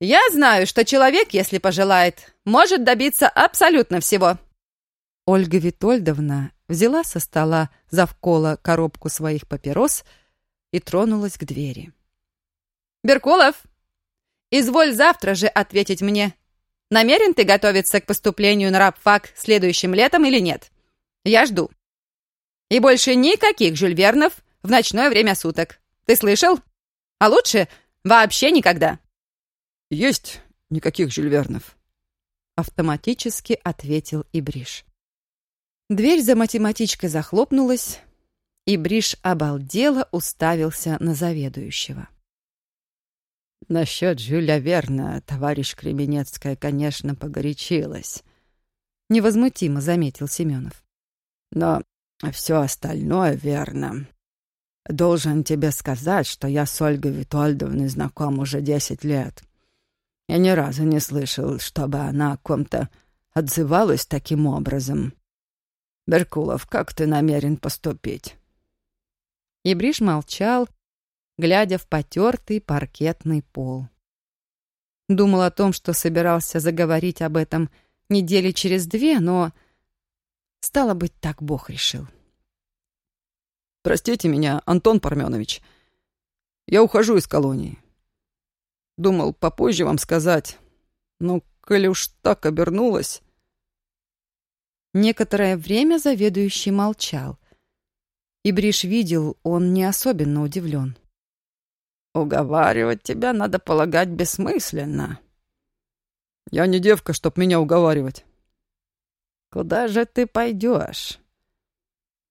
«Я знаю, что человек, если пожелает, может добиться абсолютно всего». Ольга Витольдовна взяла со стола завкола коробку своих папирос и тронулась к двери. «Беркулов, изволь завтра же ответить мне, намерен ты готовиться к поступлению на рабфак следующим летом или нет? Я жду. И больше никаких жюльвернов в ночное время суток. Ты слышал? А лучше вообще никогда. Есть никаких жюльвернов. Автоматически ответил Ибриш. Дверь за математичкой захлопнулась, и Бриш обалдело уставился на заведующего. Насчет Жюля Верна товарищ Кременецкая, конечно, погорячилась. Невозмутимо заметил Семенов. Но все остальное верно. Должен тебе сказать, что я с Ольгой Витольдовной знаком уже десять лет. Я ни разу не слышал, чтобы она о ком-то отзывалась таким образом. Беркулов, как ты намерен поступить?» Ибриш молчал, глядя в потертый паркетный пол. Думал о том, что собирался заговорить об этом недели через две, но, стало быть, так Бог решил. «Простите меня, Антон Парменович. Я ухожу из колонии. Думал попозже вам сказать. Но, коли уж так обернулось...» Некоторое время заведующий молчал. И Бриш видел, он не особенно удивлен. «Уговаривать тебя, надо полагать, бессмысленно». «Я не девка, чтоб меня уговаривать». «Куда же ты пойдешь?»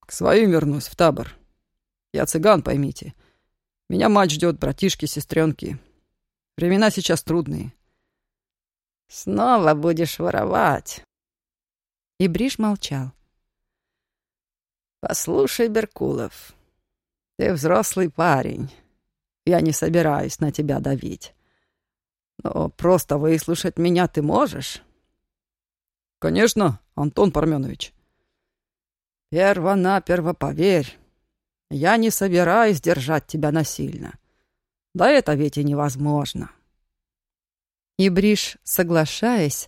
«К своим вернусь, в табор. Я цыган, поймите. Меня мать ждет, братишки, сестренки. Времена сейчас трудные». «Снова будешь воровать». И Бриш молчал. «Послушай, Беркулов, ты взрослый парень». Я не собираюсь на тебя давить. Но просто выслушать меня ты можешь?» «Конечно, Антон Парменович». «Перво-наперво поверь, я не собираюсь держать тебя насильно. Да это ведь и невозможно». И Бриш, соглашаясь,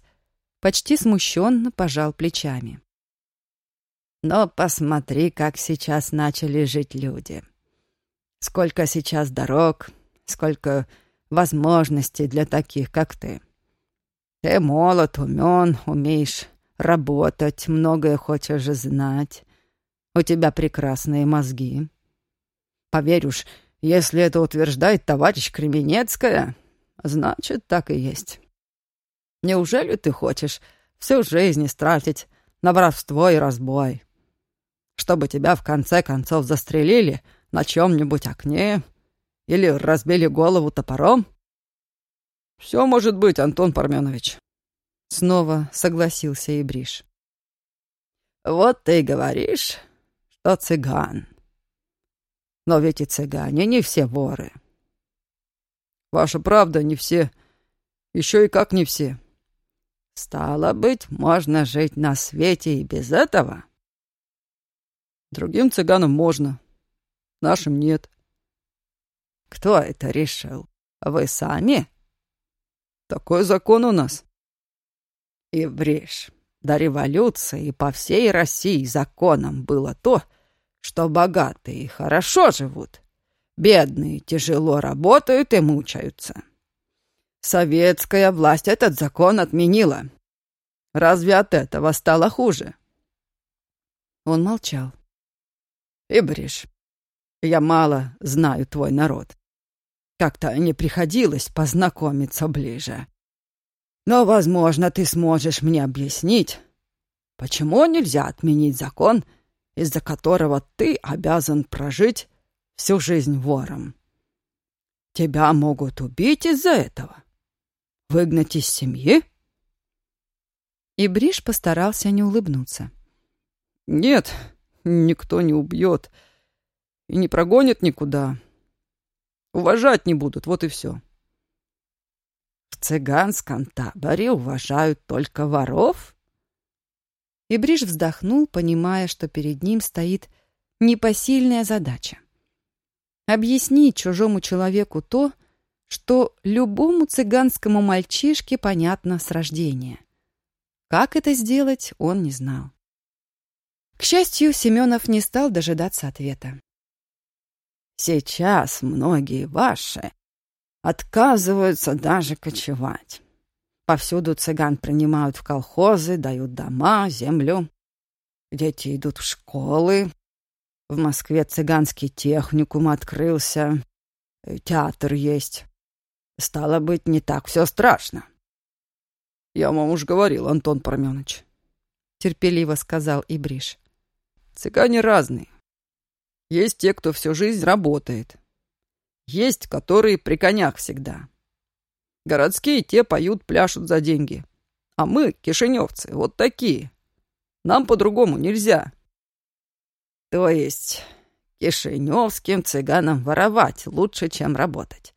почти смущенно пожал плечами. «Но посмотри, как сейчас начали жить люди. Сколько сейчас дорог, сколько возможностей для таких, как ты. Ты молод, умен, умеешь работать, многое хочешь знать. У тебя прекрасные мозги. Поверь уж, если это утверждает товарищ Кременецкая, значит, так и есть. Неужели ты хочешь всю жизнь истратить на воровство и разбой? Чтобы тебя в конце концов застрелили — на чем-нибудь окне или разбили голову топором? Все может быть, Антон Парменович. Снова согласился Ибриш. Вот ты и говоришь, что цыган. Но ведь и цыгане не все воры. Ваша правда, не все. Еще и как не все. Стало быть, можно жить на свете и без этого? Другим цыганам можно, нашим нет. Кто это решил? Вы сами? Такой закон у нас. И врешь. До революции по всей России законом было то, что богатые хорошо живут, бедные тяжело работают и мучаются. Советская власть этот закон отменила. Разве от этого стало хуже? Он молчал. И брешь. Я мало знаю твой народ. Как-то не приходилось познакомиться ближе. Но, возможно, ты сможешь мне объяснить, почему нельзя отменить закон, из-за которого ты обязан прожить всю жизнь вором. Тебя могут убить из-за этого. Выгнать из семьи? И Бриш постарался не улыбнуться. Нет, никто не убьет и не прогонит никуда. Уважать не будут, вот и все. В цыганском таборе уважают только воров? И вздохнул, понимая, что перед ним стоит непосильная задача. Объяснить чужому человеку то, что любому цыганскому мальчишке понятно с рождения. Как это сделать, он не знал. К счастью, Семенов не стал дожидаться ответа. Сейчас многие ваши отказываются даже кочевать. Повсюду цыган принимают в колхозы, дают дома, землю. Дети идут в школы. В Москве цыганский техникум открылся. Театр есть. Стало быть, не так все страшно. Я вам уж говорил, Антон Парменович. Терпеливо сказал Ибриш. Цыгане разные. Есть те, кто всю жизнь работает. Есть, которые при конях всегда. Городские те поют, пляшут за деньги. А мы, кишиневцы, вот такие. Нам по-другому нельзя. То есть кишиневским цыганам воровать лучше, чем работать.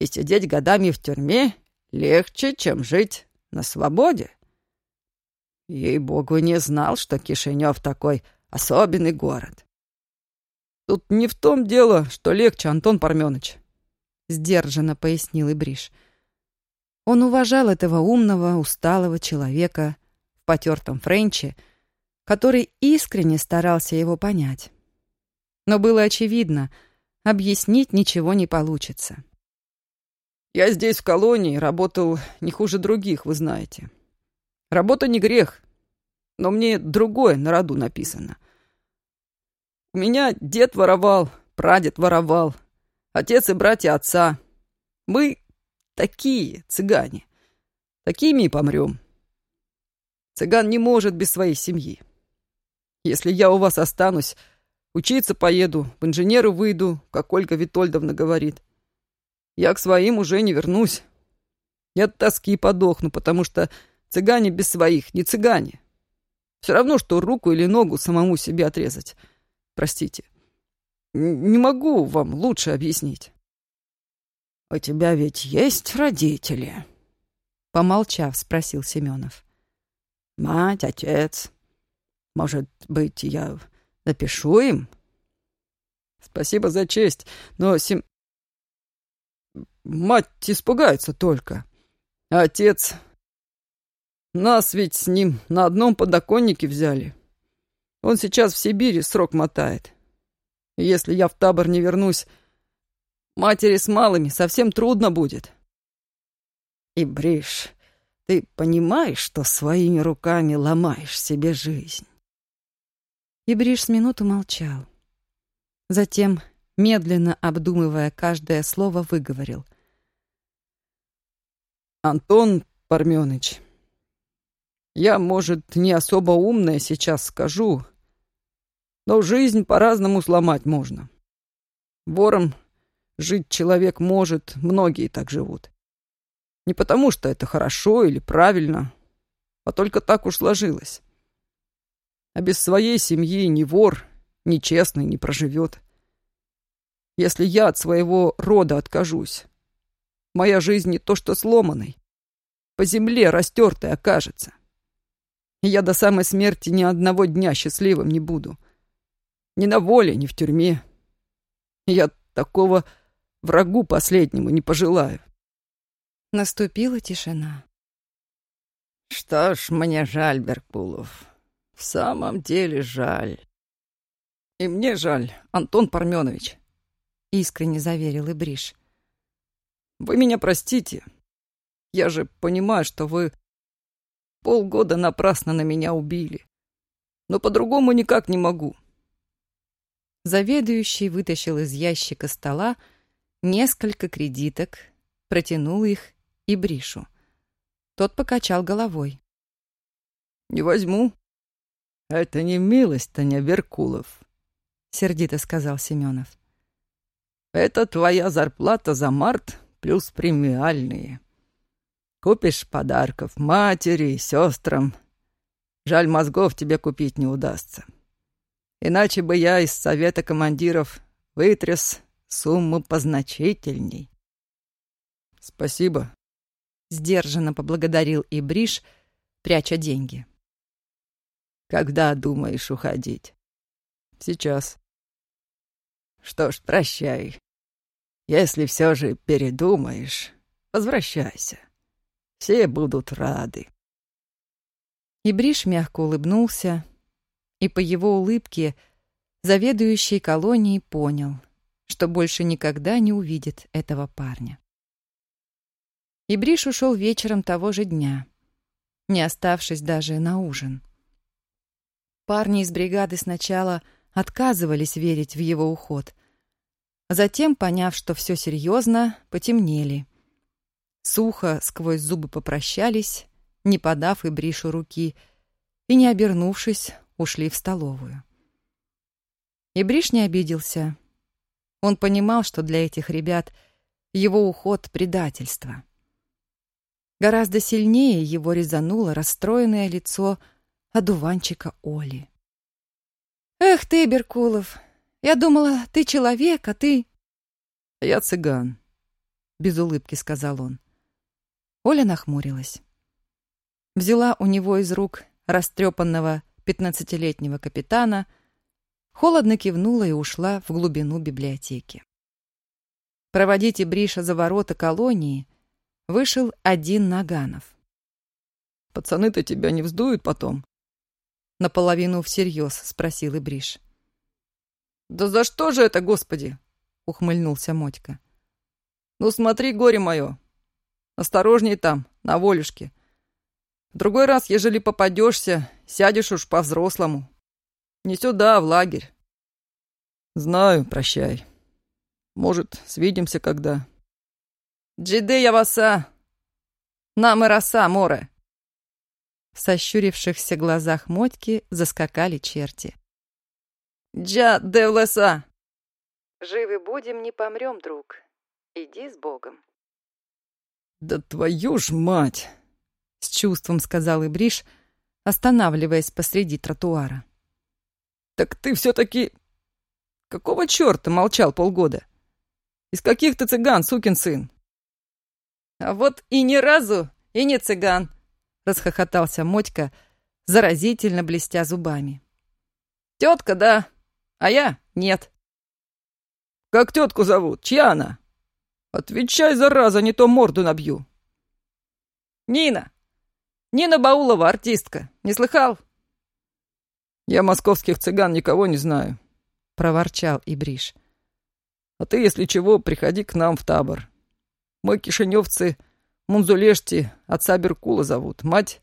И сидеть годами в тюрьме легче, чем жить на свободе. Ей-богу, не знал, что Кишинев такой особенный город. Тут не в том дело, что легче, Антон Парменыч. Сдержанно пояснил Ибриш. Он уважал этого умного, усталого человека в потертом френче, который искренне старался его понять. Но было очевидно, объяснить ничего не получится. «Я здесь, в колонии, работал не хуже других, вы знаете. Работа не грех, но мне другое на роду написано — у меня дед воровал, прадед воровал, отец и братья отца. Мы такие цыгане. Такими и помрем. Цыган не может без своей семьи. Если я у вас останусь, учиться поеду, в инженеры выйду, как Ольга Витольдовна говорит. Я к своим уже не вернусь. Я от тоски подохну, потому что цыгане без своих не цыгане. Все равно, что руку или ногу самому себе отрезать. Простите. Не могу вам лучше объяснить. У тебя ведь есть родители? Помолчав, спросил Семенов. Мать, отец. Может быть, я напишу им? Спасибо за честь, но Сем... Мать испугается только. А отец... Нас ведь с ним на одном подоконнике взяли. Он сейчас в Сибири срок мотает. Если я в табор не вернусь, матери с малыми совсем трудно будет. И Бриш, ты понимаешь, что своими руками ломаешь себе жизнь? И Бриш с минуту молчал. Затем, медленно обдумывая каждое слово, выговорил. «Антон Парменыч, я, может, не особо умная сейчас скажу, но жизнь по-разному сломать можно. Вором жить человек может, многие так живут. Не потому, что это хорошо или правильно, а только так уж сложилось. А без своей семьи ни вор, ни честный не проживет. Если я от своего рода откажусь, моя жизнь не то что сломанной, по земле растертой окажется. И я до самой смерти ни одного дня счастливым не буду. Ни на воле, ни в тюрьме. Я такого врагу последнему не пожелаю. Наступила тишина. Что ж, мне жаль, Беркулов. В самом деле жаль. И мне жаль, Антон Парменович. Искренне заверил Ибриш. Вы меня простите. Я же понимаю, что вы полгода напрасно на меня убили. Но по-другому никак не могу. Заведующий вытащил из ящика стола несколько кредиток, протянул их и Бришу. Тот покачал головой. «Не возьму. Это не милость, Таня Веркулов», — сердито сказал Семенов. «Это твоя зарплата за март плюс премиальные. Купишь подарков матери и сестрам. Жаль, мозгов тебе купить не удастся. Иначе бы я из совета командиров вытряс сумму позначительней. Спасибо. Сдержанно поблагодарил и Бриш, пряча деньги. Когда думаешь уходить? Сейчас. Что ж, прощай. Если все же передумаешь, возвращайся. Все будут рады. И Бриш мягко улыбнулся, и по его улыбке заведующий колонией понял, что больше никогда не увидит этого парня. И Бриш ушел вечером того же дня, не оставшись даже на ужин. Парни из бригады сначала отказывались верить в его уход, а затем, поняв, что все серьезно, потемнели. Сухо сквозь зубы попрощались, не подав и Бришу руки, и, не обернувшись, ушли в столовую. И Бриш не обиделся. Он понимал, что для этих ребят его уход — предательство. Гораздо сильнее его резануло расстроенное лицо одуванчика Оли. «Эх ты, Беркулов, я думала, ты человек, а ты...» «Я цыган», — без улыбки сказал он. Оля нахмурилась. Взяла у него из рук растрепанного пятнадцатилетнего капитана, холодно кивнула и ушла в глубину библиотеки. Проводить Бриша за ворота колонии вышел один Наганов. «Пацаны-то тебя не вздуют потом?» Наполовину всерьез спросил Ибриш. «Да за что же это, господи?» — ухмыльнулся Мотька. «Ну смотри, горе мое. Осторожней там, на волюшке. Другой раз, ежели попадешься, сядешь уж по-взрослому. Не сюда, а в лагерь. Знаю, прощай. Может, свидимся когда. Джиде я васа. Нам и роса, море. В сощурившихся глазах Мотьки заскакали черти. «Джа де леса!» «Живы будем, не помрем, друг. Иди с Богом». «Да твою ж мать!» С чувством сказал Ибриш, останавливаясь посреди тротуара. Так ты все-таки... Какого черта молчал полгода? Из каких ты цыган, сукин сын? А вот и ни разу, и не цыган, расхохотался Мотька, заразительно блестя зубами. Тетка, да, а я нет. Как тетку зовут? Чья она? Отвечай, зараза, не то морду набью. Нина. Нина Баулова, артистка. Не слыхал? Я московских цыган никого не знаю, проворчал Ибриш. А ты, если чего, приходи к нам в табор. Мы кишиневцы Мунзулешти отца Беркула зовут, мать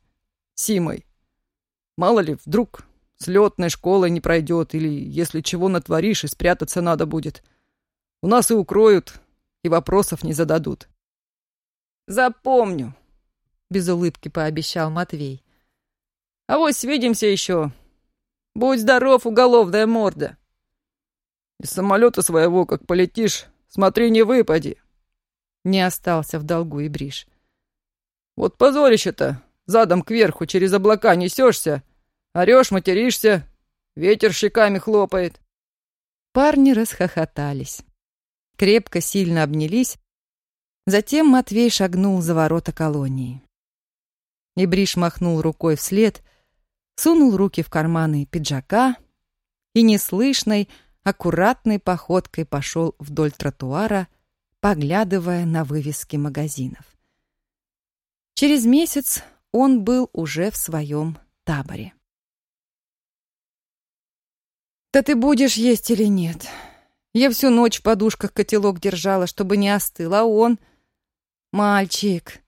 Симой. Мало ли, вдруг с летной школы не пройдет, или если чего натворишь, и спрятаться надо будет. У нас и укроют, и вопросов не зададут. Запомню, без улыбки пообещал Матвей. А вот свидимся еще. Будь здоров, уголовная морда. Из самолета своего, как полетишь, смотри, не выпади. Не остался в долгу и бришь. Вот позорище-то, задом кверху через облака несешься, орешь, материшься, ветер щеками хлопает. Парни расхохотались. Крепко, сильно обнялись. Затем Матвей шагнул за ворота колонии. И Бриш махнул рукой вслед, сунул руки в карманы пиджака и неслышной, аккуратной походкой пошел вдоль тротуара, поглядывая на вывески магазинов. Через месяц он был уже в своем таборе. «Да ты будешь есть или нет? Я всю ночь в подушках котелок держала, чтобы не остыл, а он...» «Мальчик,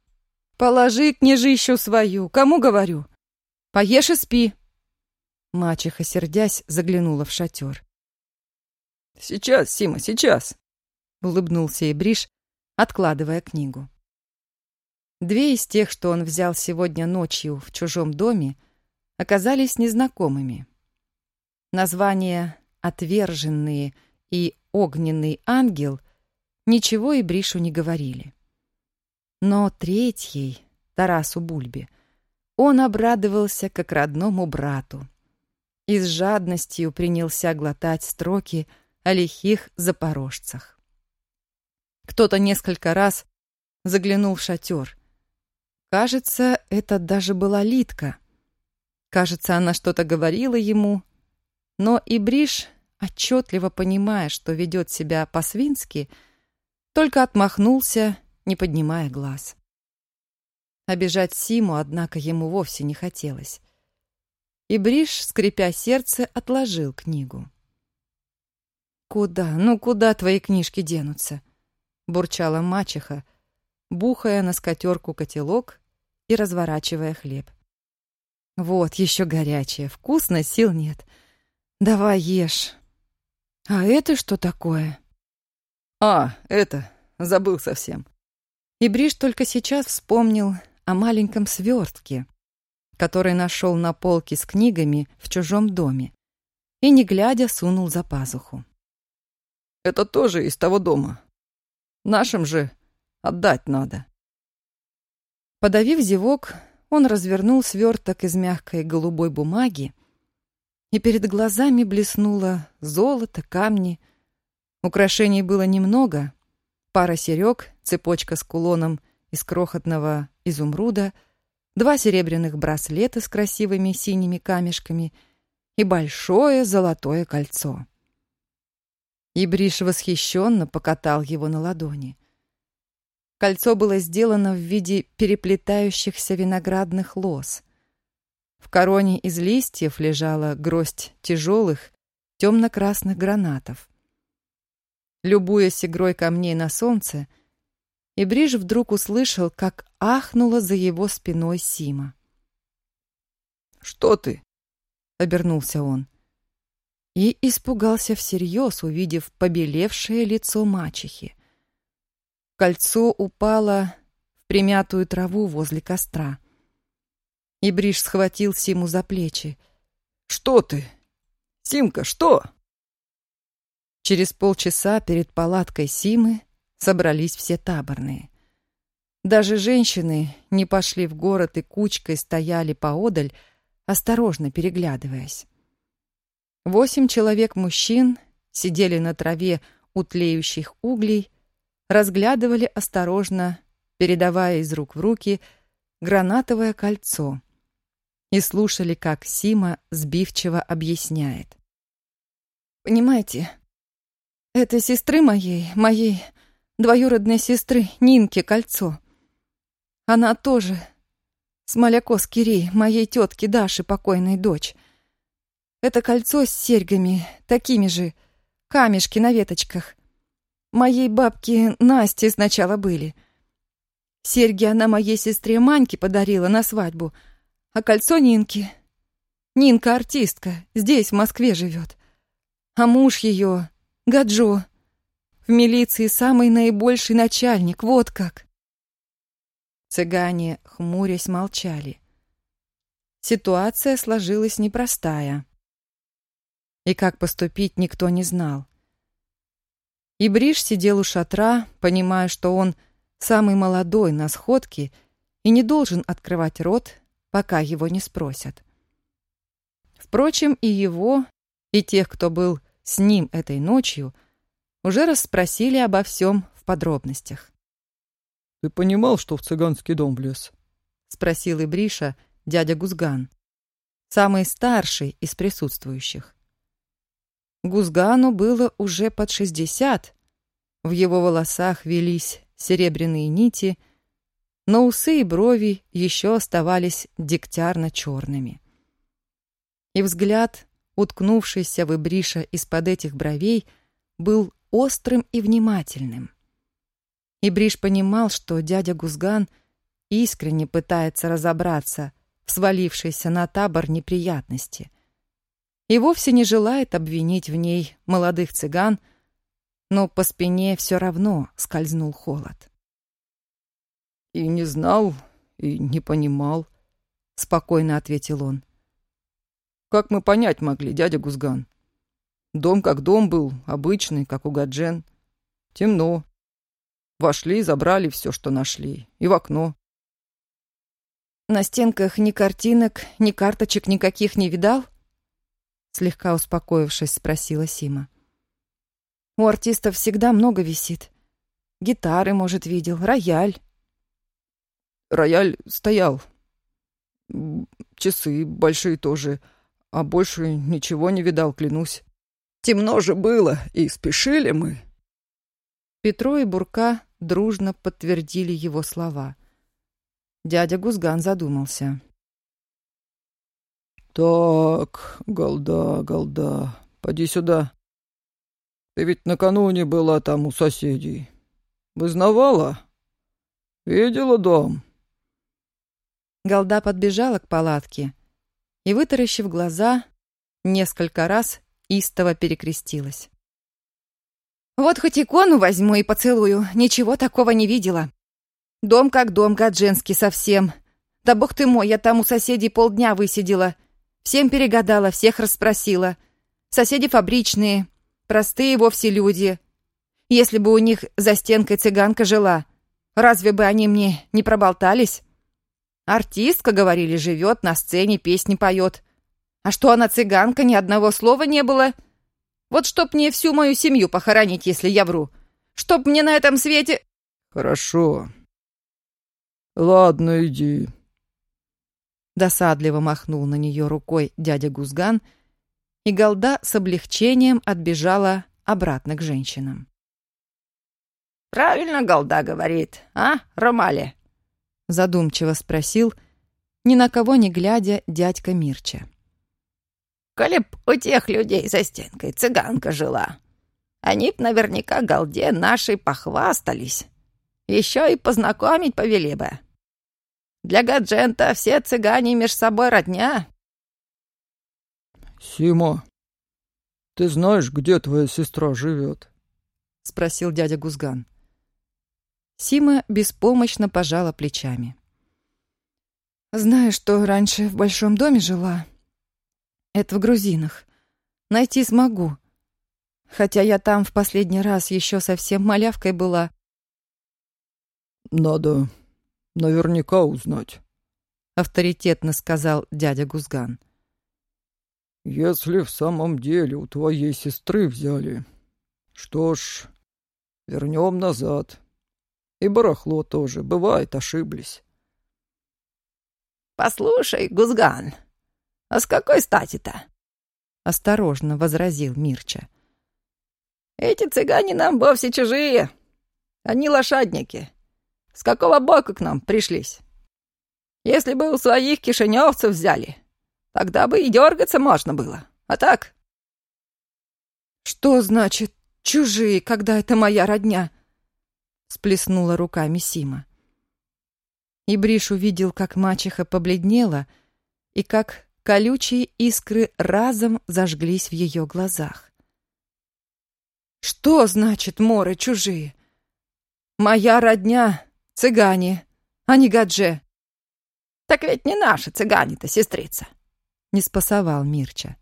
Положи княжищу свою, кому говорю? Поешь и спи. Мачеха, сердясь, заглянула в шатер. Сейчас, Сима, сейчас!» — улыбнулся Ибриш, откладывая книгу. Две из тех, что он взял сегодня ночью в чужом доме, оказались незнакомыми. Названия «Отверженные» и «Огненный ангел» ничего и Бришу не говорили. Но третьей, Тарасу Бульбе, он обрадовался как родному брату и с жадностью принялся глотать строки о лихих запорожцах. Кто-то несколько раз заглянул в шатер. Кажется, это даже была Литка. Кажется, она что-то говорила ему, но и Бриш, отчетливо понимая, что ведет себя по-свински, только отмахнулся, не поднимая глаз. Обижать Симу, однако, ему вовсе не хотелось. И Бриш, скрипя сердце, отложил книгу. «Куда? Ну куда твои книжки денутся?» — бурчала мачеха, бухая на скатерку котелок и разворачивая хлеб. «Вот, еще горячее, вкусно, сил нет. Давай ешь. А это что такое?» «А, это, забыл совсем». И Бриш только сейчас вспомнил о маленьком свертке, который нашел на полке с книгами в чужом доме, и, не глядя, сунул за пазуху. Это тоже из того дома. Нашим же отдать надо. Подавив зевок, он развернул сверток из мягкой голубой бумаги, и перед глазами блеснуло золото, камни. Украшений было немного. Пара серег, цепочка с кулоном из крохотного изумруда, два серебряных браслета с красивыми синими камешками и большое золотое кольцо. И Бриш восхищенно покатал его на ладони. Кольцо было сделано в виде переплетающихся виноградных лоз. В короне из листьев лежала гроздь тяжелых, темно-красных гранатов. Любуясь игрой камней на солнце, Ибриш вдруг услышал, как ахнула за его спиной Сима. «Что ты?» — обернулся он и испугался всерьез, увидев побелевшее лицо мачехи. Кольцо упало в примятую траву возле костра. И Бриш схватил Симу за плечи. «Что ты? Симка, что?» Через полчаса перед палаткой Симы собрались все таборные. Даже женщины не пошли в город и кучкой стояли поодаль, осторожно переглядываясь. Восемь человек-мужчин сидели на траве у тлеющих углей, разглядывали осторожно, передавая из рук в руки, гранатовое кольцо и слушали, как Сима сбивчиво объясняет. «Понимаете, это сестры моей, моей двоюродной сестры Нинки кольцо. Она тоже с Малякос Кирей, моей тетки Даши, покойной дочь. Это кольцо с серьгами, такими же, камешки на веточках. Моей бабке Насте сначала были. Серьги она моей сестре Маньке подарила на свадьбу, а кольцо Нинке. Нинка артистка, здесь, в Москве живет. А муж ее, Гаджо, в милиции самый наибольший начальник, вот как. Цыгане, хмурясь, молчали. Ситуация сложилась непростая и как поступить никто не знал. И Бриш сидел у шатра, понимая, что он самый молодой на сходке и не должен открывать рот, пока его не спросят. Впрочем, и его, и тех, кто был с ним этой ночью, уже расспросили обо всем в подробностях. «Ты понимал, что в цыганский дом влез?» — спросил Ибриша дядя Гузган, самый старший из присутствующих. Гузгану было уже под шестьдесят. В его волосах велись серебряные нити, но усы и брови еще оставались дегтярно-черными. И взгляд, уткнувшийся в Ибриша из-под этих бровей, был острым и внимательным. Ибриш понимал, что дядя Гузган искренне пытается разобраться в свалившейся на табор неприятности — и вовсе не желает обвинить в ней молодых цыган, но по спине все равно скользнул холод. «И не знал, и не понимал», — спокойно ответил он. «Как мы понять могли, дядя Гузган? Дом как дом был, обычный, как у Гаджен. Темно. Вошли, забрали все, что нашли, и в окно. На стенках ни картинок, ни карточек никаких не видал? Слегка успокоившись, спросила Сима. У артистов всегда много висит. Гитары, может, видел, рояль. Рояль стоял. Часы большие тоже, а больше ничего не видал, клянусь. Темно же было, и спешили мы. Петро и Бурка дружно подтвердили его слова. Дядя Гузган задумался. «Так, голда, голда, поди сюда. Ты ведь накануне была там у соседей. Вызнавала? Видела дом?» Голда подбежала к палатке и, вытаращив глаза, несколько раз истово перекрестилась. «Вот хоть икону возьму и поцелую, ничего такого не видела. Дом как дом, гадженский совсем. Да бог ты мой, я там у соседей полдня высидела. Всем перегадала, всех расспросила. Соседи фабричные, простые вовсе люди. Если бы у них за стенкой цыганка жила, разве бы они мне не проболтались? Артистка, говорили, живет, на сцене песни поет. А что она цыганка, ни одного слова не было. Вот чтоб мне всю мою семью похоронить, если я вру. Чтоб мне на этом свете... Хорошо, «Ладно, иди». Досадливо махнул на нее рукой дядя Гузган, и голда с облегчением отбежала обратно к женщинам. «Правильно голда говорит, а, Ромале?» Задумчиво спросил, ни на кого не глядя, дядька Мирча. «Коли б у тех людей за стенкой цыганка жила, они б наверняка голде нашей похвастались. Еще и познакомить повели бы. Для Гаджента все цыгане меж собой родня. «Сима, ты знаешь, где твоя сестра живет?» — спросил дядя Гузган. Сима беспомощно пожала плечами. «Знаю, что раньше в большом доме жила. Это в Грузинах. Найти смогу. Хотя я там в последний раз еще совсем малявкой была. «Надо наверняка узнать», — авторитетно сказал дядя Гузган. «Если в самом деле у твоей сестры взяли, что ж, вернем назад. И барахло тоже, бывает, ошиблись». «Послушай, Гузган, а с какой стати-то?» — осторожно возразил Мирча. «Эти цыгане нам вовсе чужие. Они лошадники. С какого бока к нам пришлись? Если бы у своих кишиневцев взяли, тогда бы и дергаться можно было. А так...» «Что значит «чужие», когда это моя родня?» Сплеснула руками Сима. И Бриш увидел, как мачеха побледнела и как колючие искры разом зажглись в ее глазах. «Что значит, моры чужие? Моя родня Цыгане, а не гадже. Так ведь не наши цыгане-то, сестрица. Не спасовал Мирча.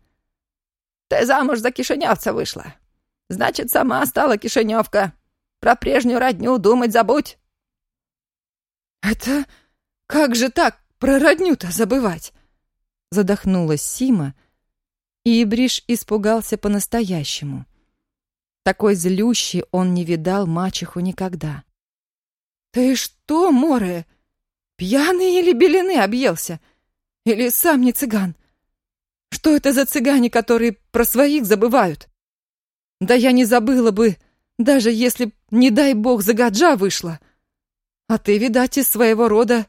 Ты замуж за кишиневца вышла. Значит, сама стала кишиневка. Про прежнюю родню думать забудь. Это как же так про родню-то забывать? Задохнулась Сима, и Ибриш испугался по-настоящему. Такой злющий он не видал мачеху никогда. «Ты что, Море, пьяный или белины объелся? Или сам не цыган? Что это за цыгане, которые про своих забывают? Да я не забыла бы, даже если, не дай бог, за гаджа вышла. А ты, видать, из своего рода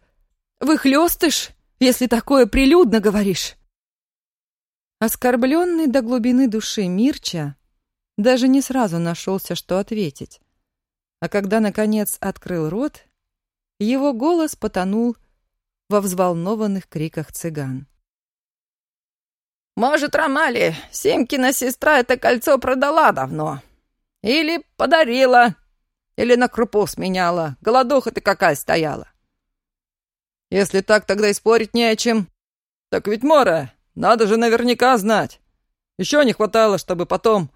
выхлёстышь, если такое прилюдно говоришь». Оскорбленный до глубины души Мирча даже не сразу нашелся, что ответить. А когда, наконец, открыл рот, его голос потонул во взволнованных криках цыган. «Может, Ромали, Симкина сестра это кольцо продала давно. Или подарила, или на крупу сменяла. Голодуха ты какая стояла. Если так, тогда и спорить не о чем. Так ведь, Мора, надо же наверняка знать. Еще не хватало, чтобы потом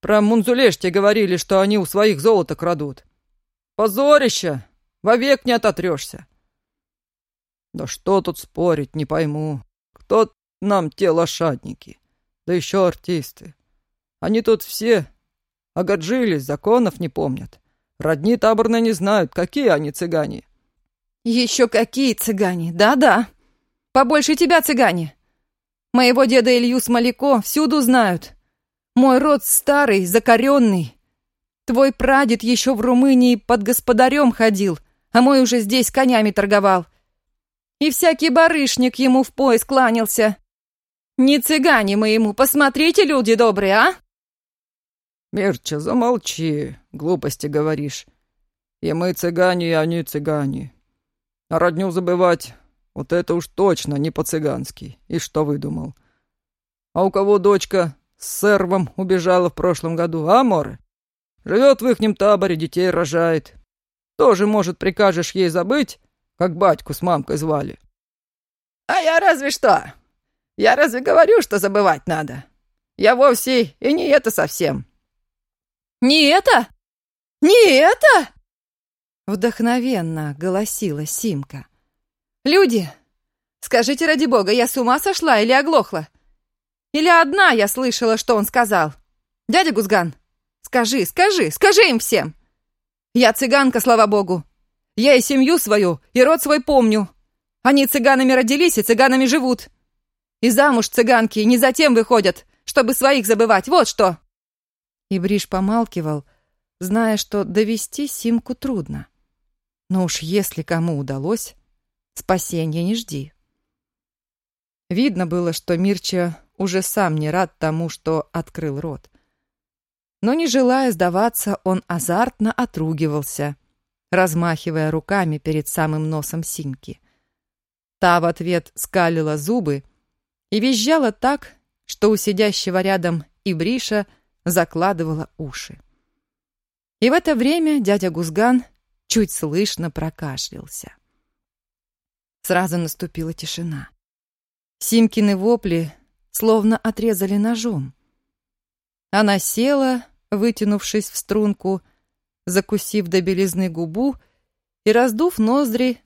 про Мунзулешти говорили, что они у своих золото крадут. Позорище! Вовек не ототрешься. Да что тут спорить, не пойму. Кто нам те лошадники? Да еще артисты. Они тут все огаджились, законов не помнят. Родни таборно не знают, какие они цыгане. Еще какие цыгане, да-да. Побольше тебя цыгане. Моего деда Илью Смоляко всюду знают. Мой род старый, закоренный. Твой прадед еще в Румынии под господарем ходил, а мой уже здесь конями торговал. И всякий барышник ему в пояс кланялся. Не цыгане мы ему, посмотрите, люди добрые, а? Мерча, замолчи, глупости говоришь. И мы цыгане, и они цыгане. А родню забывать, вот это уж точно не по-цыгански. И что выдумал? А у кого дочка с сервом убежала в прошлом году, а, Море? Живет в ихнем таборе, детей рожает. Тоже, может, прикажешь ей забыть, как батьку с мамкой звали? А я разве что? Я разве говорю, что забывать надо? Я вовсе и не это совсем. Не это? Не это? Вдохновенно голосила Симка. «Люди, скажите ради бога, я с ума сошла или оглохла? Или одна я слышала, что он сказал? Дядя Гузган, скажи, скажи, скажи им всем! Я цыганка, слава богу, я и семью свою, и род свой помню. Они цыганами родились и цыганами живут. И замуж цыганки не затем выходят, чтобы своих забывать, вот что!» И Бриш помалкивал, зная, что довести Симку трудно. Но уж если кому удалось, спасения не жди. Видно было, что Мирча уже сам не рад тому, что открыл рот. Но не желая сдаваться, он азартно отругивался — размахивая руками перед самым носом Симки. Та в ответ скалила зубы и визжала так, что у сидящего рядом Ибриша закладывала уши. И в это время дядя Гузган чуть слышно прокашлялся. Сразу наступила тишина. Симкины вопли словно отрезали ножом. Она села, вытянувшись в струнку, закусив до белизны губу и раздув ноздри,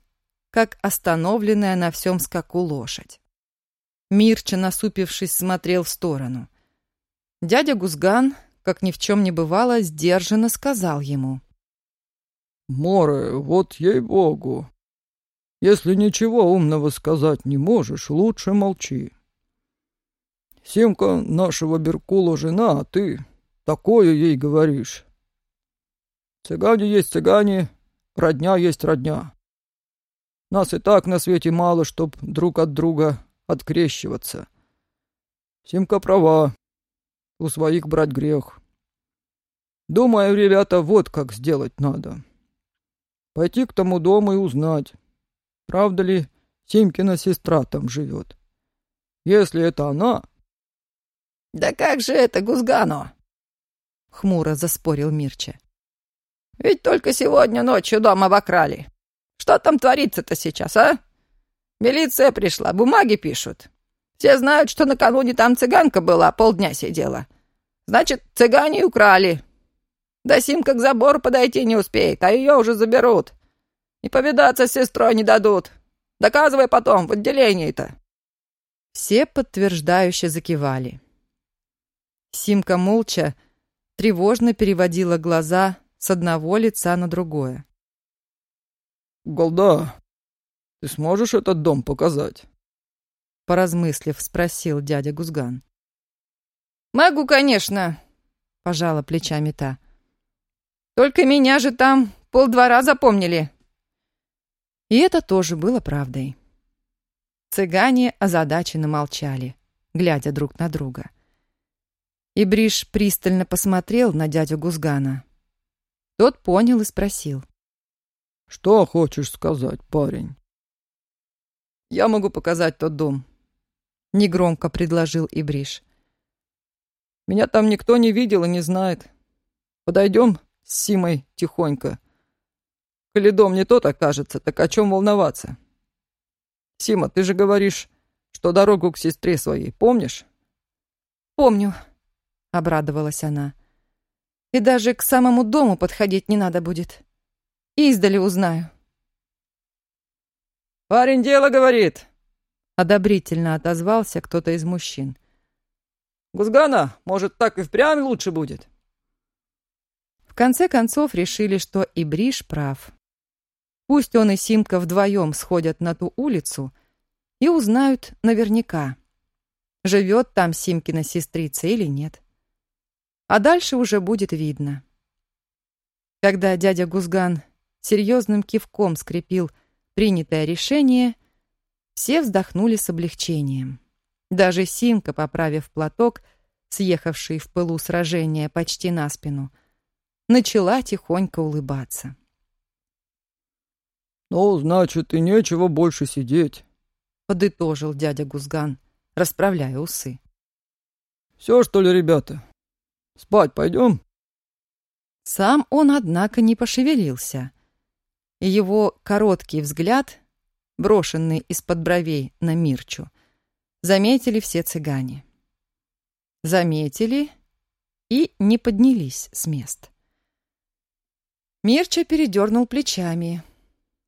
как остановленная на всем скаку лошадь. Мирча, насупившись, смотрел в сторону. Дядя Гузган, как ни в чем не бывало, сдержанно сказал ему. «Море, вот ей-богу, если ничего умного сказать не можешь, лучше молчи. Симка нашего Беркула жена, а ты такое ей говоришь. Цыгане есть цыгане, родня есть родня. Нас и так на свете мало, чтоб друг от друга открещиваться. Симка права. У своих брать грех. Думаю, ребята, вот как сделать надо. Пойти к тому дому и узнать, правда ли Симкина сестра там живет. Если это она... — Да как же это, Гузгано? — хмуро заспорил Мирча. Ведь только сегодня ночью дом обокрали. Что там творится-то сейчас, а? Милиция пришла, бумаги пишут. Все знают, что накануне там цыганка была, полдня сидела. Значит, цыгане украли. Да Симка к забору подойти не успеет, а ее уже заберут. И повидаться с сестрой не дадут. Доказывай потом, в отделении-то. Все подтверждающе закивали. Симка молча, тревожно переводила глаза с одного лица на другое. «Голда, ты сможешь этот дом показать?» Поразмыслив, спросил дядя Гузган. «Могу, конечно», — пожала плечами та. «Только меня же там полдвора запомнили». И это тоже было правдой. Цыгане озадаченно молчали, глядя друг на друга. И Бриш пристально посмотрел на дядю Гузгана. Тот понял и спросил. «Что хочешь сказать, парень?» «Я могу показать тот дом», — негромко предложил Ибриш. «Меня там никто не видел и не знает. Подойдем с Симой тихонько. Коли дом не тот окажется, так о чем волноваться? Сима, ты же говоришь, что дорогу к сестре своей помнишь? Помню, обрадовалась она. И даже к самому дому подходить не надо будет. Издали узнаю. Парень дело говорит, одобрительно отозвался кто-то из мужчин. Гузгана, может, так и впрямь лучше будет. В конце концов решили, что и Бриш прав. Пусть он и Симка вдвоем сходят на ту улицу и узнают наверняка, живет там Симкина сестрица или нет. А дальше уже будет видно. Когда дядя Гузган серьезным кивком скрепил принятое решение, все вздохнули с облегчением. Даже Симка, поправив платок, съехавший в пылу сражения почти на спину, начала тихонько улыбаться. «Ну, значит, и нечего больше сидеть», — подытожил дядя Гузган, расправляя усы. «Все, что ли, ребята? Спать пойдем?» Сам он, однако, не пошевелился, его короткий взгляд, брошенный из-под бровей на Мирчу, заметили все цыгане. Заметили и не поднялись с мест. Мирча передернул плечами,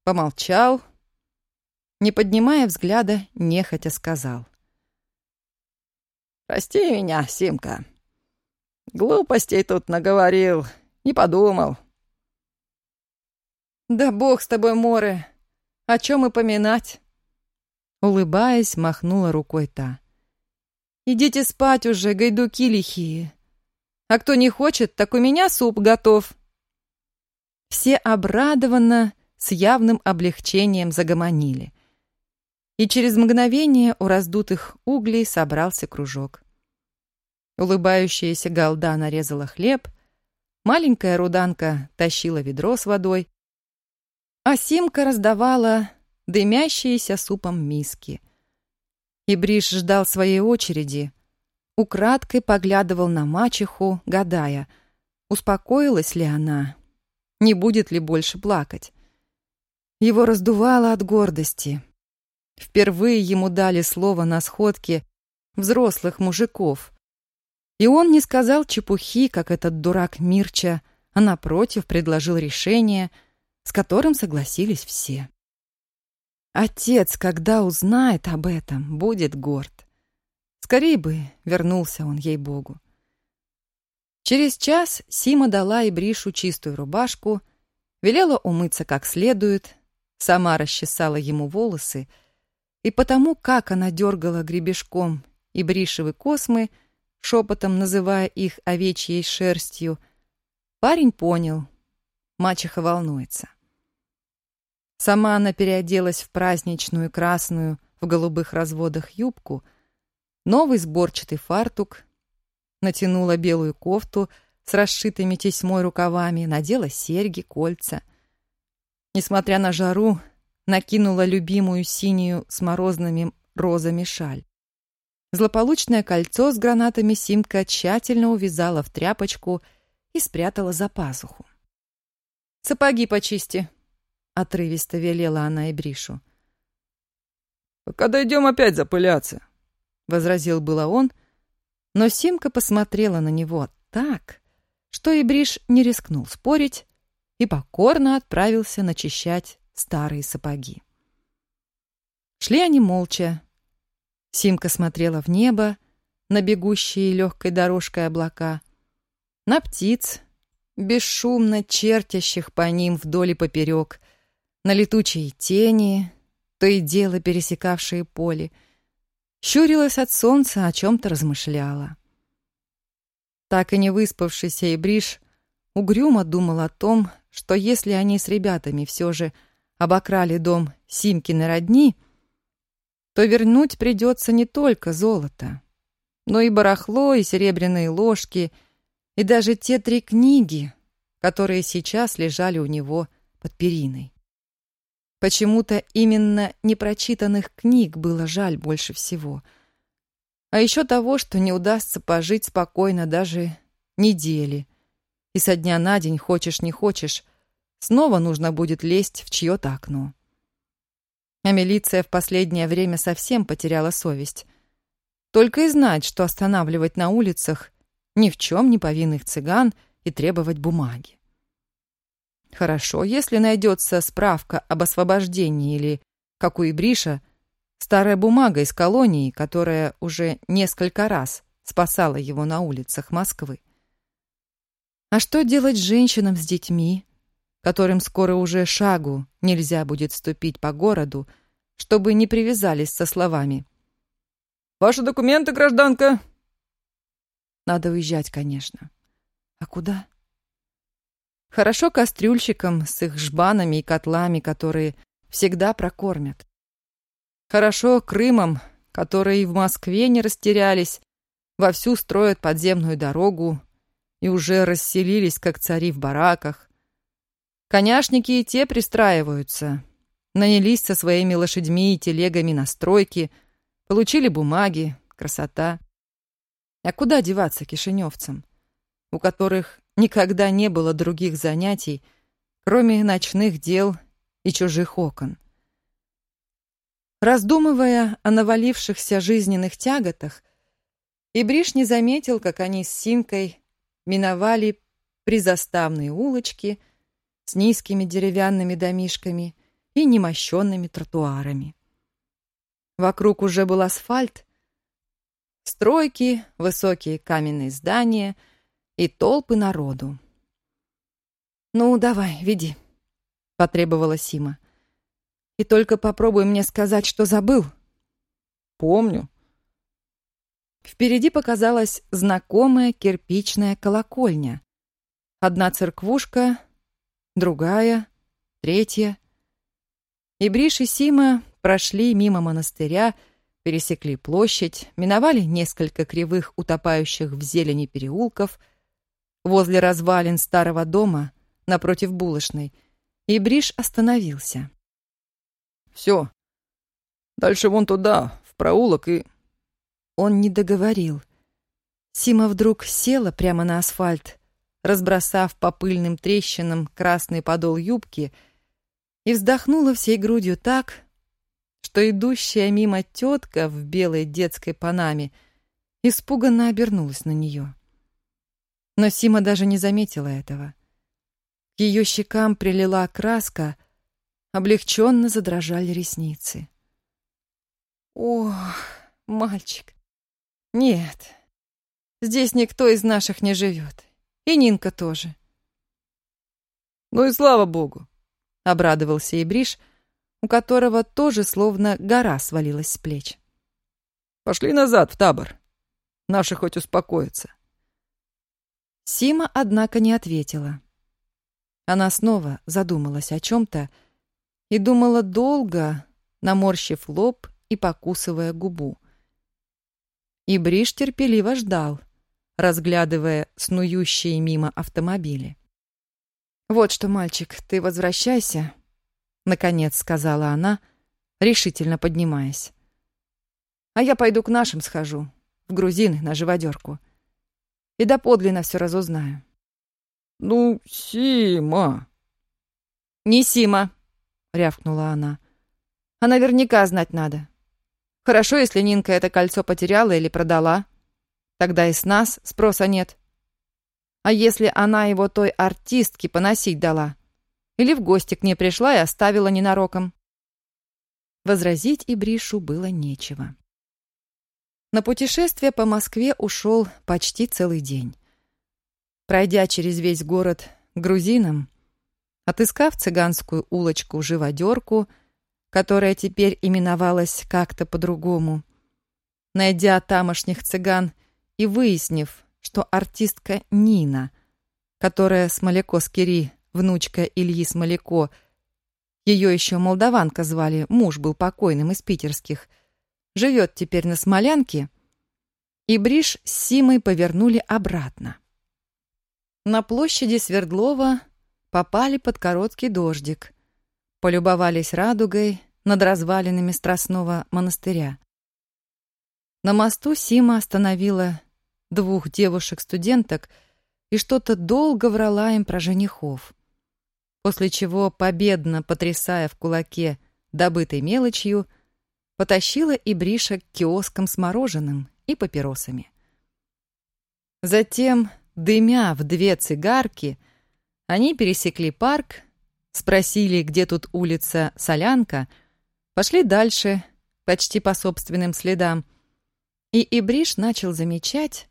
помолчал, не поднимая взгляда, нехотя сказал. «Прости меня, Симка. Глупостей тут наговорил, не подумал». «Да бог с тобой, Море, о чем и поминать?» Улыбаясь, махнула рукой та. «Идите спать уже, гайдуки лихие. А кто не хочет, так у меня суп готов». Все обрадованно, с явным облегчением загомонили. И через мгновение у раздутых углей собрался кружок. Улыбающаяся голда нарезала хлеб, маленькая руданка тащила ведро с водой, а Симка раздавала дымящиеся супом миски. И Бриш ждал своей очереди, украдкой поглядывал на мачеху, гадая, успокоилась ли она, не будет ли больше плакать. Его раздувало от гордости. Впервые ему дали слово на сходке взрослых мужиков. И он не сказал чепухи, как этот дурак Мирча, а напротив предложил решение, с которым согласились все. Отец, когда узнает об этом, будет горд. Скорее бы вернулся он ей-богу. Через час Сима дала и Бришу чистую рубашку, велела умыться как следует, сама расчесала ему волосы, и потому, как она дергала гребешком и бришевы космы, шепотом называя их овечьей шерстью, парень понял, мачеха волнуется. Сама она переоделась в праздничную красную в голубых разводах юбку, новый сборчатый фартук, натянула белую кофту с расшитыми тесьмой рукавами, надела серьги, кольца. Несмотря на жару, накинула любимую синюю с морозными розами шаль. Злополучное кольцо с гранатами Симка тщательно увязала в тряпочку и спрятала за пазуху. «Сапоги почисти», — отрывисто велела она и Бришу. «Пока дойдем опять запыляться», — возразил было он, но Симка посмотрела на него так, что и Бриш не рискнул спорить и покорно отправился начищать старые сапоги. Шли они молча. Симка смотрела в небо, на бегущие легкой дорожкой облака, на птиц, бесшумно чертящих по ним вдоль и поперек, на летучие тени, то и дело пересекавшие поле, щурилась от солнца, о чем-то размышляла. Так и не выспавшийся Ибриш угрюмо думал о том, что если они с ребятами все же обокрали дом Симкины родни, то вернуть придется не только золото, но и барахло, и серебряные ложки, и даже те три книги, которые сейчас лежали у него под периной. Почему-то именно непрочитанных книг было жаль больше всего. А еще того, что не удастся пожить спокойно даже недели, и со дня на день, хочешь не хочешь, снова нужно будет лезть в чье-то окно. А милиция в последнее время совсем потеряла совесть. Только и знать, что останавливать на улицах ни в чем не повинных цыган и требовать бумаги. Хорошо, если найдется справка об освобождении или, как у Ибриша, старая бумага из колонии, которая уже несколько раз спасала его на улицах Москвы. А что делать женщинам с детьми, которым скоро уже шагу нельзя будет ступить по городу, чтобы не привязались со словами «Ваши документы, гражданка!» Надо уезжать, конечно. А куда? Хорошо кастрюльщикам с их жбанами и котлами, которые всегда прокормят. Хорошо Крымом, которые в Москве не растерялись, вовсю строят подземную дорогу и уже расселились, как цари в бараках. Коняшники и те пристраиваются, нанялись со своими лошадьми и телегами на стройки, получили бумаги, красота. А куда деваться кишиневцам, у которых никогда не было других занятий, кроме ночных дел и чужих окон. Раздумывая о навалившихся жизненных тяготах, Ибриш не заметил, как они с Синкой миновали призаставные улочки с низкими деревянными домишками и немощенными тротуарами. Вокруг уже был асфальт, стройки, высокие каменные здания — и толпы народу. «Ну, давай, веди», — потребовала Сима. «И только попробуй мне сказать, что забыл». «Помню». Впереди показалась знакомая кирпичная колокольня. Одна церквушка, другая, третья. И Бриш и Сима прошли мимо монастыря, пересекли площадь, миновали несколько кривых утопающих в зелени переулков — возле развалин старого дома напротив булочной, и Бриш остановился. «Все. Дальше вон туда, в проулок и...» Он не договорил. Сима вдруг села прямо на асфальт, разбросав по пыльным трещинам красный подол юбки, и вздохнула всей грудью так, что идущая мимо тетка в белой детской панаме испуганно обернулась на нее. Но Сима даже не заметила этого. К ее щекам прилила краска, облегченно задрожали ресницы. «Ох, мальчик, нет, здесь никто из наших не живет, и Нинка тоже». «Ну и слава богу!» — обрадовался Ибриш, у которого тоже словно гора свалилась с плеч. «Пошли назад, в табор. Наши хоть успокоятся». Сима, однако, не ответила. Она снова задумалась о чем-то и думала долго, наморщив лоб и покусывая губу. И Бриш терпеливо ждал, разглядывая снующие мимо автомобили. «Вот что, мальчик, ты возвращайся», — наконец сказала она, решительно поднимаясь. «А я пойду к нашим схожу, в грузины, на живодерку и доподлинно все разузнаю. «Ну, Сима!» «Не Сима!» — рявкнула она. «А наверняка знать надо. Хорошо, если Нинка это кольцо потеряла или продала. Тогда и с нас спроса нет. А если она его той артистке поносить дала? Или в гости к ней пришла и оставила ненароком?» Возразить и Бришу было нечего. На путешествие по Москве ушел почти целый день. Пройдя через весь город грузинам, отыскав цыганскую улочку-живодерку, которая теперь именовалась как-то по-другому, найдя тамошних цыган и выяснив, что артистка Нина, которая Смоляко Скири, внучка Ильи Смоляко, ее еще молдаванка звали, муж был покойным из питерских – живет теперь на Смолянке, и Бриш с Симой повернули обратно. На площади Свердлова попали под короткий дождик, полюбовались радугой над развалинами Страстного монастыря. На мосту Сима остановила двух девушек-студенток, и что-то долго врала им про женихов. После чего, победно потрясая в кулаке добытой мелочью, потащила и Бриша к киоскам с мороженым и папиросами. Затем, дымя в две цигарки, они пересекли парк, спросили, где тут улица Солянка, пошли дальше, почти по собственным следам, и Ибриш начал замечать,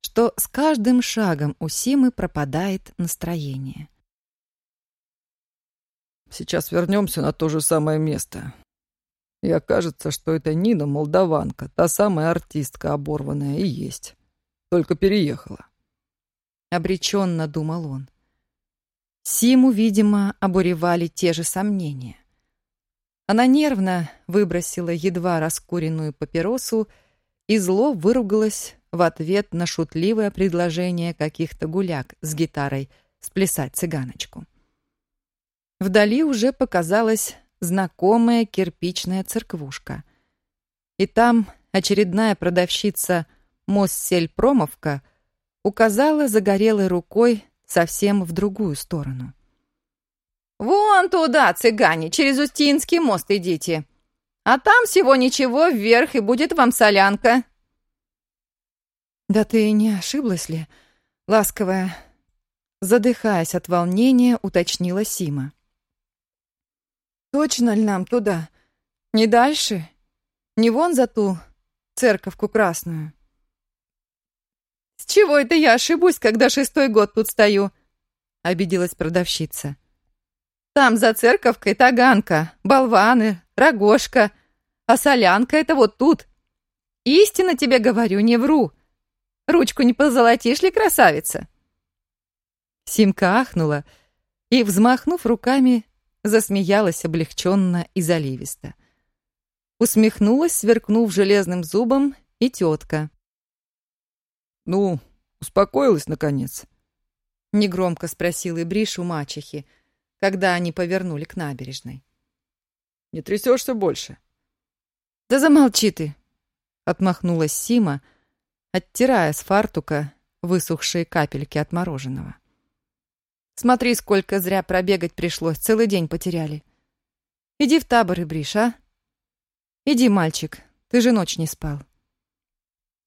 что с каждым шагом у Симы пропадает настроение. «Сейчас вернемся на то же самое место. И окажется, что это Нина Молдаванка, та самая артистка оборванная и есть. Только переехала». Обреченно думал он. Симу, видимо, обуревали те же сомнения. Она нервно выбросила едва раскуренную папиросу и зло выругалась в ответ на шутливое предложение каких-то гуляк с гитарой сплясать цыганочку. Вдали уже показалась знакомая кирпичная церквушка. И там очередная продавщица Моссельпромовка указала загорелой рукой совсем в другую сторону. «Вон туда, цыгане, через Устинский мост идите. А там всего ничего вверх, и будет вам солянка». «Да ты не ошиблась ли, ласковая?» Задыхаясь от волнения, уточнила Сима. «Точно ли нам туда? Не дальше? Не вон за ту церковку красную?» «С чего это я ошибусь, когда шестой год тут стою?» — обиделась продавщица. «Там за церковкой таганка, болваны, рогошка, а солянка — это вот тут. Истинно тебе говорю, не вру. Ручку не позолотишь ли, красавица?» Симка ахнула и, взмахнув руками, засмеялась облегченно и заливисто. Усмехнулась, сверкнув железным зубом, и тетка. «Ну, успокоилась, наконец?» Негромко спросил Ибриш у мачехи, когда они повернули к набережной. «Не трясешься больше?» «Да замолчи ты!» — отмахнулась Сима, оттирая с фартука высохшие капельки от мороженого. «Смотри, сколько зря пробегать пришлось, целый день потеряли. Иди в табор, Ибриш, а? Иди, мальчик, ты же ночь не спал».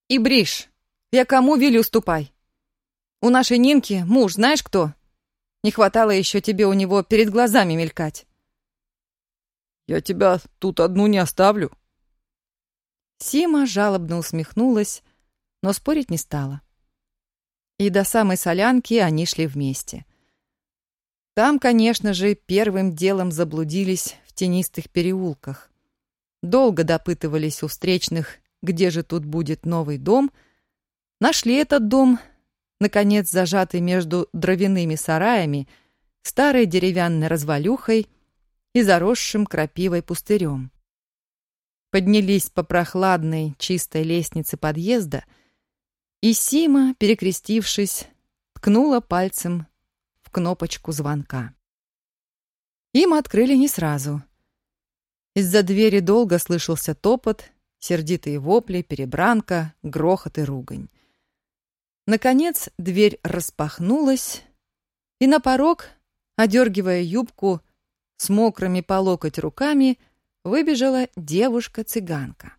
«Ибриш, я кому велю ступай? У нашей Нинки муж знаешь кто? Не хватало еще тебе у него перед глазами мелькать». «Я тебя тут одну не оставлю», Сима жалобно усмехнулась, но спорить не стала. И до самой солянки они шли вместе. Там, конечно же, первым делом заблудились в тенистых переулках. Долго допытывались у встречных, где же тут будет новый дом. Нашли этот дом, наконец зажатый между дровяными сараями, старой деревянной развалюхой и заросшим крапивой пустырем поднялись по прохладной, чистой лестнице подъезда, и Сима, перекрестившись, ткнула пальцем кнопочку звонка. Им открыли не сразу. Из-за двери долго слышался топот, сердитые вопли, перебранка, грохот и ругань. Наконец дверь распахнулась, и на порог, одергивая юбку с мокрыми по локоть руками, выбежала девушка-цыганка.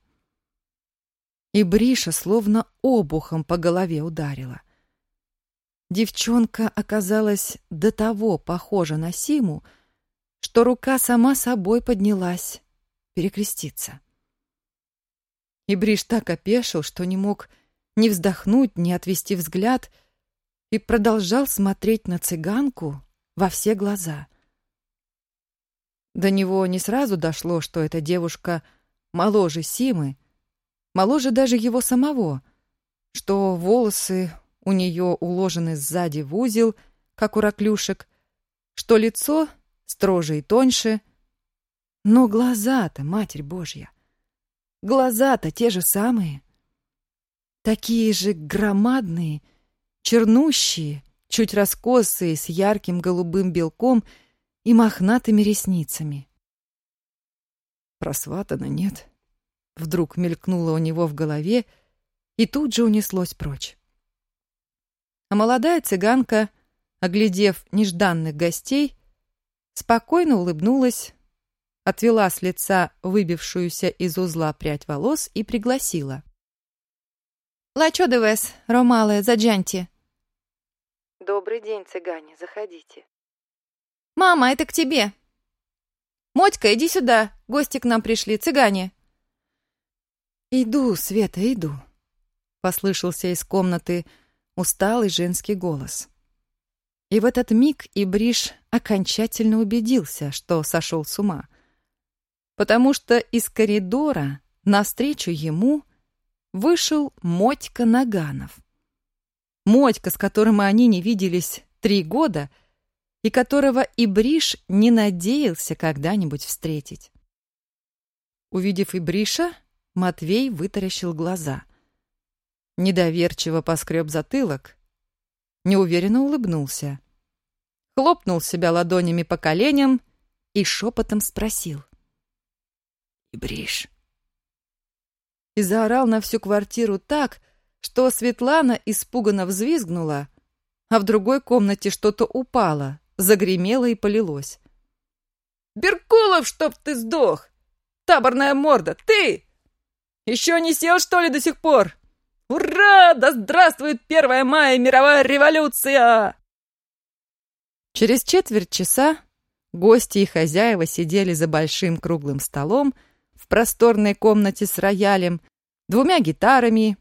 И Бриша словно обухом по голове ударила. Девчонка оказалась до того похожа на Симу, что рука сама собой поднялась перекреститься. И Бриш так опешил, что не мог ни вздохнуть, ни отвести взгляд, и продолжал смотреть на цыганку во все глаза — до него не сразу дошло, что эта девушка моложе Симы, моложе даже его самого, что волосы у нее уложены сзади в узел, как у раклюшек, что лицо строже и тоньше. Но глаза-то, Матерь Божья, глаза-то те же самые. Такие же громадные, чернущие, чуть раскосые, с ярким голубым белком — и мохнатыми ресницами. Просватана нет. Вдруг мелькнуло у него в голове и тут же унеслось прочь. А молодая цыганка, оглядев нежданных гостей, спокойно улыбнулась, отвела с лица выбившуюся из узла прядь волос и пригласила. «Лачо де вес, ромале, заджанти!» «Добрый день, цыгане, заходите». «Мама, это к тебе!» «Мотька, иди сюда, гости к нам пришли, цыгане!» «Иду, Света, иду», — послышался из комнаты усталый женский голос. И в этот миг Ибриш окончательно убедился, что сошел с ума. Потому что из коридора навстречу ему вышел Мотька Наганов. Мотька, с которым они не виделись три года, и которого Ибриш не надеялся когда-нибудь встретить. Увидев Ибриша, Матвей вытаращил глаза. Недоверчиво поскреб затылок, неуверенно улыбнулся, хлопнул себя ладонями по коленям и шепотом спросил. «Ибриш». И заорал на всю квартиру так, что Светлана испуганно взвизгнула, а в другой комнате что-то упало, загремело и полилось. «Беркулов, чтоб ты сдох! Таборная морда, ты! Еще не сел, что ли, до сих пор? Ура! Да здравствует 1 мая, мировая революция!» Через четверть часа гости и хозяева сидели за большим круглым столом в просторной комнате с роялем, двумя гитарами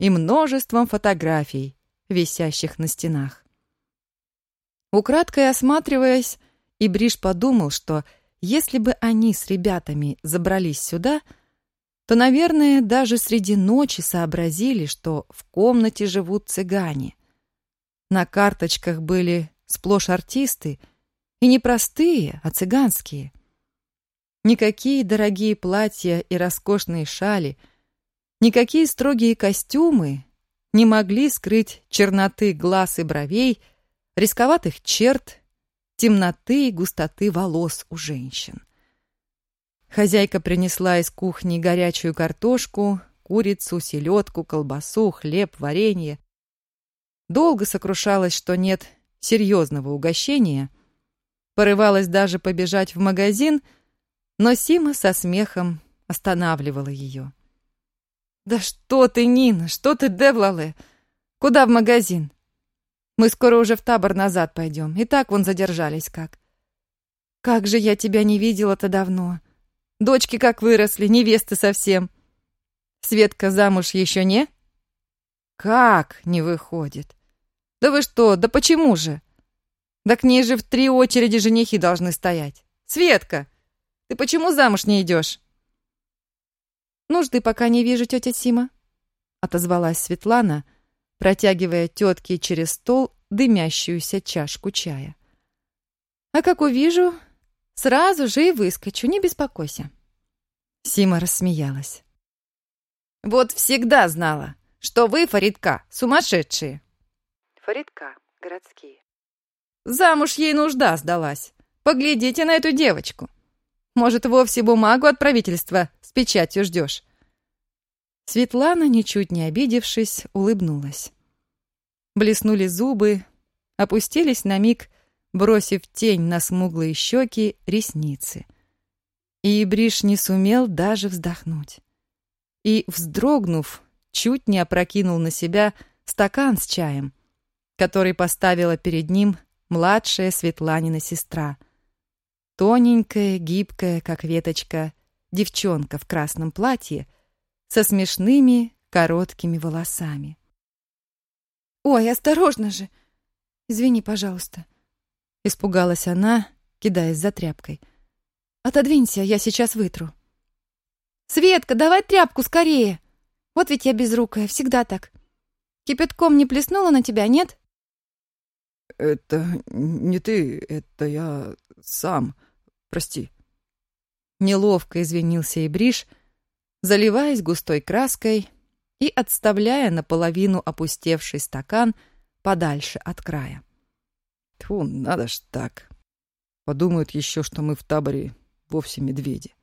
и множеством фотографий, висящих на стенах. Украдкой осматриваясь, Ибриш подумал, что если бы они с ребятами забрались сюда — то, наверное, даже среди ночи сообразили, что в комнате живут цыгане. На карточках были сплошь артисты, и не простые, а цыганские. Никакие дорогие платья и роскошные шали, никакие строгие костюмы не могли скрыть черноты глаз и бровей, рисковатых черт, темноты и густоты волос у женщин. Хозяйка принесла из кухни горячую картошку, курицу, селедку, колбасу, хлеб, варенье. Долго сокрушалась, что нет серьезного угощения. Порывалась даже побежать в магазин, но Сима со смехом останавливала ее. «Да что ты, Нина, что ты, Девлале? Куда в магазин? Мы скоро уже в табор назад пойдем, и так вон задержались как. Как же я тебя не видела-то давно!» Дочки как выросли, невесты совсем. Светка замуж еще не? Как не выходит? Да вы что, да почему же? Да к ней же в три очереди женихи должны стоять. Светка, ты почему замуж не идешь? Нужды пока не вижу, тетя Сима, отозвалась Светлана, протягивая тетке через стол дымящуюся чашку чая. А как увижу, Сразу же и выскочу, не беспокойся. Сима рассмеялась. Вот всегда знала, что вы, Фаридка, сумасшедшие. Фаридка, городские. Замуж ей нужда сдалась. Поглядите на эту девочку. Может, вовсе бумагу от правительства с печатью ждешь. Светлана, ничуть не обидевшись, улыбнулась. Блеснули зубы, опустились на миг бросив тень на смуглые щеки ресницы. И Бриш не сумел даже вздохнуть. И, вздрогнув, чуть не опрокинул на себя стакан с чаем, который поставила перед ним младшая Светланина сестра. Тоненькая, гибкая, как веточка, девчонка в красном платье со смешными короткими волосами. «Ой, осторожно же! Извини, пожалуйста», Испугалась она, кидаясь за тряпкой. «Отодвинься, я сейчас вытру». «Светка, давай тряпку скорее! Вот ведь я безрукая, всегда так. Кипятком не плеснула на тебя, нет?» «Это не ты, это я сам. Прости». Неловко извинился и Бриш, заливаясь густой краской и отставляя наполовину опустевший стакан подальше от края. Тьфу, надо ж так. Подумают еще, что мы в таборе вовсе медведи.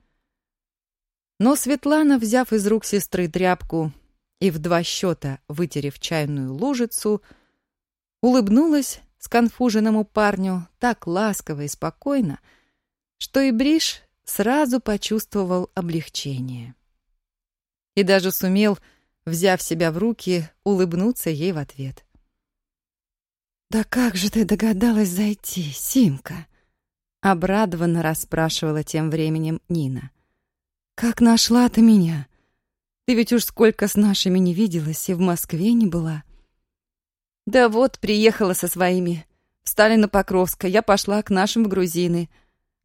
Но Светлана, взяв из рук сестры тряпку и в два счета вытерев чайную лужицу, улыбнулась сконфуженному парню так ласково и спокойно, что и Бриш сразу почувствовал облегчение. И даже сумел, взяв себя в руки, улыбнуться ей в ответ. «Да как же ты догадалась зайти, Симка?» Обрадованно расспрашивала тем временем Нина. «Как нашла ты меня? Ты ведь уж сколько с нашими не виделась и в Москве не была». «Да вот, приехала со своими. Встали на Покровска, я пошла к нашим в грузины.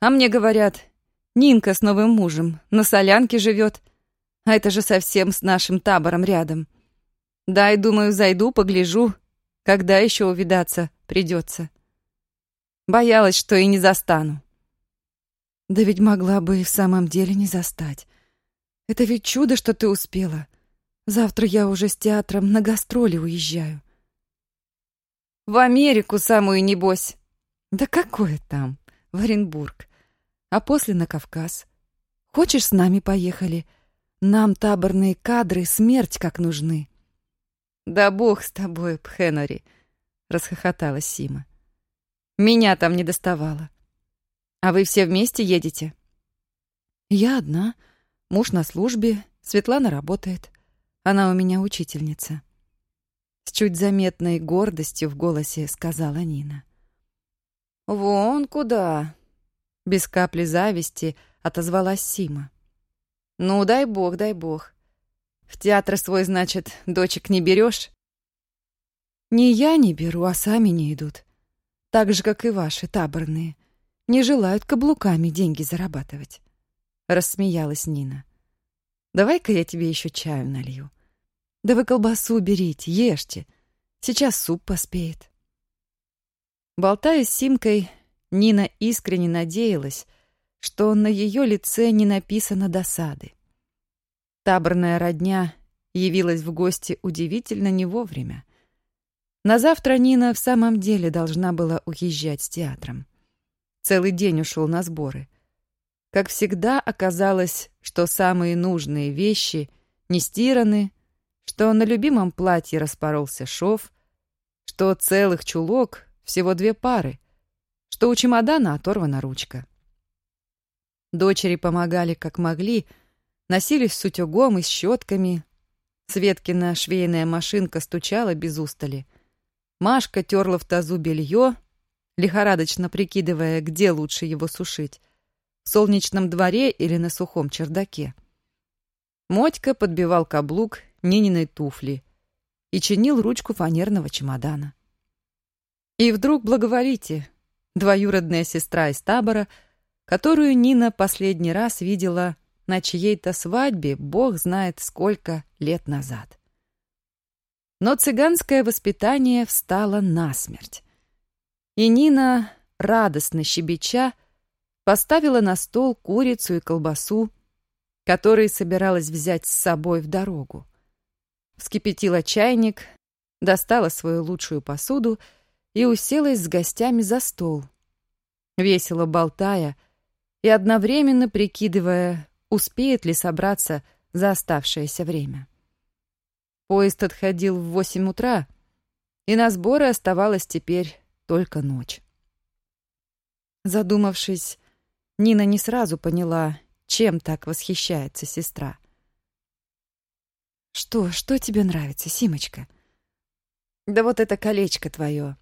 А мне говорят, Нинка с новым мужем на солянке живет, а это же совсем с нашим табором рядом. Да, и думаю, зайду, погляжу, когда еще увидаться придется. Боялась, что и не застану. Да ведь могла бы и в самом деле не застать. Это ведь чудо, что ты успела. Завтра я уже с театром на гастроли уезжаю. В Америку самую небось. Да какое там? В Оренбург. А после на Кавказ. Хочешь, с нами поехали? Нам таборные кадры смерть как нужны. Да бог с тобой, Пхенори, расхохоталась Сима. Меня там не доставало. А вы все вместе едете? Я одна. Муж на службе, Светлана работает. Она у меня учительница. С чуть заметной гордостью в голосе сказала Нина. «Вон куда!» Без капли зависти отозвалась Сима. «Ну, дай бог, дай бог. В театр свой, значит, дочек не берешь? «Не я не беру, а сами не идут так же, как и ваши таборные, не желают каблуками деньги зарабатывать. Рассмеялась Нина. Давай-ка я тебе еще чаю налью. Да вы колбасу берите, ешьте. Сейчас суп поспеет. Болтая с Симкой, Нина искренне надеялась, что на ее лице не написано досады. Таборная родня явилась в гости удивительно не вовремя. На завтра Нина в самом деле должна была уезжать с театром. Целый день ушел на сборы. Как всегда, оказалось, что самые нужные вещи не стираны, что на любимом платье распоролся шов, что целых чулок всего две пары, что у чемодана оторвана ручка. Дочери помогали как могли, носились с утюгом и с щетками. Светкина швейная машинка стучала без устали — Машка терла в тазу белье, лихорадочно прикидывая, где лучше его сушить — в солнечном дворе или на сухом чердаке. Мотька подбивал каблук Нининой туфли и чинил ручку фанерного чемодана. И вдруг благоволите, двоюродная сестра из табора, которую Нина последний раз видела на чьей-то свадьбе, бог знает сколько лет назад. Но цыганское воспитание встало насмерть. И Нина, радостно щебеча, поставила на стол курицу и колбасу, которые собиралась взять с собой в дорогу. Вскипятила чайник, достала свою лучшую посуду и уселась с гостями за стол, весело болтая и одновременно прикидывая, успеет ли собраться за оставшееся время. Поезд отходил в восемь утра, и на сборы оставалась теперь только ночь. Задумавшись, Нина не сразу поняла, чем так восхищается сестра. «Что, что тебе нравится, Симочка?» «Да вот это колечко твое.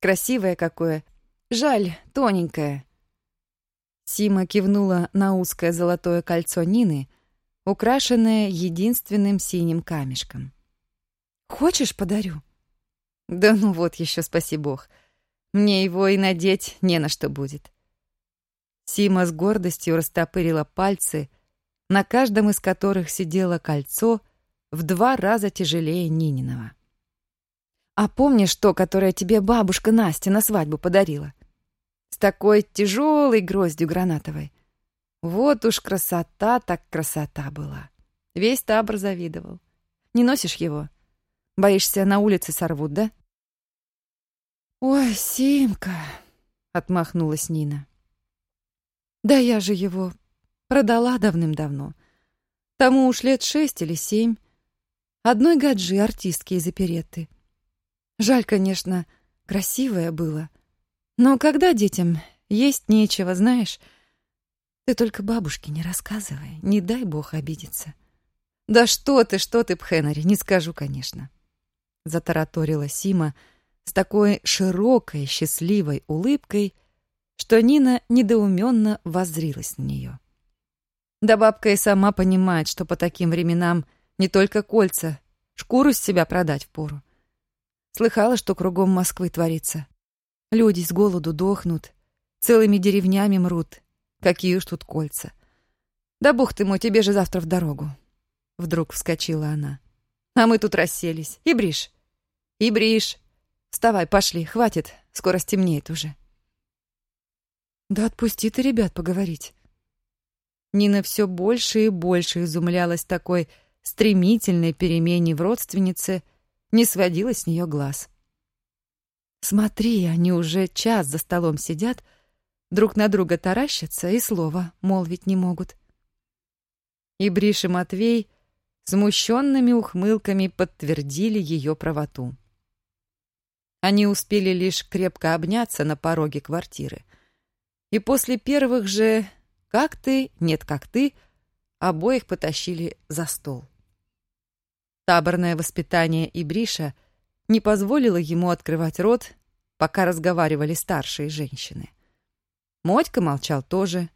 Красивое какое. Жаль, тоненькое». Сима кивнула на узкое золотое кольцо Нины, украшенное единственным синим камешком. «Хочешь, подарю?» «Да ну вот еще, спаси бог. Мне его и надеть не на что будет». Сима с гордостью растопырила пальцы, на каждом из которых сидело кольцо в два раза тяжелее Нининого. «А помнишь то, которое тебе бабушка Настя на свадьбу подарила? С такой тяжелой гроздью гранатовой. Вот уж красота так красота была. Весь табор завидовал. Не носишь его? Боишься, на улице сорвут, да? «Ой, Симка!» — отмахнулась Нина. «Да я же его продала давным-давно. Тому уж лет шесть или семь. Одной гаджи артистки из оперетты. Жаль, конечно, красивое было. Но когда детям есть нечего, знаешь, ты только бабушке не рассказывай, не дай бог обидеться. Да что ты, что ты, Пхенери, не скажу, конечно. Затараторила Сима с такой широкой, счастливой улыбкой, что Нина недоуменно воззрилась на нее. Да бабка и сама понимает, что по таким временам не только кольца, шкуру с себя продать впору. Слыхала, что кругом Москвы творится. Люди с голоду дохнут, целыми деревнями мрут. Какие уж тут кольца. Да бог ты мой, тебе же завтра в дорогу. Вдруг вскочила она. А мы тут расселись. И бришь. И бришь. Вставай, пошли, хватит, скоро стемнеет уже. Да отпусти ты ребят поговорить. Нина все больше и больше изумлялась такой стремительной перемене в родственнице, не сводила с нее глаз. Смотри, они уже час за столом сидят, друг на друга таращатся и слова молвить не могут. И Бриш и Матвей смущенными ухмылками подтвердили ее правоту. Они успели лишь крепко обняться на пороге квартиры. И после первых же «как ты, нет, как ты» обоих потащили за стол. Таборное воспитание Ибриша не позволило ему открывать рот, пока разговаривали старшие женщины. Мотька молчал тоже,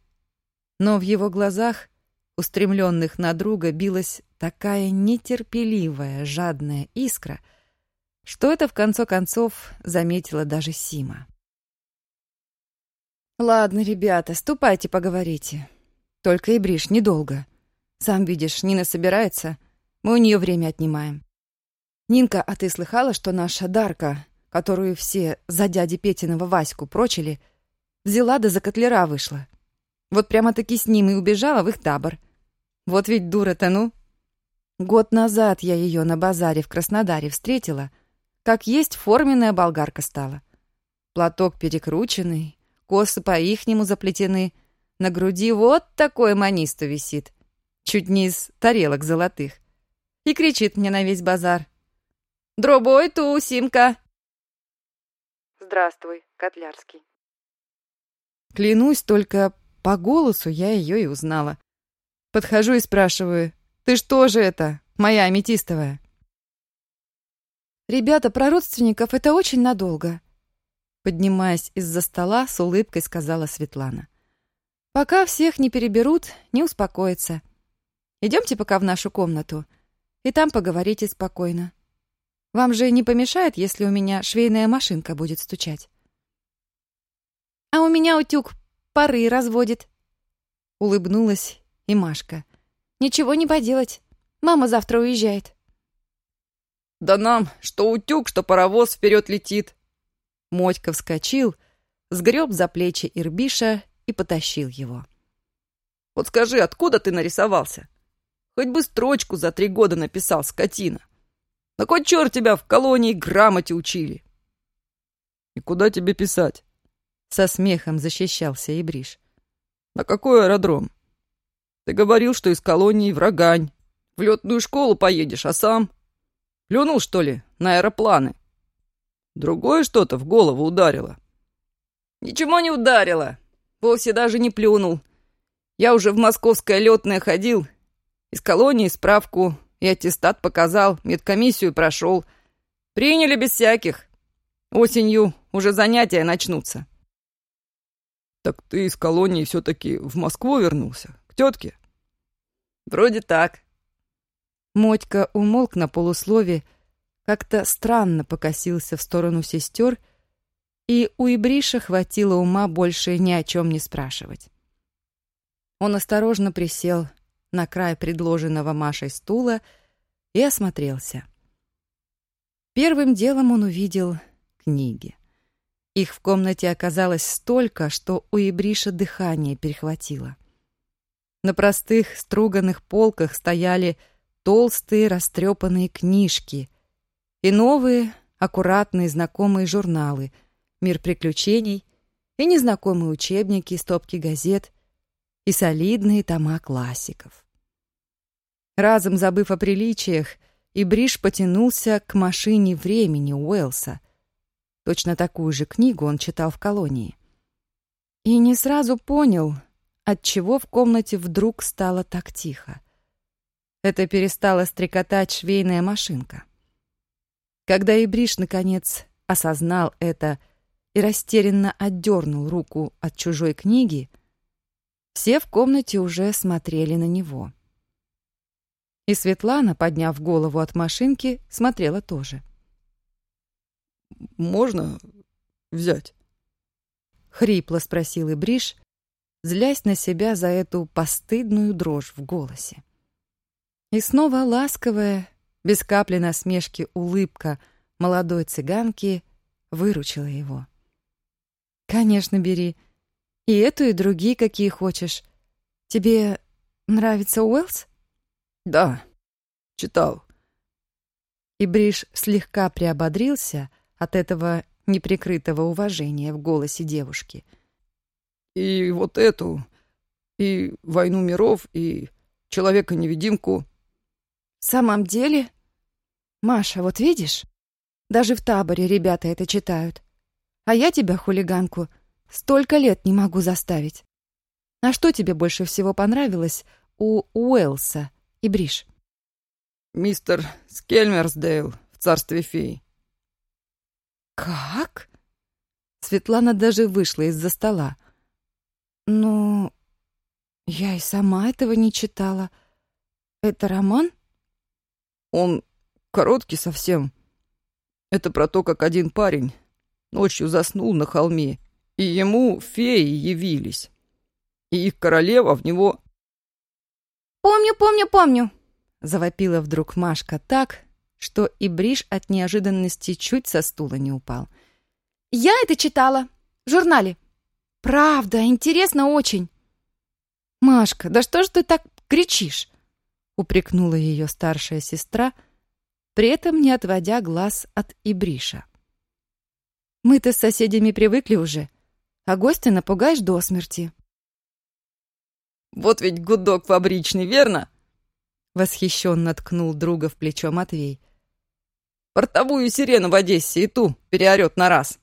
но в его глазах, устремленных на друга, билась такая нетерпеливая, жадная искра, что это в конце концов заметила даже Сима. «Ладно, ребята, ступайте поговорите. Только и бришь недолго. Сам видишь, Нина собирается, мы у нее время отнимаем. Нинка, а ты слыхала, что наша Дарка, которую все за дяди Петиного Ваську прочили, взяла да за котлера вышла? Вот прямо-таки с ним и убежала в их табор. Вот ведь дура-то, ну!» Год назад я ее на базаре в Краснодаре встретила, как есть форменная болгарка стала. Платок перекрученный, косы по-ихнему заплетены, на груди вот такой манисто висит, чуть не из тарелок золотых, и кричит мне на весь базар. «Дробой ту, Симка!» «Здравствуй, Котлярский». Клянусь, только по голосу я ее и узнала. Подхожу и спрашиваю, ты что же это, моя аметистовая? Ребята, про родственников это очень надолго. Поднимаясь из-за стола, с улыбкой сказала Светлана. Пока всех не переберут, не успокоится. Идемте пока в нашу комнату, и там поговорите спокойно. Вам же не помешает, если у меня швейная машинка будет стучать? А у меня утюг пары разводит. Улыбнулась и Машка. Ничего не поделать. Мама завтра уезжает. Да нам, что утюг, что паровоз вперед летит. Мотька вскочил, сгреб за плечи Ирбиша и потащил его. Вот скажи, откуда ты нарисовался? Хоть бы строчку за три года написал, скотина. На кой черт тебя в колонии грамоте учили? И куда тебе писать? Со смехом защищался Ибриш. На какой аэродром? Ты говорил, что из колонии врагань. В летную школу поедешь, а сам... Плюнул, что ли, на аэропланы? Другое что-то в голову ударило. Ничего не ударило. Вовсе даже не плюнул. Я уже в московское летное ходил. Из колонии справку и аттестат показал, медкомиссию прошел. Приняли без всяких. Осенью уже занятия начнутся. Так ты из колонии все-таки в Москву вернулся? К тетке? Вроде так. Мотька умолк на полуслове, как-то странно покосился в сторону сестер, и у Ибриша хватило ума больше ни о чем не спрашивать. Он осторожно присел на край предложенного Машей стула и осмотрелся. Первым делом он увидел книги. Их в комнате оказалось столько, что у Ибриша дыхание перехватило. На простых струганных полках стояли толстые растрепанные книжки и новые, аккуратные знакомые журналы «Мир приключений» и незнакомые учебники, стопки газет и солидные тома классиков. Разом забыв о приличиях, и Бриш потянулся к машине времени Уэлса. Точно такую же книгу он читал в колонии. И не сразу понял, отчего в комнате вдруг стало так тихо. Это перестала стрекотать швейная машинка. Когда Ибриш, наконец, осознал это и растерянно отдернул руку от чужой книги, все в комнате уже смотрели на него. И Светлана, подняв голову от машинки, смотрела тоже. «Можно взять?» — хрипло спросил Ибриш, злясь на себя за эту постыдную дрожь в голосе. И снова ласковая, без капли насмешки улыбка молодой цыганки выручила его. «Конечно, бери. И эту, и другие, какие хочешь. Тебе нравится Уэллс?» Да, читал. И Бриш слегка приободрился от этого неприкрытого уважения в голосе девушки. И вот эту, и «Войну миров», и «Человека-невидимку». «В самом деле? Маша, вот видишь? Даже в таборе ребята это читают. А я тебя, хулиганку, столько лет не могу заставить. А что тебе больше всего понравилось у Уэлса?» и Бриш. «Мистер Скельмерсдейл в царстве фей». «Как?» Светлана даже вышла из-за стола. «Ну, я и сама этого не читала. Это роман?» «Он короткий совсем. Это про то, как один парень ночью заснул на холме, и ему феи явились. И их королева в него «Помню, помню, помню!» Завопила вдруг Машка так, что и Бриш от неожиданности чуть со стула не упал. «Я это читала. В журнале. Правда, интересно очень». «Машка, да что ж ты так кричишь?» упрекнула ее старшая сестра, при этом не отводя глаз от Ибриша. «Мы-то с соседями привыкли уже, а гостя напугаешь до смерти». Вот ведь гудок фабричный, верно?» Восхищенно ткнул друга в плечо Матвей. «Портовую сирену в Одессе и ту переорет на раз».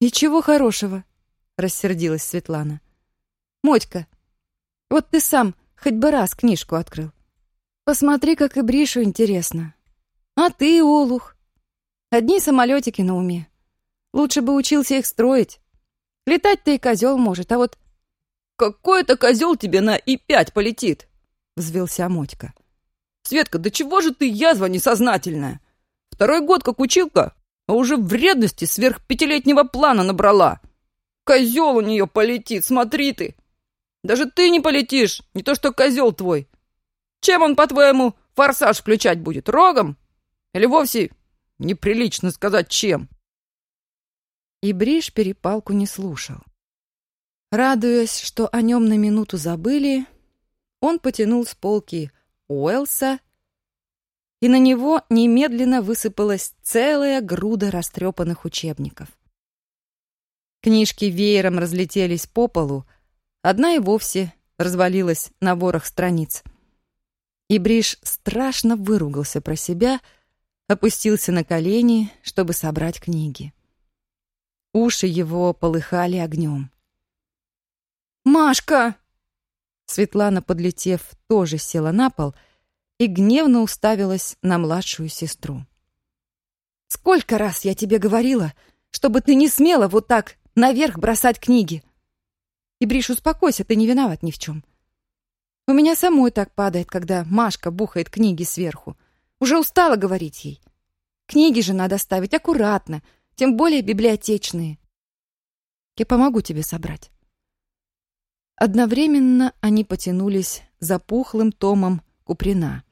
«И чего хорошего?» — рассердилась Светлана. «Мотька, вот ты сам хоть бы раз книжку открыл. Посмотри, как и Бришу интересно. А ты, Олух, одни самолетики на уме. Лучше бы учился их строить. Летать-то и козел может, а вот «Какой-то козел тебе на И-5 полетит!» — взвелся Мотька. «Светка, да чего же ты язва несознательная? Второй год как училка, а уже вредности сверх пятилетнего плана набрала. Козел у нее полетит, смотри ты! Даже ты не полетишь, не то что козел твой. Чем он, по-твоему, форсаж включать будет? Рогом? Или вовсе неприлично сказать чем?» И Бриш перепалку не слушал. Радуясь, что о нем на минуту забыли, он потянул с полки Уэлса, и на него немедленно высыпалась целая груда растрепанных учебников. Книжки веером разлетелись по полу, одна и вовсе развалилась на ворох страниц. И Бриш страшно выругался про себя, опустился на колени, чтобы собрать книги. Уши его полыхали огнем. «Машка!» Светлана, подлетев, тоже села на пол и гневно уставилась на младшую сестру. «Сколько раз я тебе говорила, чтобы ты не смела вот так наверх бросать книги!» «И, Бриш, успокойся, ты не виноват ни в чем. У меня самой так падает, когда Машка бухает книги сверху. Уже устала говорить ей. Книги же надо ставить аккуратно, тем более библиотечные. Я помогу тебе собрать». Одновременно они потянулись за пухлым томом Куприна.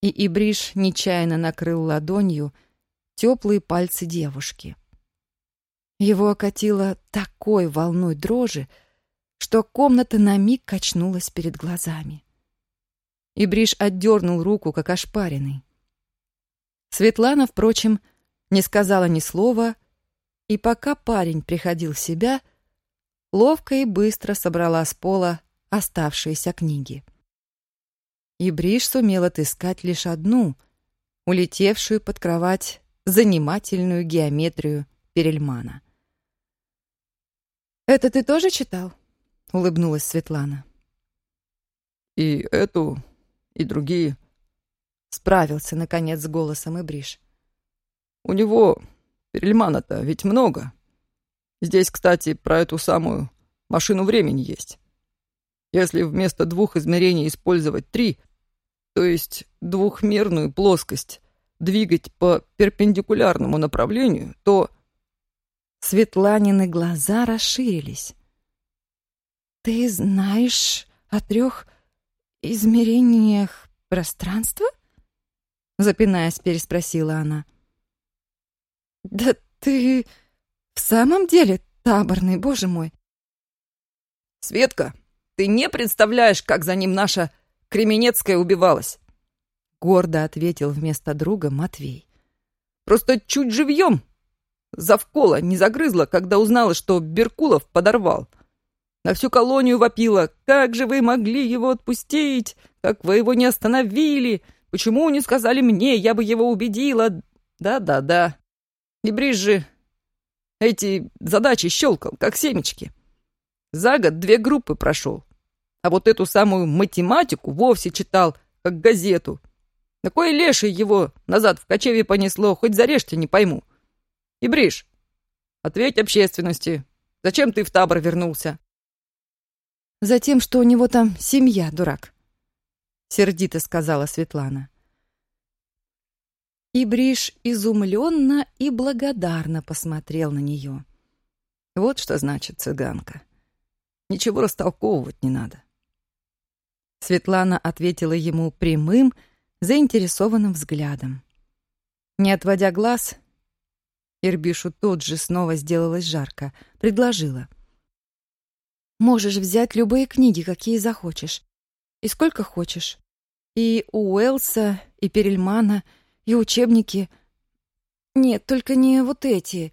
И Ибриш нечаянно накрыл ладонью теплые пальцы девушки. Его окатило такой волной дрожи, что комната на миг качнулась перед глазами. Ибриш отдернул руку, как ошпаренный. Светлана, впрочем, не сказала ни слова, и пока парень приходил в себя — ловко и быстро собрала с пола оставшиеся книги. И Бриш сумел отыскать лишь одну, улетевшую под кровать занимательную геометрию Перельмана. «Это ты тоже читал?» — улыбнулась Светлана. «И эту, и другие», — справился, наконец, с голосом Ибриш. «У него Перельмана-то ведь много. Здесь, кстати, про эту самую машину времени есть. Если вместо двух измерений использовать три, то есть двухмерную плоскость, двигать по перпендикулярному направлению, то... Светланины глаза расширились. «Ты знаешь о трех измерениях пространства?» Запинаясь, переспросила она. «Да ты в самом деле таборный, боже мой!» «Светка, ты не представляешь, как за ним наша Кременецкая убивалась!» Гордо ответил вместо друга Матвей. «Просто чуть живьем завкола не загрызла, когда узнала, что Беркулов подорвал. На всю колонию вопила. Как же вы могли его отпустить? Как вы его не остановили? Почему не сказали мне? Я бы его убедила. Да-да-да. И Бриж эти задачи щелкал, как семечки. За год две группы прошел. А вот эту самую математику вовсе читал, как газету. На кой леший его назад в кочеве понесло, хоть зарежьте, не пойму. И Бриш, ответь общественности. Зачем ты в табор вернулся? Затем, что у него там семья, дурак. Сердито сказала Светлана. И Бриш изумленно и благодарно посмотрел на нее. Вот что значит цыганка. Ничего растолковывать не надо. Светлана ответила ему прямым, заинтересованным взглядом. Не отводя глаз, Ирбишу тут же снова сделалось жарко, предложила. «Можешь взять любые книги, какие захочешь, и сколько хочешь. И у Уэлса, и Перельмана, и учебники. Нет, только не вот эти.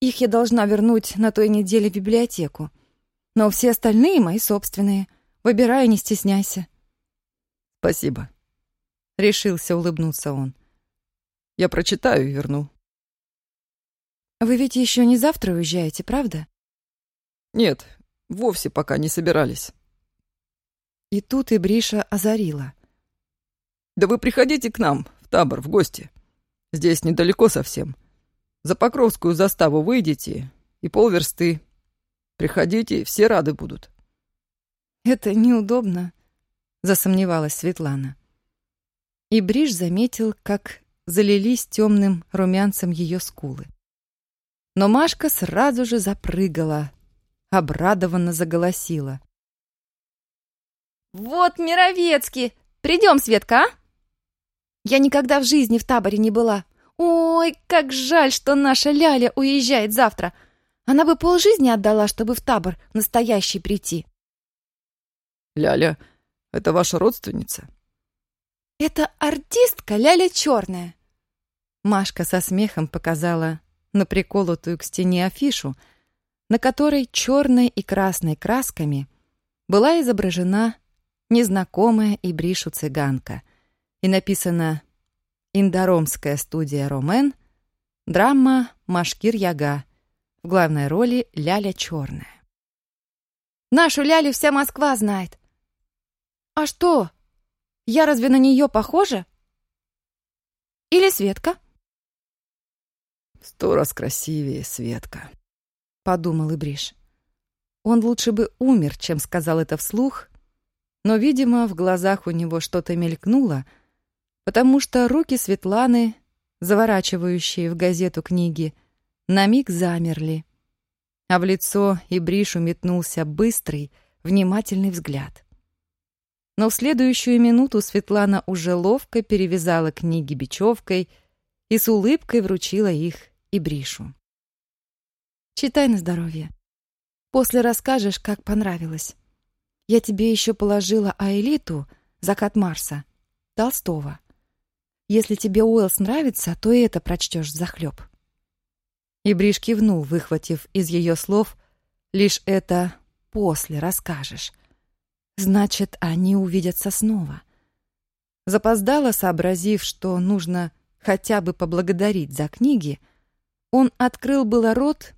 Их я должна вернуть на той неделе в библиотеку. Но все остальные мои собственные. Выбирай, не стесняйся». «Спасибо», — решился улыбнуться он. «Я прочитаю и верну». «Вы ведь еще не завтра уезжаете, правда?» «Нет, вовсе пока не собирались». И тут и Бриша озарила. «Да вы приходите к нам, в табор, в гости. Здесь недалеко совсем. За Покровскую заставу выйдете и полверсты. Приходите, все рады будут». «Это неудобно», — засомневалась Светлана. И Бриш заметил, как залились темным румянцем ее скулы. Но Машка сразу же запрыгала, обрадованно заголосила. «Вот Мировецкий! Придем, Светка, а? Я никогда в жизни в таборе не была. Ой, как жаль, что наша Ляля уезжает завтра. Она бы полжизни отдала, чтобы в табор настоящий прийти». «Ляля, это ваша родственница?» «Это артистка Ляля Черная». Машка со смехом показала на приколотую к стене афишу, на которой черной и красной красками была изображена незнакомая и бришу цыганка и написано «Индаромская студия Ромен», драма «Машкир Яга», в главной роли Ляля Черная. «Нашу Лялю вся Москва знает». «А что, я разве на нее похожа?» «Или Светка?» Сто раз красивее, Светка, — подумал Ибриш. Он лучше бы умер, чем сказал это вслух, но, видимо, в глазах у него что-то мелькнуло, потому что руки Светланы, заворачивающие в газету книги, на миг замерли, а в лицо Ибришу метнулся быстрый, внимательный взгляд. Но в следующую минуту Светлана уже ловко перевязала книги бечевкой и с улыбкой вручила их и Бришу. «Читай на здоровье. После расскажешь, как понравилось. Я тебе еще положила Аэлиту «Закат Марса» Толстого. Если тебе Уэллс нравится, то и это прочтешь захлеб. И Бриш кивнул, выхватив из ее слов «Лишь это после расскажешь». Значит, они увидятся снова — Запоздало, сообразив, что нужно хотя бы поблагодарить за книги, он открыл было рот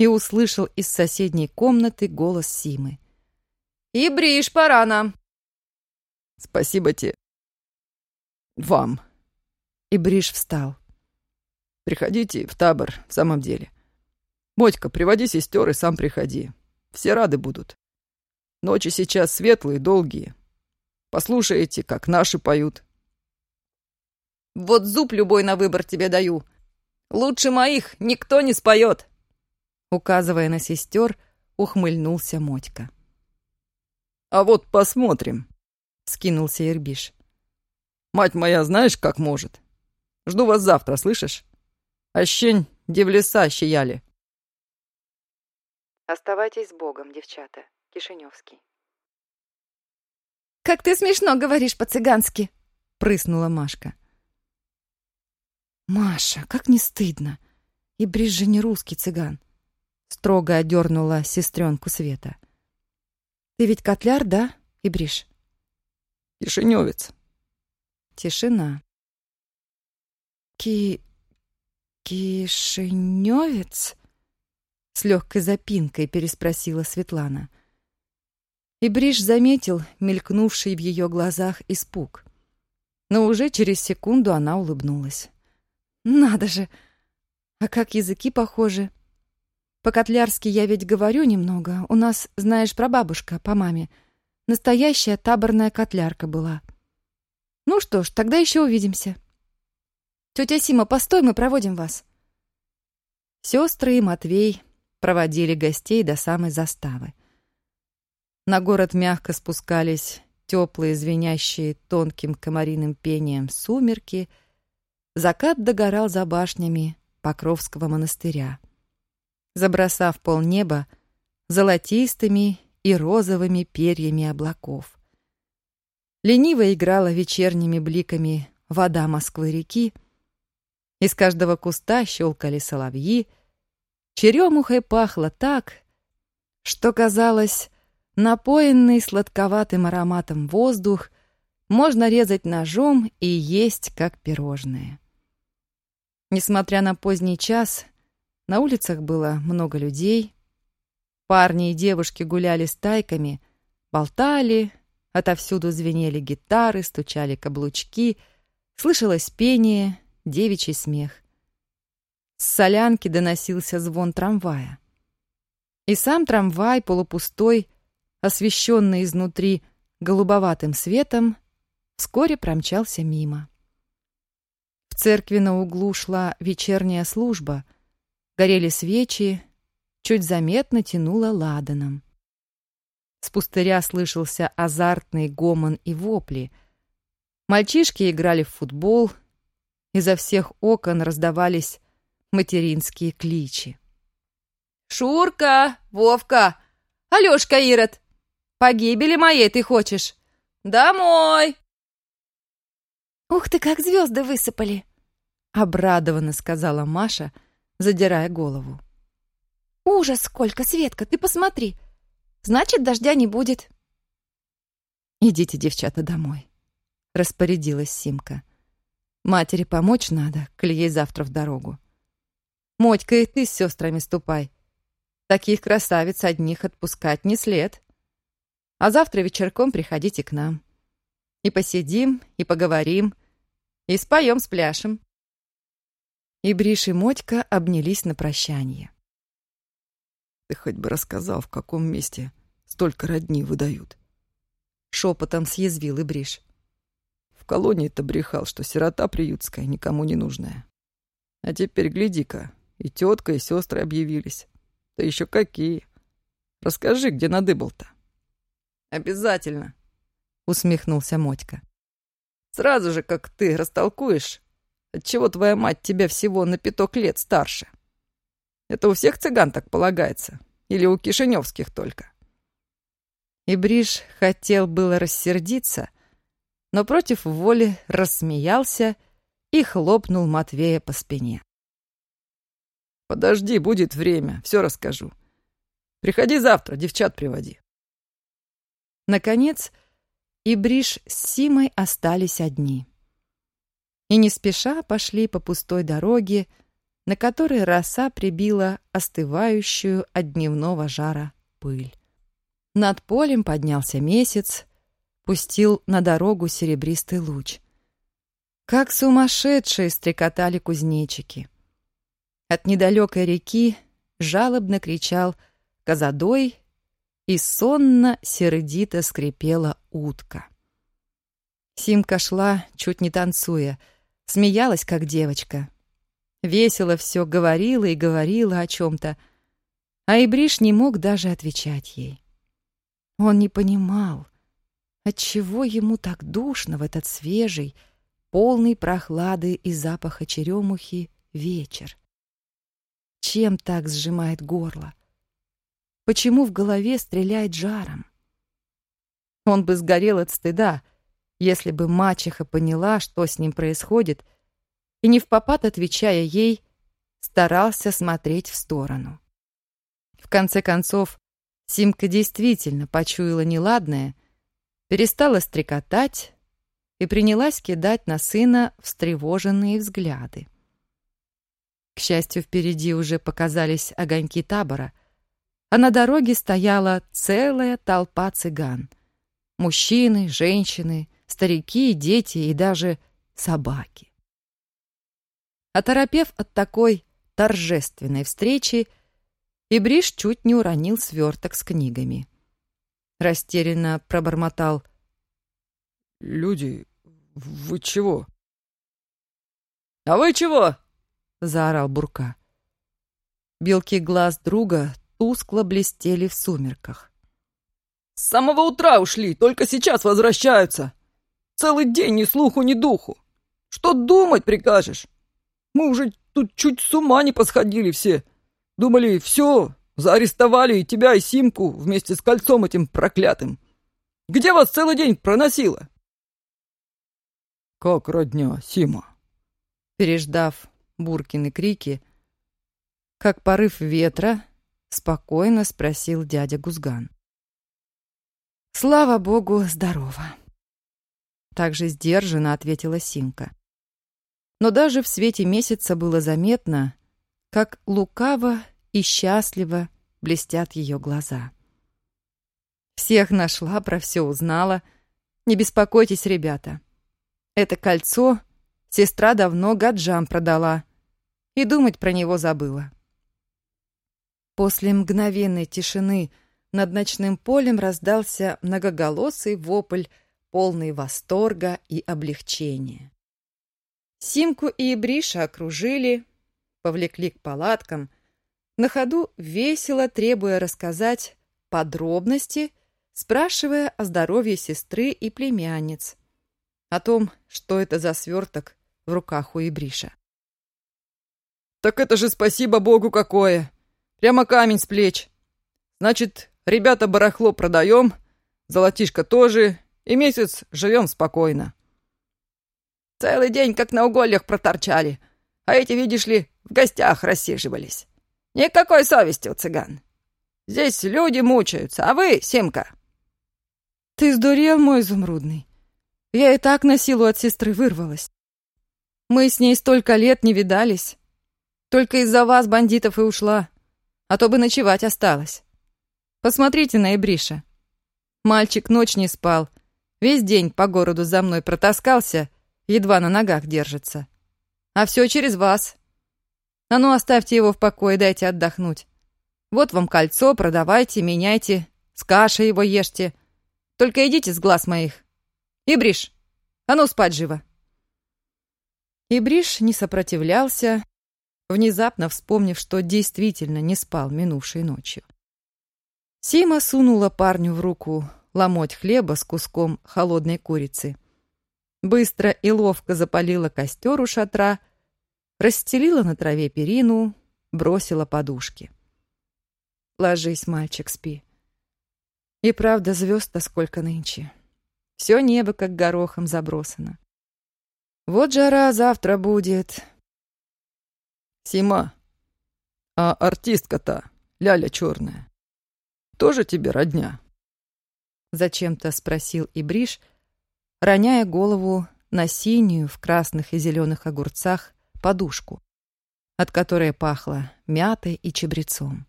и услышал из соседней комнаты голос Симы. «И бришь, пора нам!» «Спасибо тебе. Вам!» И Бриш встал. «Приходите в табор, в самом деле. Мотька, приводи сестер и сам приходи. Все рады будут. Ночи сейчас светлые, долгие. Послушаете, как наши поют. Вот зуб любой на выбор тебе даю. Лучше моих никто не споет. Указывая на сестер, ухмыльнулся Мотька. А вот посмотрим, скинулся Ирбиш. Мать моя, знаешь, как может? Жду вас завтра, слышишь? Ощень, где в леса щияли. Оставайтесь с Богом, девчата. Кишиневский. «Как ты смешно говоришь по-цыгански!» — прыснула Машка. «Маша, как не стыдно! И Бриж же не русский цыган!» Строго одернула сестренку Света. «Ты ведь котляр, да, и Бриж?» «Кишиневец». Тишина. «Ки... кишиневец?» С легкой запинкой переспросила Светлана. И Бриш заметил мелькнувший в ее глазах испуг. Но уже через секунду она улыбнулась. «Надо же! А как языки похожи! По-котлярски я ведь говорю немного. У нас, знаешь, прабабушка по маме. Настоящая таборная котлярка была. Ну что ж, тогда еще увидимся. Тетя Сима, постой, мы проводим вас». Сестры и Матвей проводили гостей до самой заставы. На город мягко спускались теплые, звенящие тонким комариным пением сумерки. Закат догорал за башнями Покровского монастыря, забросав полнеба золотистыми и розовыми перьями облаков. Лениво играла вечерними бликами вода Москвы-реки, из каждого куста щелкали соловьи, черемухой пахло так, что казалось, Напоенный сладковатым ароматом воздух можно резать ножом и есть как пирожное. Несмотря на поздний час, на улицах было много людей. Парни и девушки гуляли стайками, болтали, отовсюду звенели гитары, стучали каблучки, слышалось пение, девичий смех. С солянки доносился звон трамвая. И сам трамвай, полупустой, освещенный изнутри голубоватым светом, вскоре промчался мимо. В церкви на углу шла вечерняя служба, горели свечи, чуть заметно тянуло ладаном. С пустыря слышался азартный гомон и вопли. Мальчишки играли в футбол, изо всех окон раздавались материнские кличи. «Шурка! Вовка! Алёшка Ирод! Погибели моей ты хочешь? Домой!» «Ух ты, как звезды высыпали!» — обрадованно сказала Маша, задирая голову. «Ужас, сколько, Светка, ты посмотри! Значит, дождя не будет!» «Идите, девчата, домой», — распорядилась Симка. «Матери помочь надо, коли ей завтра в дорогу. Мотька, и ты с сестрами ступай. Таких красавиц одних отпускать не след». А завтра вечерком приходите к нам. И посидим, и поговорим, и споем, спляшем. И Бриш и Мотька обнялись на прощание. Ты хоть бы рассказал, в каком месте столько родни выдают. Шепотом съязвил и Бриш. В колонии-то брехал, что сирота приютская, никому не нужная. А теперь гляди-ка, и тетка, и сестры объявились. Да еще какие. Расскажи, где надыбал-то. «Обязательно», — усмехнулся Мотька. «Сразу же, как ты растолкуешь, отчего твоя мать тебя всего на пяток лет старше. Это у всех цыган так полагается? Или у кишиневских только?» И Бриш хотел было рассердиться, но против воли рассмеялся и хлопнул Матвея по спине. «Подожди, будет время, все расскажу. Приходи завтра, девчат приводи». Наконец, и Бриш с Симой остались одни. И не спеша пошли по пустой дороге, на которой роса прибила остывающую от дневного жара пыль. Над полем поднялся месяц, пустил на дорогу серебристый луч. Как сумасшедшие стрекотали кузнечики. От недалекой реки жалобно кричал Казадой, и сонно-сердито скрипела утка. Симка шла, чуть не танцуя, смеялась, как девочка. Весело все говорила и говорила о чем-то, а Ибриш не мог даже отвечать ей. Он не понимал, отчего ему так душно в этот свежий, полный прохлады и запаха черемухи вечер. Чем так сжимает горло? Почему в голове стреляет жаром? Он бы сгорел от стыда, если бы мачеха поняла, что с ним происходит, и не в попад отвечая ей, старался смотреть в сторону. В конце концов, Симка действительно почуяла неладное, перестала стрекотать и принялась кидать на сына встревоженные взгляды. К счастью, впереди уже показались огоньки табора, а на дороге стояла целая толпа цыган. Мужчины, женщины, старики, дети и даже собаки. Оторопев от такой торжественной встречи, Ибриш чуть не уронил сверток с книгами. Растерянно пробормотал. «Люди, вы чего?» «А вы чего?» — заорал Бурка. Белки глаз друга тускло блестели в сумерках. «С самого утра ушли, только сейчас возвращаются. Целый день ни слуху, ни духу. Что думать прикажешь? Мы уже тут чуть с ума не посходили все. Думали, все, заарестовали и тебя, и Симку вместе с кольцом этим проклятым. Где вас целый день проносило?» «Как родня, Сима?» Переждав Буркины крики, как порыв ветра, — спокойно спросил дядя Гузган. «Слава богу, здорово!» Также сдержанно ответила Синка. Но даже в свете месяца было заметно, как лукаво и счастливо блестят ее глаза. Всех нашла, про все узнала. Не беспокойтесь, ребята. Это кольцо сестра давно гаджам продала и думать про него забыла. После мгновенной тишины над ночным полем раздался многоголосый вопль, полный восторга и облегчения. Симку и Бриша окружили, повлекли к палаткам, на ходу весело требуя рассказать подробности, спрашивая о здоровье сестры и племянниц, о том, что это за сверток в руках у Ибриша. «Так это же спасибо Богу какое!» Прямо камень с плеч. Значит, ребята барахло продаем, золотишко тоже, и месяц живем спокойно. Целый день как на угольях проторчали, а эти, видишь ли, в гостях рассиживались. Никакой совести у цыган. Здесь люди мучаются, а вы, Симка...» «Ты сдурел, мой изумрудный? Я и так на силу от сестры вырвалась. Мы с ней столько лет не видались. Только из-за вас, бандитов, и ушла а то бы ночевать осталось. Посмотрите на Эбриша. Мальчик ночь не спал, весь день по городу за мной протаскался, едва на ногах держится. А все через вас. А ну, оставьте его в покое, дайте отдохнуть. Вот вам кольцо, продавайте, меняйте, с кашей его ешьте. Только идите с глаз моих. Ибриш, а ну спать живо. Ибриш не сопротивлялся, внезапно вспомнив, что действительно не спал минувшей ночью. Сима сунула парню в руку ломоть хлеба с куском холодной курицы. Быстро и ловко запалила костер у шатра, расстелила на траве перину, бросила подушки. «Ложись, мальчик, спи. И правда, звезд-то сколько нынче. Все небо как горохом забросано. Вот жара завтра будет, Сима, а артистка-то, Ляля черная, тоже тебе родня?» Зачем-то спросил Ибриш, роняя голову на синюю в красных и зеленых огурцах подушку, от которой пахло мятой и чабрецом.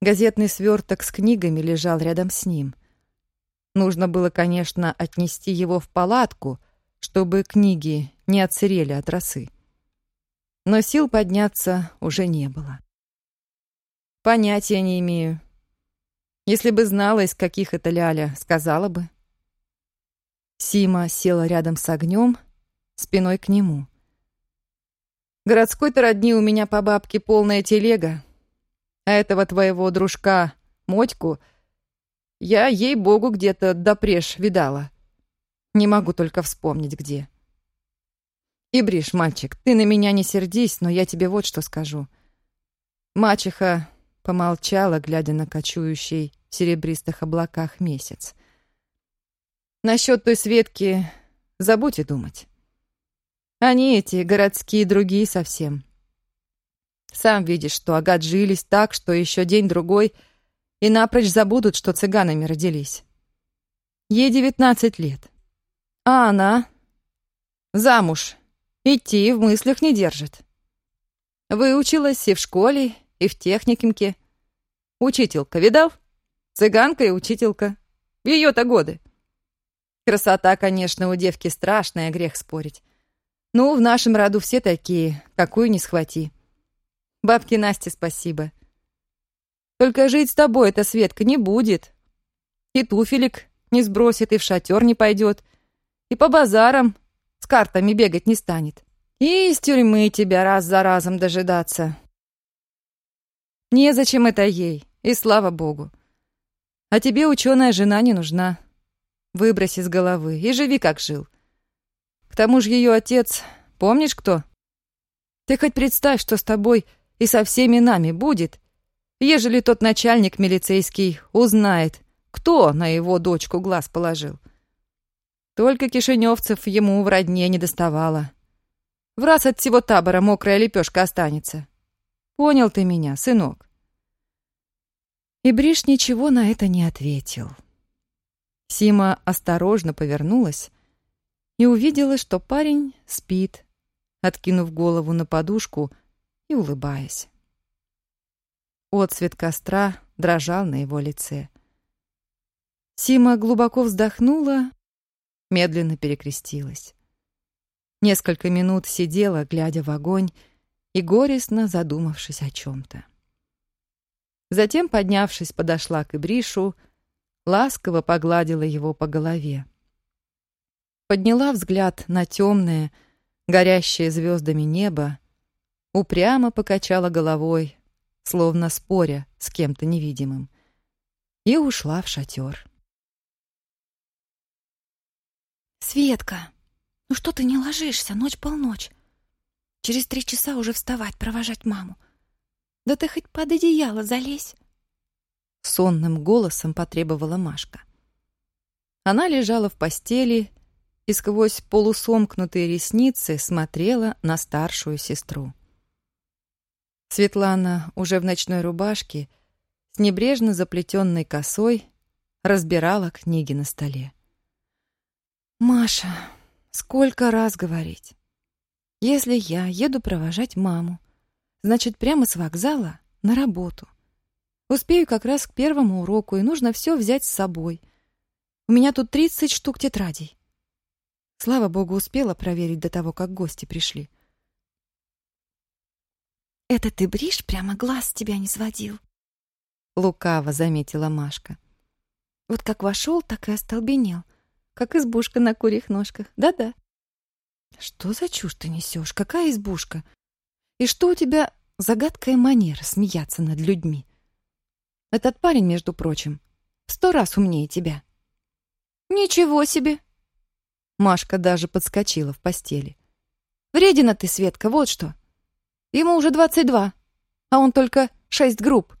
Газетный сверток с книгами лежал рядом с ним. Нужно было, конечно, отнести его в палатку, чтобы книги не отсырели от росы. Но сил подняться уже не было. Понятия не имею. Если бы знала, из каких это ляля, сказала бы. Сима села рядом с огнем, спиной к нему. Городской-то родни у меня по бабке полная телега, а этого твоего дружка, Мотьку, я, ей-богу, где-то допреж видала. Не могу только вспомнить, где. И бришь, мальчик, ты на меня не сердись, но я тебе вот что скажу. Мачеха помолчала, глядя на кочующий в серебристых облаках месяц. Насчет той Светки забудь и думать. Они эти, городские, другие совсем. Сам видишь, что огаджились так, что еще день-другой и напрочь забудут, что цыганами родились. Ей девятнадцать лет. А она замуж идти в мыслях не держит. Выучилась и в школе, и в техникумке. Учителька, видал? Цыганка и учителька. Ее-то годы. Красота, конечно, у девки страшная, грех спорить. Ну, в нашем роду все такие, какую не схвати. Бабке Насте спасибо. Только жить с тобой эта Светка не будет. И туфелек не сбросит, и в шатер не пойдет, и по базарам с картами бегать не станет. И из тюрьмы тебя раз за разом дожидаться. Незачем это ей, и слава богу. А тебе ученая жена не нужна. Выбрось из головы и живи, как жил. К тому же ее отец, помнишь кто? Ты хоть представь, что с тобой и со всеми нами будет, ежели тот начальник милицейский узнает, кто на его дочку глаз положил. Только кишиневцев ему в родне не доставало. В раз от всего табора мокрая лепешка останется. Понял ты меня, сынок? И Бриш ничего на это не ответил. Сима осторожно повернулась и увидела, что парень спит, откинув голову на подушку и улыбаясь. Отцвет костра дрожал на его лице. Сима глубоко вздохнула, медленно перекрестилась. Несколько минут сидела, глядя в огонь и горестно задумавшись о чем-то. Затем, поднявшись, подошла к Ибришу, ласково погладила его по голове. Подняла взгляд на темное, горящее звездами небо, упрямо покачала головой, словно споря с кем-то невидимым, и ушла в шатер. «Светка, ну что ты не ложишься? Ночь полночь. Через три часа уже вставать, провожать маму. Да ты хоть под одеяло залезь!» сонным голосом потребовала Машка. Она лежала в постели и сквозь полусомкнутые ресницы смотрела на старшую сестру. Светлана уже в ночной рубашке с небрежно заплетенной косой разбирала книги на столе. «Маша, сколько раз говорить? Если я еду провожать маму, значит, прямо с вокзала на работу. Успею как раз к первому уроку, и нужно все взять с собой. У меня тут 30 штук тетрадей. Слава богу, успела проверить до того, как гости пришли. «Это ты бришь, прямо глаз с тебя не сводил», — лукаво заметила Машка. «Вот как вошел, так и остолбенел, как избушка на курьих ножках. Да-да». «Что за чушь ты несешь? Какая избушка? И что у тебя загадкая манера смеяться над людьми?» Этот парень, между прочим, в сто раз умнее тебя». «Ничего себе!» Машка даже подскочила в постели. «Вредина ты, Светка, вот что. Ему уже двадцать два, а он только шесть групп».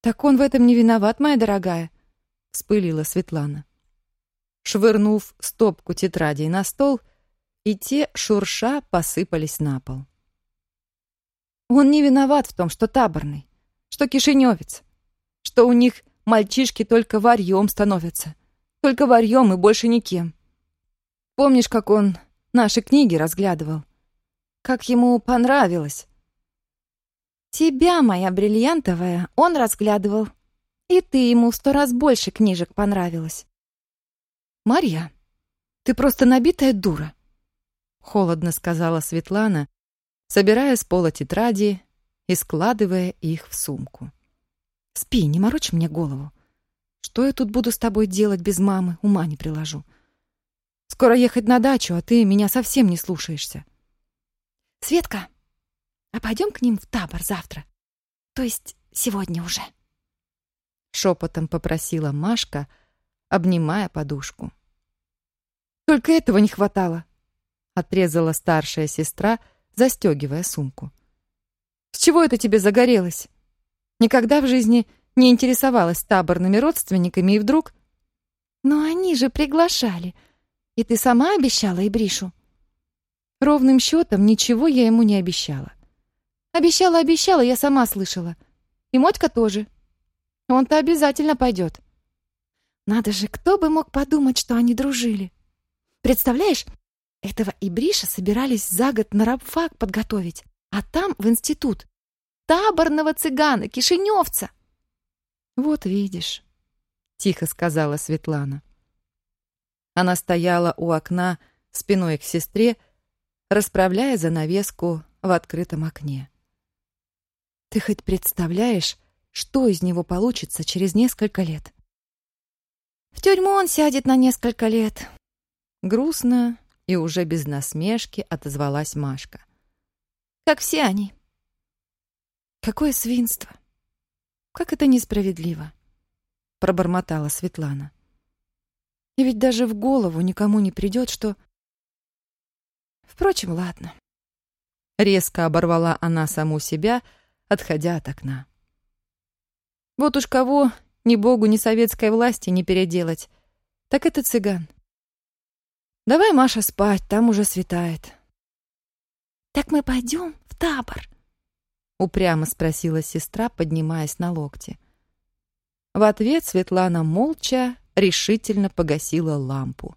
«Так он в этом не виноват, моя дорогая», — вспылила Светлана. Швырнув стопку тетрадей на стол, и те, шурша, посыпались на пол. «Он не виноват в том, что таборный что кишиневец, что у них мальчишки только варьем становятся. Только варьем и больше никем. Помнишь, как он наши книги разглядывал? Как ему понравилось? Тебя, моя бриллиантовая, он разглядывал. И ты ему сто раз больше книжек понравилось. Марья, ты просто набитая дура. Холодно сказала Светлана, собирая с пола тетради и складывая их в сумку. Спи, не морочь мне голову. Что я тут буду с тобой делать без мамы, ума не приложу. Скоро ехать на дачу, а ты меня совсем не слушаешься. Светка, а пойдем к ним в табор завтра? То есть сегодня уже. Шепотом попросила Машка, обнимая подушку. Только этого не хватало, отрезала старшая сестра, застегивая сумку. С чего это тебе загорелось? Никогда в жизни не интересовалась таборными родственниками, и вдруг... Но они же приглашали. И ты сама обещала Ибришу? Ровным счетом ничего я ему не обещала. Обещала, обещала, я сама слышала. И Мотька тоже. Он-то обязательно пойдет. Надо же, кто бы мог подумать, что они дружили. Представляешь, этого Ибриша собирались за год на рабфак подготовить, а там в институт таборного цыгана, кишиневца. Вот видишь, тихо сказала Светлана. Она стояла у окна спиной к сестре, расправляя занавеску в открытом окне. Ты хоть представляешь, что из него получится через несколько лет? В тюрьму он сядет на несколько лет. Грустно и уже без насмешки отозвалась Машка. Как все они. Какое свинство! Как это несправедливо! Пробормотала Светлана. И ведь даже в голову никому не придет, что... Впрочем, ладно. Резко оборвала она саму себя, отходя от окна. Вот уж кого ни богу, ни советской власти не переделать, так это цыган. Давай, Маша, спать, там уже светает. Так мы пойдем в табор, упрямо спросила сестра, поднимаясь на локте. В ответ Светлана молча, решительно погасила лампу,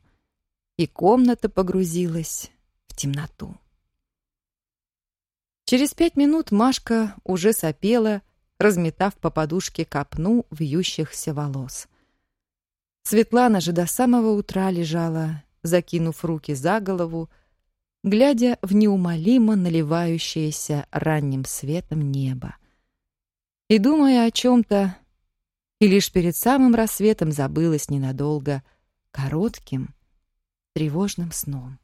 и комната погрузилась в темноту. Через пять минут Машка уже сопела, разметав по подушке копну вьющихся волос. Светлана же до самого утра лежала, закинув руки за голову, глядя в неумолимо наливающееся ранним светом небо. И думая о чем-то, и лишь перед самым рассветом забылась ненадолго коротким, тревожным сном.